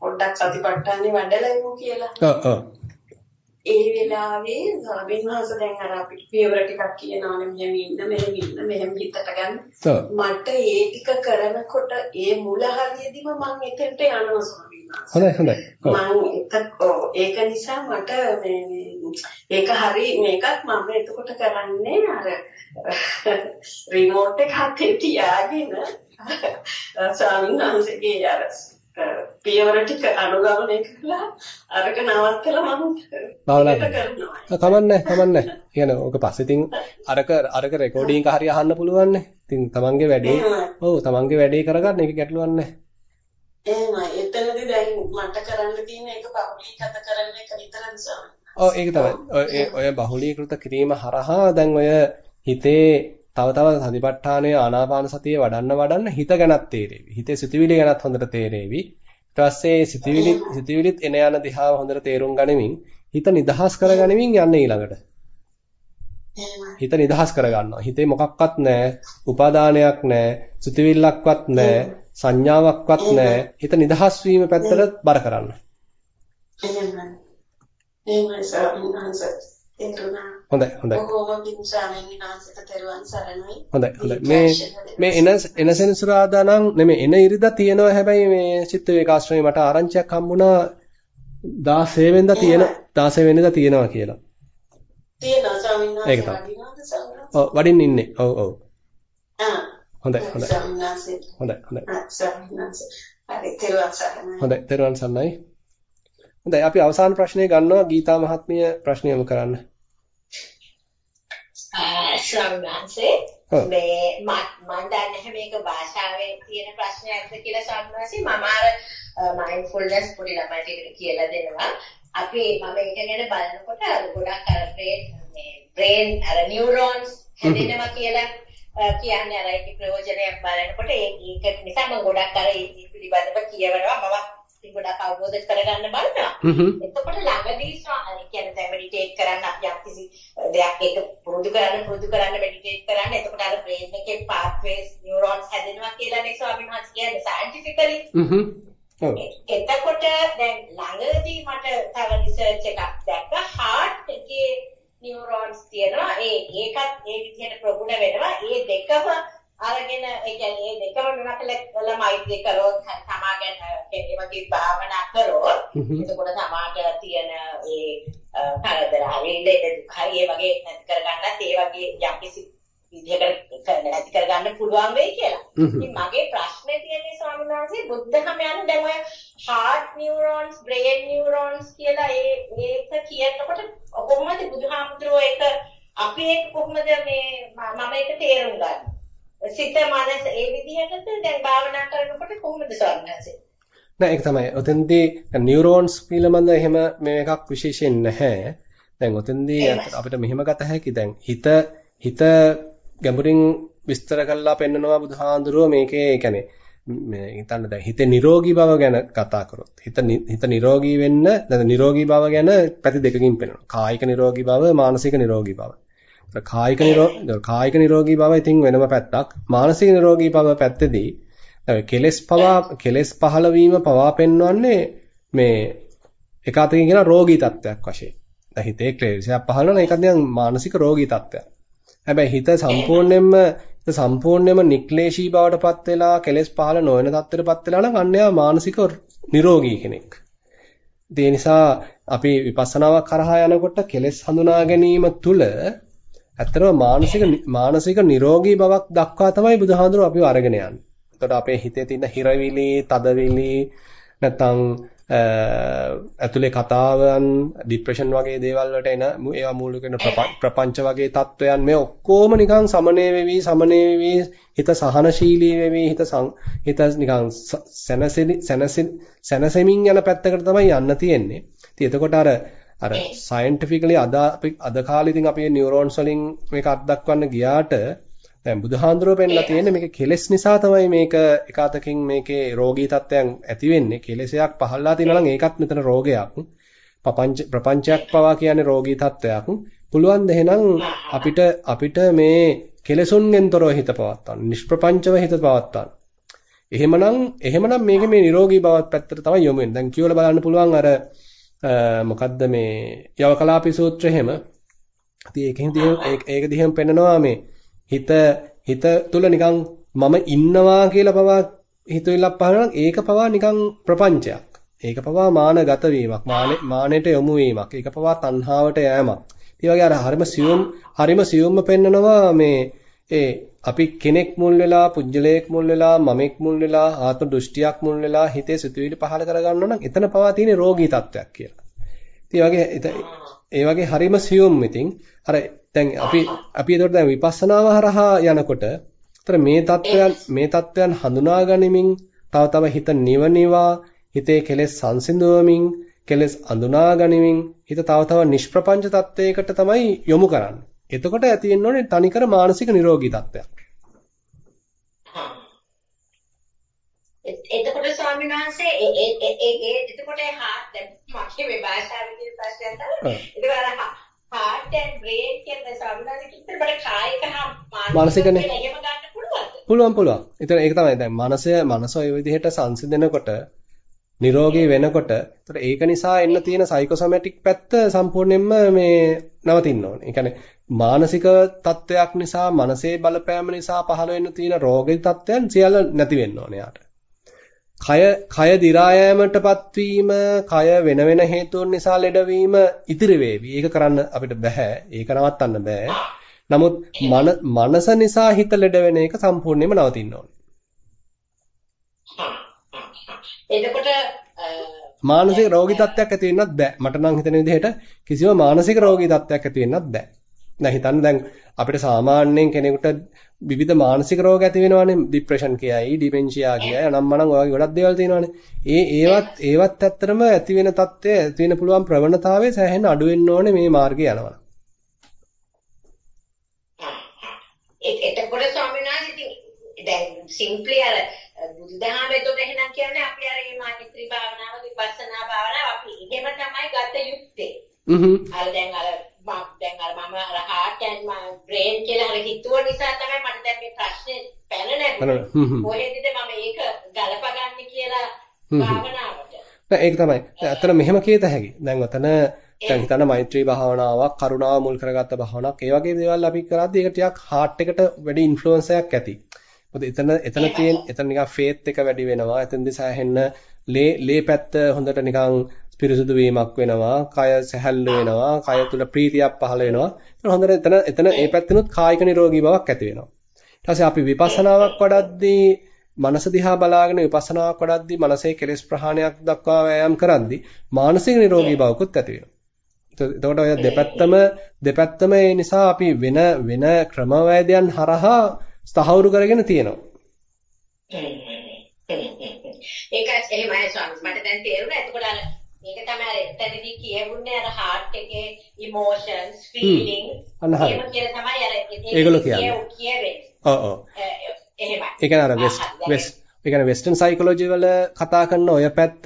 පොඩ්ඩක් සතිපට්ඨානේ වඩලා ඉමු කියලා. ඔව් ඔව්. ඒ වෙලාවේ ස්වාමීන් වහන්සේ දැන් අර අපිට පියවර ටිකක් කියනවානේ මෙහෙම ඉන්න මෙහෙම ඉන්න මෙහෙම හිතට ගන්න. මට ඒ ටික කරනකොට ඒ මුල හරියදීම මම එතෙන්ට යනවා ස්වාමීන් වහන්සේ. හොඳයි හොඳයි. මම ඒක නිසා මට මේ ඒක හරි මේකත් මම එතකොට කරන්නේ අර රිමෝට් එක හතේ තියාගෙන ස්වාමීන් වහන්සේගේ අර පියවර ටික අනුගමනය කරලා අරක නවත්තලා මම. කමන්නේ කමන්නේ. කියන ඕක පස්සේ ඉතින් අරක අරක රෙකෝඩින් එක හරි අහන්න පුළුවන් නේ. ඉතින් තමන්ගේ වැඩේ ඔව් තමන්ගේ වැඩේ කරගන්න ඒක ගැටලුවක් නැහැ. එහෙමයි. එතනදී දැන් මට කරන්න තියෙන එක බහුලීගත කරන්න එක විතරයි ස්වාමී. ඔව් ඒක තමයි. ඔය බහුලීකృత කිරීම හරහා දැන් ඔය හිතේ තව තව සතිපට්ඨානය ආනාපාන සතිය වඩන්න වඩන්න හිත ගැනත් තේරෙවි. හිතේ සිතුවිලි ගැනත් හොඳට තේරෙවි. ඊට පස්සේ සිතුවිලි සිතුවිලිත් එන යන දිහාව හොඳට තේරුම් ගනිමින් හිත නිදහස් කරගනිමින් යන්න ඊළඟට. හිත නිදහස් කරගන්නවා. හිතේ මොකක්වත් නැහැ. උපාදානයක් නැහැ. සිතුවිල්ලක්වත් නැහැ. සංඥාවක්වත් නැහැ. හිත නිදහස් වීම පැත්තට බර කරන්න. එහෙමයි. එහෙමයි සර්. තේරුණා. හොඳයි හොඳයි. පිං ස්වාමීන් වහන්සේට තෙරුවන් සරණයි. හොඳයි හොඳයි. මේ මේ එන එන සෙනසුරාදා නම් නෙමෙයි එන ඉරිදා තියෙනවා හැබැයි මේ චිත්ත විකාශනයේ මට ආරංචියක් හම්බුණා 16 වෙනිදා තියෙන 16 වෙනිදා තියෙනවා කියලා. තියෙනවා ස්වාමීන් වහන්සේ වඩින්න ඉන්නේ. ඔව් ඔව්. හොඳයි හොඳයි. ස්වාමීන් වහන්සේ හොඳයි හොඳයි. ස්වාමීන් වහන්සේ හරි තෙරුවන් සරණයි. හොඳයි තෙරුවන් සරණයි. හොඳයි අපි අවසාන ප්‍රශ්නේ ගන්නවා ගීතා මහත්මිය ප්‍රශ්නය යොමු කරන්න. ස්වාමීන් වහන්සේ ඔව්. මේ මම දන්නේ මේක භාෂාවේ තියෙන ප්‍රශ්නයක්ද කියලා ස්වාමීන් වහන්සේ මම අර මයින්ඩ්ෆුල්නස් පොඩි ළමයිට කියලා දෙනවා. අපි මම ඒක ගැන බලනකොට අර ගොඩක් අර මේ බ්‍රේන් අර නියුරෝන්ස් හැදෙනවා කියලා කියන්නේ අර ඒකේ ප්‍රයෝජනයක් බලනකොට ඒක නිසා මම ගොඩක් අර ඒ පිළිබඳව කියවනවා මම ඉතින් ගොඩක් අවබෝධ කරගන්න බලනවා. එතකොට ළඟදී කියන්නේ දැන් මෙඩිටේට් කරන්න යම්කිසි දෙයක් එක පුරුදු කරන්න පුරුදු කරන්න මෙඩිටේට් කරන්න. එතකොට අර බ්‍රේන් එකේ පාත්වේස් නියුරෝන්ස් හැදෙනවා කියලානේ ස්වාමීන් වහන්සේ කියන්නේ සයන්ටිෆිකලි ඔව්. එතකොට දැන් ළඟදී මට තව රිසර්ච් එකක් දැක්ක. heart එකේ නියුරෝන්ස් තියෙනවා. ඒ ඒකත් ඒ විදිහට ප්‍රගුණ වෙනවා. ඒ දෙකම අරගෙන ඒ කියන්නේ ඒ දෙකම මොනකල ළමයි කරොත් සමාගයෙන් ඒ වගේ භාවනා කරොත් එතකොට සමාජ තියෙන ඒ කරදර හරි ලෙඩ දුක් හරි ඒ වගේ නැති කරගන්නත් ඒ වගේ යම්කිසි විදිහකට නැති කරගන්න පුළුවන් වෙයි කියලා. ඉතින් මගේ ප්‍රශ්නේ තියෙන්නේ ස්වාමීන් වහන්සේ බුද්ධහම යන දැන් ඔය heart neurons, brain neurons කියලා ඒ ඒක කියනකොට කොහොමද බුදුහාමුදුරුවෝ ඒක අපි ඒක කොහොමද ම- මම ඒක තේරුම් ගන්නේ? සිත මනස ඒ විදිහටද දැන් භාවනා කරනකොට කොහොමද ස්වාමීන්? නෑ ඒක තමයි. ඔතෙන්දී නියුරෝන්ස් පිළිබඳ එහෙම මේ එකක් විශේෂයෙන් නැහැ. දැන් ඔතෙන්දී අපිට මෙහෙම ගත හැකි දැන් හිත හිත ගැඹුරින් විස්තර කරලා පෙන්නනවා බුදුහාඳුරුව මේකේ කියන්නේ මේ හිතන්න දැන් හිතේ නිරෝගී බව ගැන කතා කරොත් හිත හිත නිරෝගී වෙන්න නැත්නම් නිරෝගී බව ගැන පැති දෙකකින් පෙන්නනවා. කායික නිරෝගී බව, මානසික නිරෝගී බව. ඒත් කායික නිරෝ කායික නිරෝගී බව ඉතින් වෙනම පැත්තක්. මානසික නිරෝගී බව පැත්තේදී දැන් කෙලස් පවා කෙලස් පහළ වීම පවා පෙන්වන්නේ මේ එක අතකින් කියන රෝගී තත්ත්වයක් වශයෙන්. දැන් හිතේ ක්ලේශයක් පහළ වෙනවා ඒකත් නිකන් මානසික රෝගී තත්ත්වයක්. හැබැයි හිත සම්පූර්ණයෙන්ම හිත සම්පූර්ණයෙන්ම නික්ලේශී බවටපත් වෙලා කෙලස් පහළ නොවන තත්ත්වයටපත් වෙලා නම් අන්න එයා මානසික නිරෝගී කෙනෙක්. ඒ නිසා අපි විපස්සනාවක් කරහා යනකොට කෙලස් හඳුනා ගැනීම තුළ ඇත්තටම මානසික මානසික නිරෝගී බවක් දක්වා තමයි බුදුහාඳුර අපිව අරගෙන යන්නේ. එතකොට අපේ හිතේ තියෙන හිරවිලි, තදවිලි නැත්නම් ඇතුලේ කතාවන්, ડિප්‍රෙෂන් වගේ දේවල් වලට එන ඒවා මූලික වෙන ප්‍රපංච වගේ තත්වයන් මේ ඔක්කොම නිකන් සමනය වෙවි, සමනය වෙවි, හිත සහනශීලී වෙවි, හිත හිත නිකන් සැනසෙමින් යන පැත්තකට තමයි යන්න තියෙන්නේ. ඉතින් එතකොට අර අර සයන්ටිෆිකලි අද අද කාලේ ඉතින් අපි නියුරෝන්ස් වලින් මේක අත්දක්වන්න ගියාට දැන් බුදුහාඳුරෝ පෙන්නලා තියෙන්නේ මේක කෙලෙස් නිසා තමයි මේක එක අතකින් මේකේ රෝගී තත්ත්වයන් ඇති වෙන්නේ. කෙලෙසයක් පහළලා තියෙනවා නම් ඒකත් මෙතන රෝගයක්. ප්‍රපංච ප්‍රපංචයක් පවා කියන්නේ රෝගී තත්ත්වයක්. පුළුවන් ද එහෙනම් අපිට අපිට මේ කෙලෙසුන්ගෙන් තොරව හිත පවත්වන්න නිෂ්ප්‍රපංචව හිත පවත්වන්න. එහෙමනම් එහෙමනම් මේකේ මේ නිරෝගී බවත් පැත්තට තමයි යොමු වෙන්නේ. දැන් කියවල බලන්න පුළුවන් අර මොකද්ද මේ යවකලාපි සූත්‍රය එහෙම ඉතින් ඒකෙන් ඒක දිහම පෙන්නනවා මේ හිත හිත තුල නිකන් මම ඉන්නවා කියලා පවා හිතවිල්ලක් පහළනම් ඒක පවා නිකන් ප්‍රපංචයක්. ඒක පවා මානගත වීමක්. මානෙට යොමු වීමක්. ඒක පවා තණ්හාවට යෑමක්. ඒ වගේ අර හරිම සියුම් හරිම සියුම්ම පෙන්නනවා මේ ඒ අපි කෙනෙක් මුල් වෙලා පුජ්‍යලයක් මුල් වෙලා මමෙක් මුල් වෙලා ආත්ම දෘෂ්ටියක් මුල් වෙලා හිතේ සිතුවිලි පහළ කරගන්නවා නම් එතන පවා තියෙන රෝගී තත්වයක් කියලා. ඉතින් වගේ ඒ වගේ හරිම සියුම් ඉතින් අර දැන් අපි අපි ඒතකොට දැන් විපස්සනාව හරහා යනකොට අතර මේ தත්වයන් මේ தත්වයන් හඳුනා ගනිමින් තව තව හිත නිවනිවා හිතේ කෙලෙස් සංසිඳවමින් කෙලෙස් අඳුනා ගනිමින් හිත තව තව නිෂ්ප්‍රපංච තත්වයකට තමයි යොමු කරන්නේ. එතකොට ඇති වෙන්න ඕනේ තනිකර මානසික නිරෝගී තත්වයක්. එතකොට ස්වාමීන් වහන්සේ ඒ ඒ ඒ එතකොට දැන් මගේ මේ භාෂාවේ තියෙන ප්‍රශ්නයක් තමයි. ඒක අර heart and brain කියන ස්වාමීන් වහන්සේ කායික හා මානසිකනේ. එහෙම ගන්න පුළුවන්ද? පුළුවන් පුළුවන්. ඒතර ඒක තමයි දැන් මනස මනස ඔය විදිහට සංසිඳනකොට නිරෝගී වෙනකොට ඒතර ඒක නිසා එන්න තියෙන සයිකෝසොමැටික් පැත්ත සම්පූර්ණයෙන්ම මේ නවතින්න ඕනේ. ඒ කියන්නේ මානසික තත්වයක් නිසා, මනසේ බලපෑම නිසා පහළ වෙන්න තියෙන රෝගී තත්වයන් සියල්ල නැති වෙන්න ඕනේ යාට. කය කය දි รา යෑමටපත් වීම, කය වෙන වෙන හේතුන් නිසා ලෙඩවීම ඉතිරි වේවි. ඒක කරන්න අපිට බෑ. ඒක නවත්තන්න බෑ. නමුත් මනස නිසා හිත ලෙඩ වෙන එක සම්පූර්ණයෙන්ම නවතින්න ඕනේ. එතකොට මානසික රෝගී තත්ත්වයක් ඇති වෙන්නත් බෑ. මට නම් හිතෙන විදිහට කිසිම මානසික රෝගී තත්ත්වයක් ඇති වෙන්නත් බෑ. දැන් හිතන්න දැන් අපිට සාමාන්‍යයෙන් කෙනෙකුට විවිධ මානසික රෝග ඇති වෙනවානේ. ડિප්‍රෙෂන් කියයි, ඩිමෙන්ෂියා කියයි, අනම්මනම් ඔය වගේ ගොඩක් දේවල් තියෙනවානේ. ඒ ඒවත් ඒවත් ඇත්තටම ඇති වෙන තත්ත්වය ඇති වෙන පුළුවන් ප්‍රවණතාවය සෑහෙන අඩු වෙන්න ඕනේ මේ මාර්ගේ යනවා. එතකොට ස්වාමීන් වහන්සේ දැන් සිම්ප්ලි අර බුදුදහම එතකොට එහෙනම් කියන්නේ අපි අර මේ මෛත්‍රී භාවනාව විපස්සනා භාවනාව අපි එහෙම තමයි ගත යුත්තේ. හ්ම් අර දැන් අර දැන් අර මම අර heart and my brain කියලා අර හිතුව නිසා තමයි මට දැන් මේ ප්‍රශ්නේ පැන නැගුණේ. කොහෙදද මම ඒක ගලපගන්නේ කියලා භාවනාවට. ඒක තමයි. ඇත්තට මෙහෙම කියත හැකි. දැන් ඔතන දැන් හිතන්න මෛත්‍රී භාවනාවක්, කරුණාව මුල් කරගත්ත භාවනාවක්, ඒ වගේ දේවල් අපි කරද්දී ඒක ටිකක් heart එකට වැඩි ඉන්ෆ්ලුවන්ස් එකක් ඇති. මොකද එතන එතන තියෙන එතන නිකන් ෆේත් එක වැඩි වෙනවා. එතනදී සෑහෙන්න ලේ ලේ පැත්ත හොඳට නිකන් පිරිසුදු වීමක් වෙනවා. කය සැහැල්ලු වෙනවා. කය තුල ප්‍රීතියක් පහළ වෙනවා. ඒක හොඳට එතන එතන ඒ පැත්තෙනුත් කායික නිරෝගී බවක් ඇති වෙනවා. ඊට පස්සේ අපි විපස්සනාවක් වඩද්දී මනස දිහා බලාගෙන විපස්සනාවක් වඩද්දී මනසේ කෙලෙස් ප්‍රහාණයක් දක්වා වෑයම් කරද්දී මානසික නිරෝගී බවකුත් ඇති වෙනවා. එතකොට ඔය දෙපැත්තම දෙපැත්තම ඒ නිසා අපි වෙන වෙන ක්‍රමවේදයන් හරහා ස්ථාවරු කරගෙන තියෙනවා. ඒක එහෙමයි ස්වාමීන් මට දැන් තේරුණා. එතකොට අර මේක තමයි අර එතනදී කියවුන්නේ අර heart එකේ emotions feelings එහෙම කියලා තමයි අර ඒගොල්ලෝ කියන්නේ. ඔව් ඔව්. එහෙමයි. ඒ කියන්නේ අර වෙස්ට් වෙස්ට් ඒ කියන්නේ වෙස්ටර්න් සයිකොලොජි වල කතා කරන ඔය පැත්ත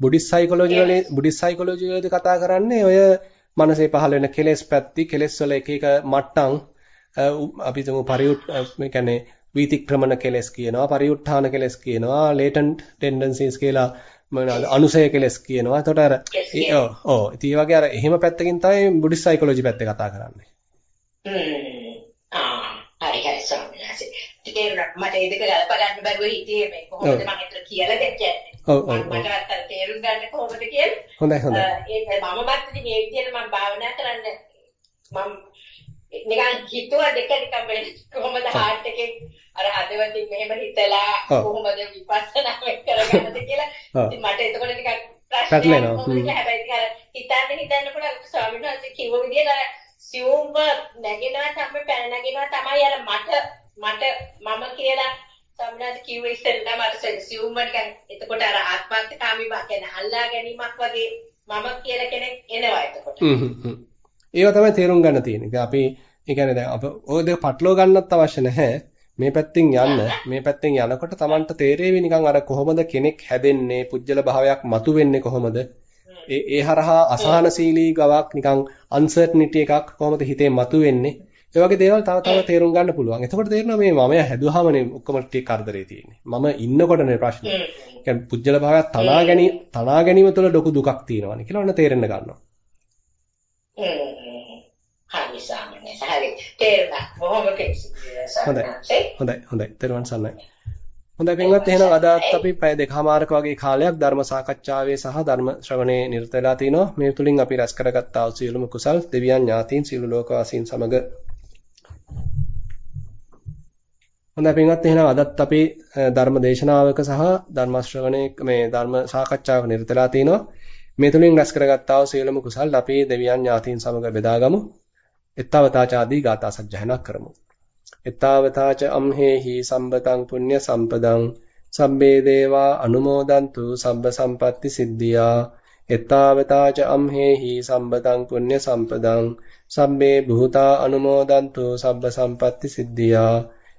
බුද්දිස් සයිකොලොජි වල බුද්දිස් සයිකොලොජි වලදී කතා කරන්නේ ඔය මනසේ පහළ වෙන කෙලෙස් පැති කෙලෙස් වල එක එක මට්ටම් අපි තුමු පරිඋත් මේ කියන්නේ වීතික්‍රමන කෙලස් කියනවා පරිඋත්ථාන කෙලස් කියනවා ලේටන්ට් ටෙන්ඩන්සිස් කියලා මොනවාද අනුසය කෙලස් කියනවා. එතකොට අර ඔව් ඔව් ඉතින් වගේ අර එහෙම පැත්තකින් තමයි බුද්දිස් සයිකොලොජි පැත්තේ කතා කරන්නේ. හ්ම් ආ හරි හරි සම්මාසෙ. තේරුණා මට ඒ දෙක ගලප ගන්න බැරුව හිටියේ මේ කොහොමද මම හිතලා කියලා දෙන්නේ. ඔව් ඔව් මට අත්තර තේරුම් ගන්න කොහොමද කියලා. හොඳයි හොඳයි. ඒ මම බත් ඉතින් මේ විදිහට මම භාවනා කරන්න මම නිකන් හිතුව දෙක දෙක කොහොමද හાર્ට් එකේ? අර හදවතින් මෙහෙම හිතලා කොහොමද විපස්සනා කරගන්නද කියලා. ඉතින් මට එතකොට ටිකක් ප්‍රශ්නයක් වුණා හැබැයි ටික අර හිතන්න හිතන්න පුළුවන් ස්වාමීන් වහන්සේ කිව්ව විදියට අර සියුම්ව නැගෙනවා තමයි පැන නැගෙනවා තමයි අර මට මට මම කියලා සම්මත කිව්ව ඉස්සෙල්ලාම අර සියුම්ව නිකන් එතකොට අර ආත්මත් කාමී කියන්නේ අල්ලා ගැනීමක් වගේ මම කියලා කෙනෙක් එනවා එතකොට. ඒව තමයි තේරුම් ගන්න තියෙන්නේ. අපි ඒ කියන්නේ දැන් අප ඔය දෙක පටලව ගන්නත් අවශ්‍ය නැහැ. මේ පැත්තෙන් යන්න මේ පැත්තෙන් යනකොට Tamanට තේරෙවි නිකන් අර කොහොමද කෙනෙක් හැදෙන්නේ පුජ්‍යල භාවයක් මතුවෙන්නේ කොහොමද ඒ ඒ හරහා අසහනශීලී ගවක් නිකන් අන්සර්ටනිටි එකක් කොහොමද හිතේ මතුවෙන්නේ ඒ වගේ දේවල් තව තව තේරුම් ගන්න පුළුවන්. එතකොට තේරෙනවා මේ මම හැදුවාමනේ ඔක්කොම ටික කරදරේ තියෙන්නේ. මම ඉන්නකොටනේ ප්‍රශ්නේ. කියන්නේ පුජ්‍යල භාවයක් තනා ගැනීම තනා ගැනීම තුළ ලොකු දුකක් තියෙනවානේ කියලා ඔන්න තේරෙන්න ගන්නවා. හරි සාමාන්‍යයෙන් හරි තේරුණා බොහොම හොඳයි. හොඳයි හොඳයි. තෙරුවන් සරණයි. හොඳයි පින්වත් එහෙනම් අදත් අපි පැය දෙකමාරක වගේ කාලයක් ධර්ම සාකච්ඡාවේ සහ ධර්ම ශ්‍රවණේ නිරත වෙලා තිනවා. මේ තුලින් අපි රැස් කරගත්තා වූ සියලුම කුසල් දෙවියන් ඥාතීන් සියලු ලෝකවාසීන් සමග. හොඳයි පින්වත් එහෙනම් අදත් අපි ධර්ම දේශනාවක සහ ධර්ම ශ්‍රවණේ මේ ධර්ම සාකච්ඡාවක නිරත වෙලා තිනවා මේ තුලින් රැස් කරගත්තා වූ සියලුම කුසල් අපි දෙවියන් ඥාතීන් සමග බෙදාගමු. එත්තවතාචාදී ගාථා සජ්ජායනා කරමු. එත්තවතාච අම්හෙහි සම්බතං පුඤ්ඤ සම්පදං සම්බේ දේවා අනුමෝදන්තු සබ්බ සම්පatti සිද්ධියා. එත්තවතාච අම්හෙහි සම්බතං පුඤ්ඤ සම්පදං සම්බේ භූතා අනුමෝදන්තු සබ්බ සම්පatti සිද්ධියා.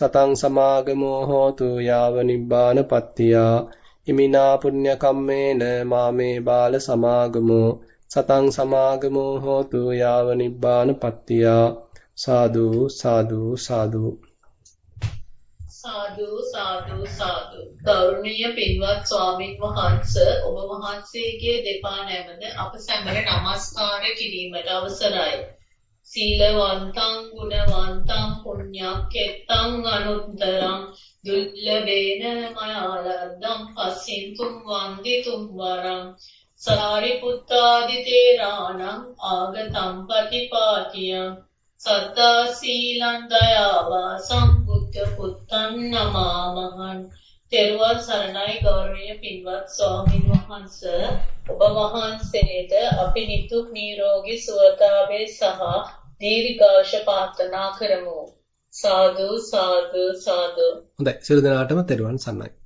සතං සමාගමෝ හෝතු යාව නිබ්බාන පත්තියා. ඉමිනා පුඤ්ඤ කම්මේන මාමේ බාල සමාගමෝ. සතං සමාගමෝ හෝතු යාව නිබ්බාන පත්තියා. සාදු සාදු සාදු. සාදු සාදු සාදු. ගෞරවනීය පින්වත් ස්වාමින් වහන්සේ ඔබ වහන්සේගේ දෙපා නැමද අප සැමට নমස්කාර කිරීමට අවසරයි. සීලවන්තං ගුණවන්තං පුඤ්ඤක්කෙත්තං අනුත්තරං දුල්ලබේන මයාලද්දම් පස්සින්තුම් වන්දිතුම් වරං සාරිපුත්තාදි තේරාණං ආගතම් පටිපාටියං සත්තා සීලං දයාවා සම්බුද්ධ පුත්තං නමාමහං තෙරුවන් සරණයි ගෞරවනීය පින්වත් ස්වාමීන් වහන්ස. ඔබ වහන්සේට අපි නිදුක් නිරෝගී සුවතාවේ සහ දීර්ඝාෂ ප්‍රාර්ථනා කරමු. සාදු සාදු සාදු. හොඳයි. සියලු දෙනාටම තෙරුවන් සරණයි.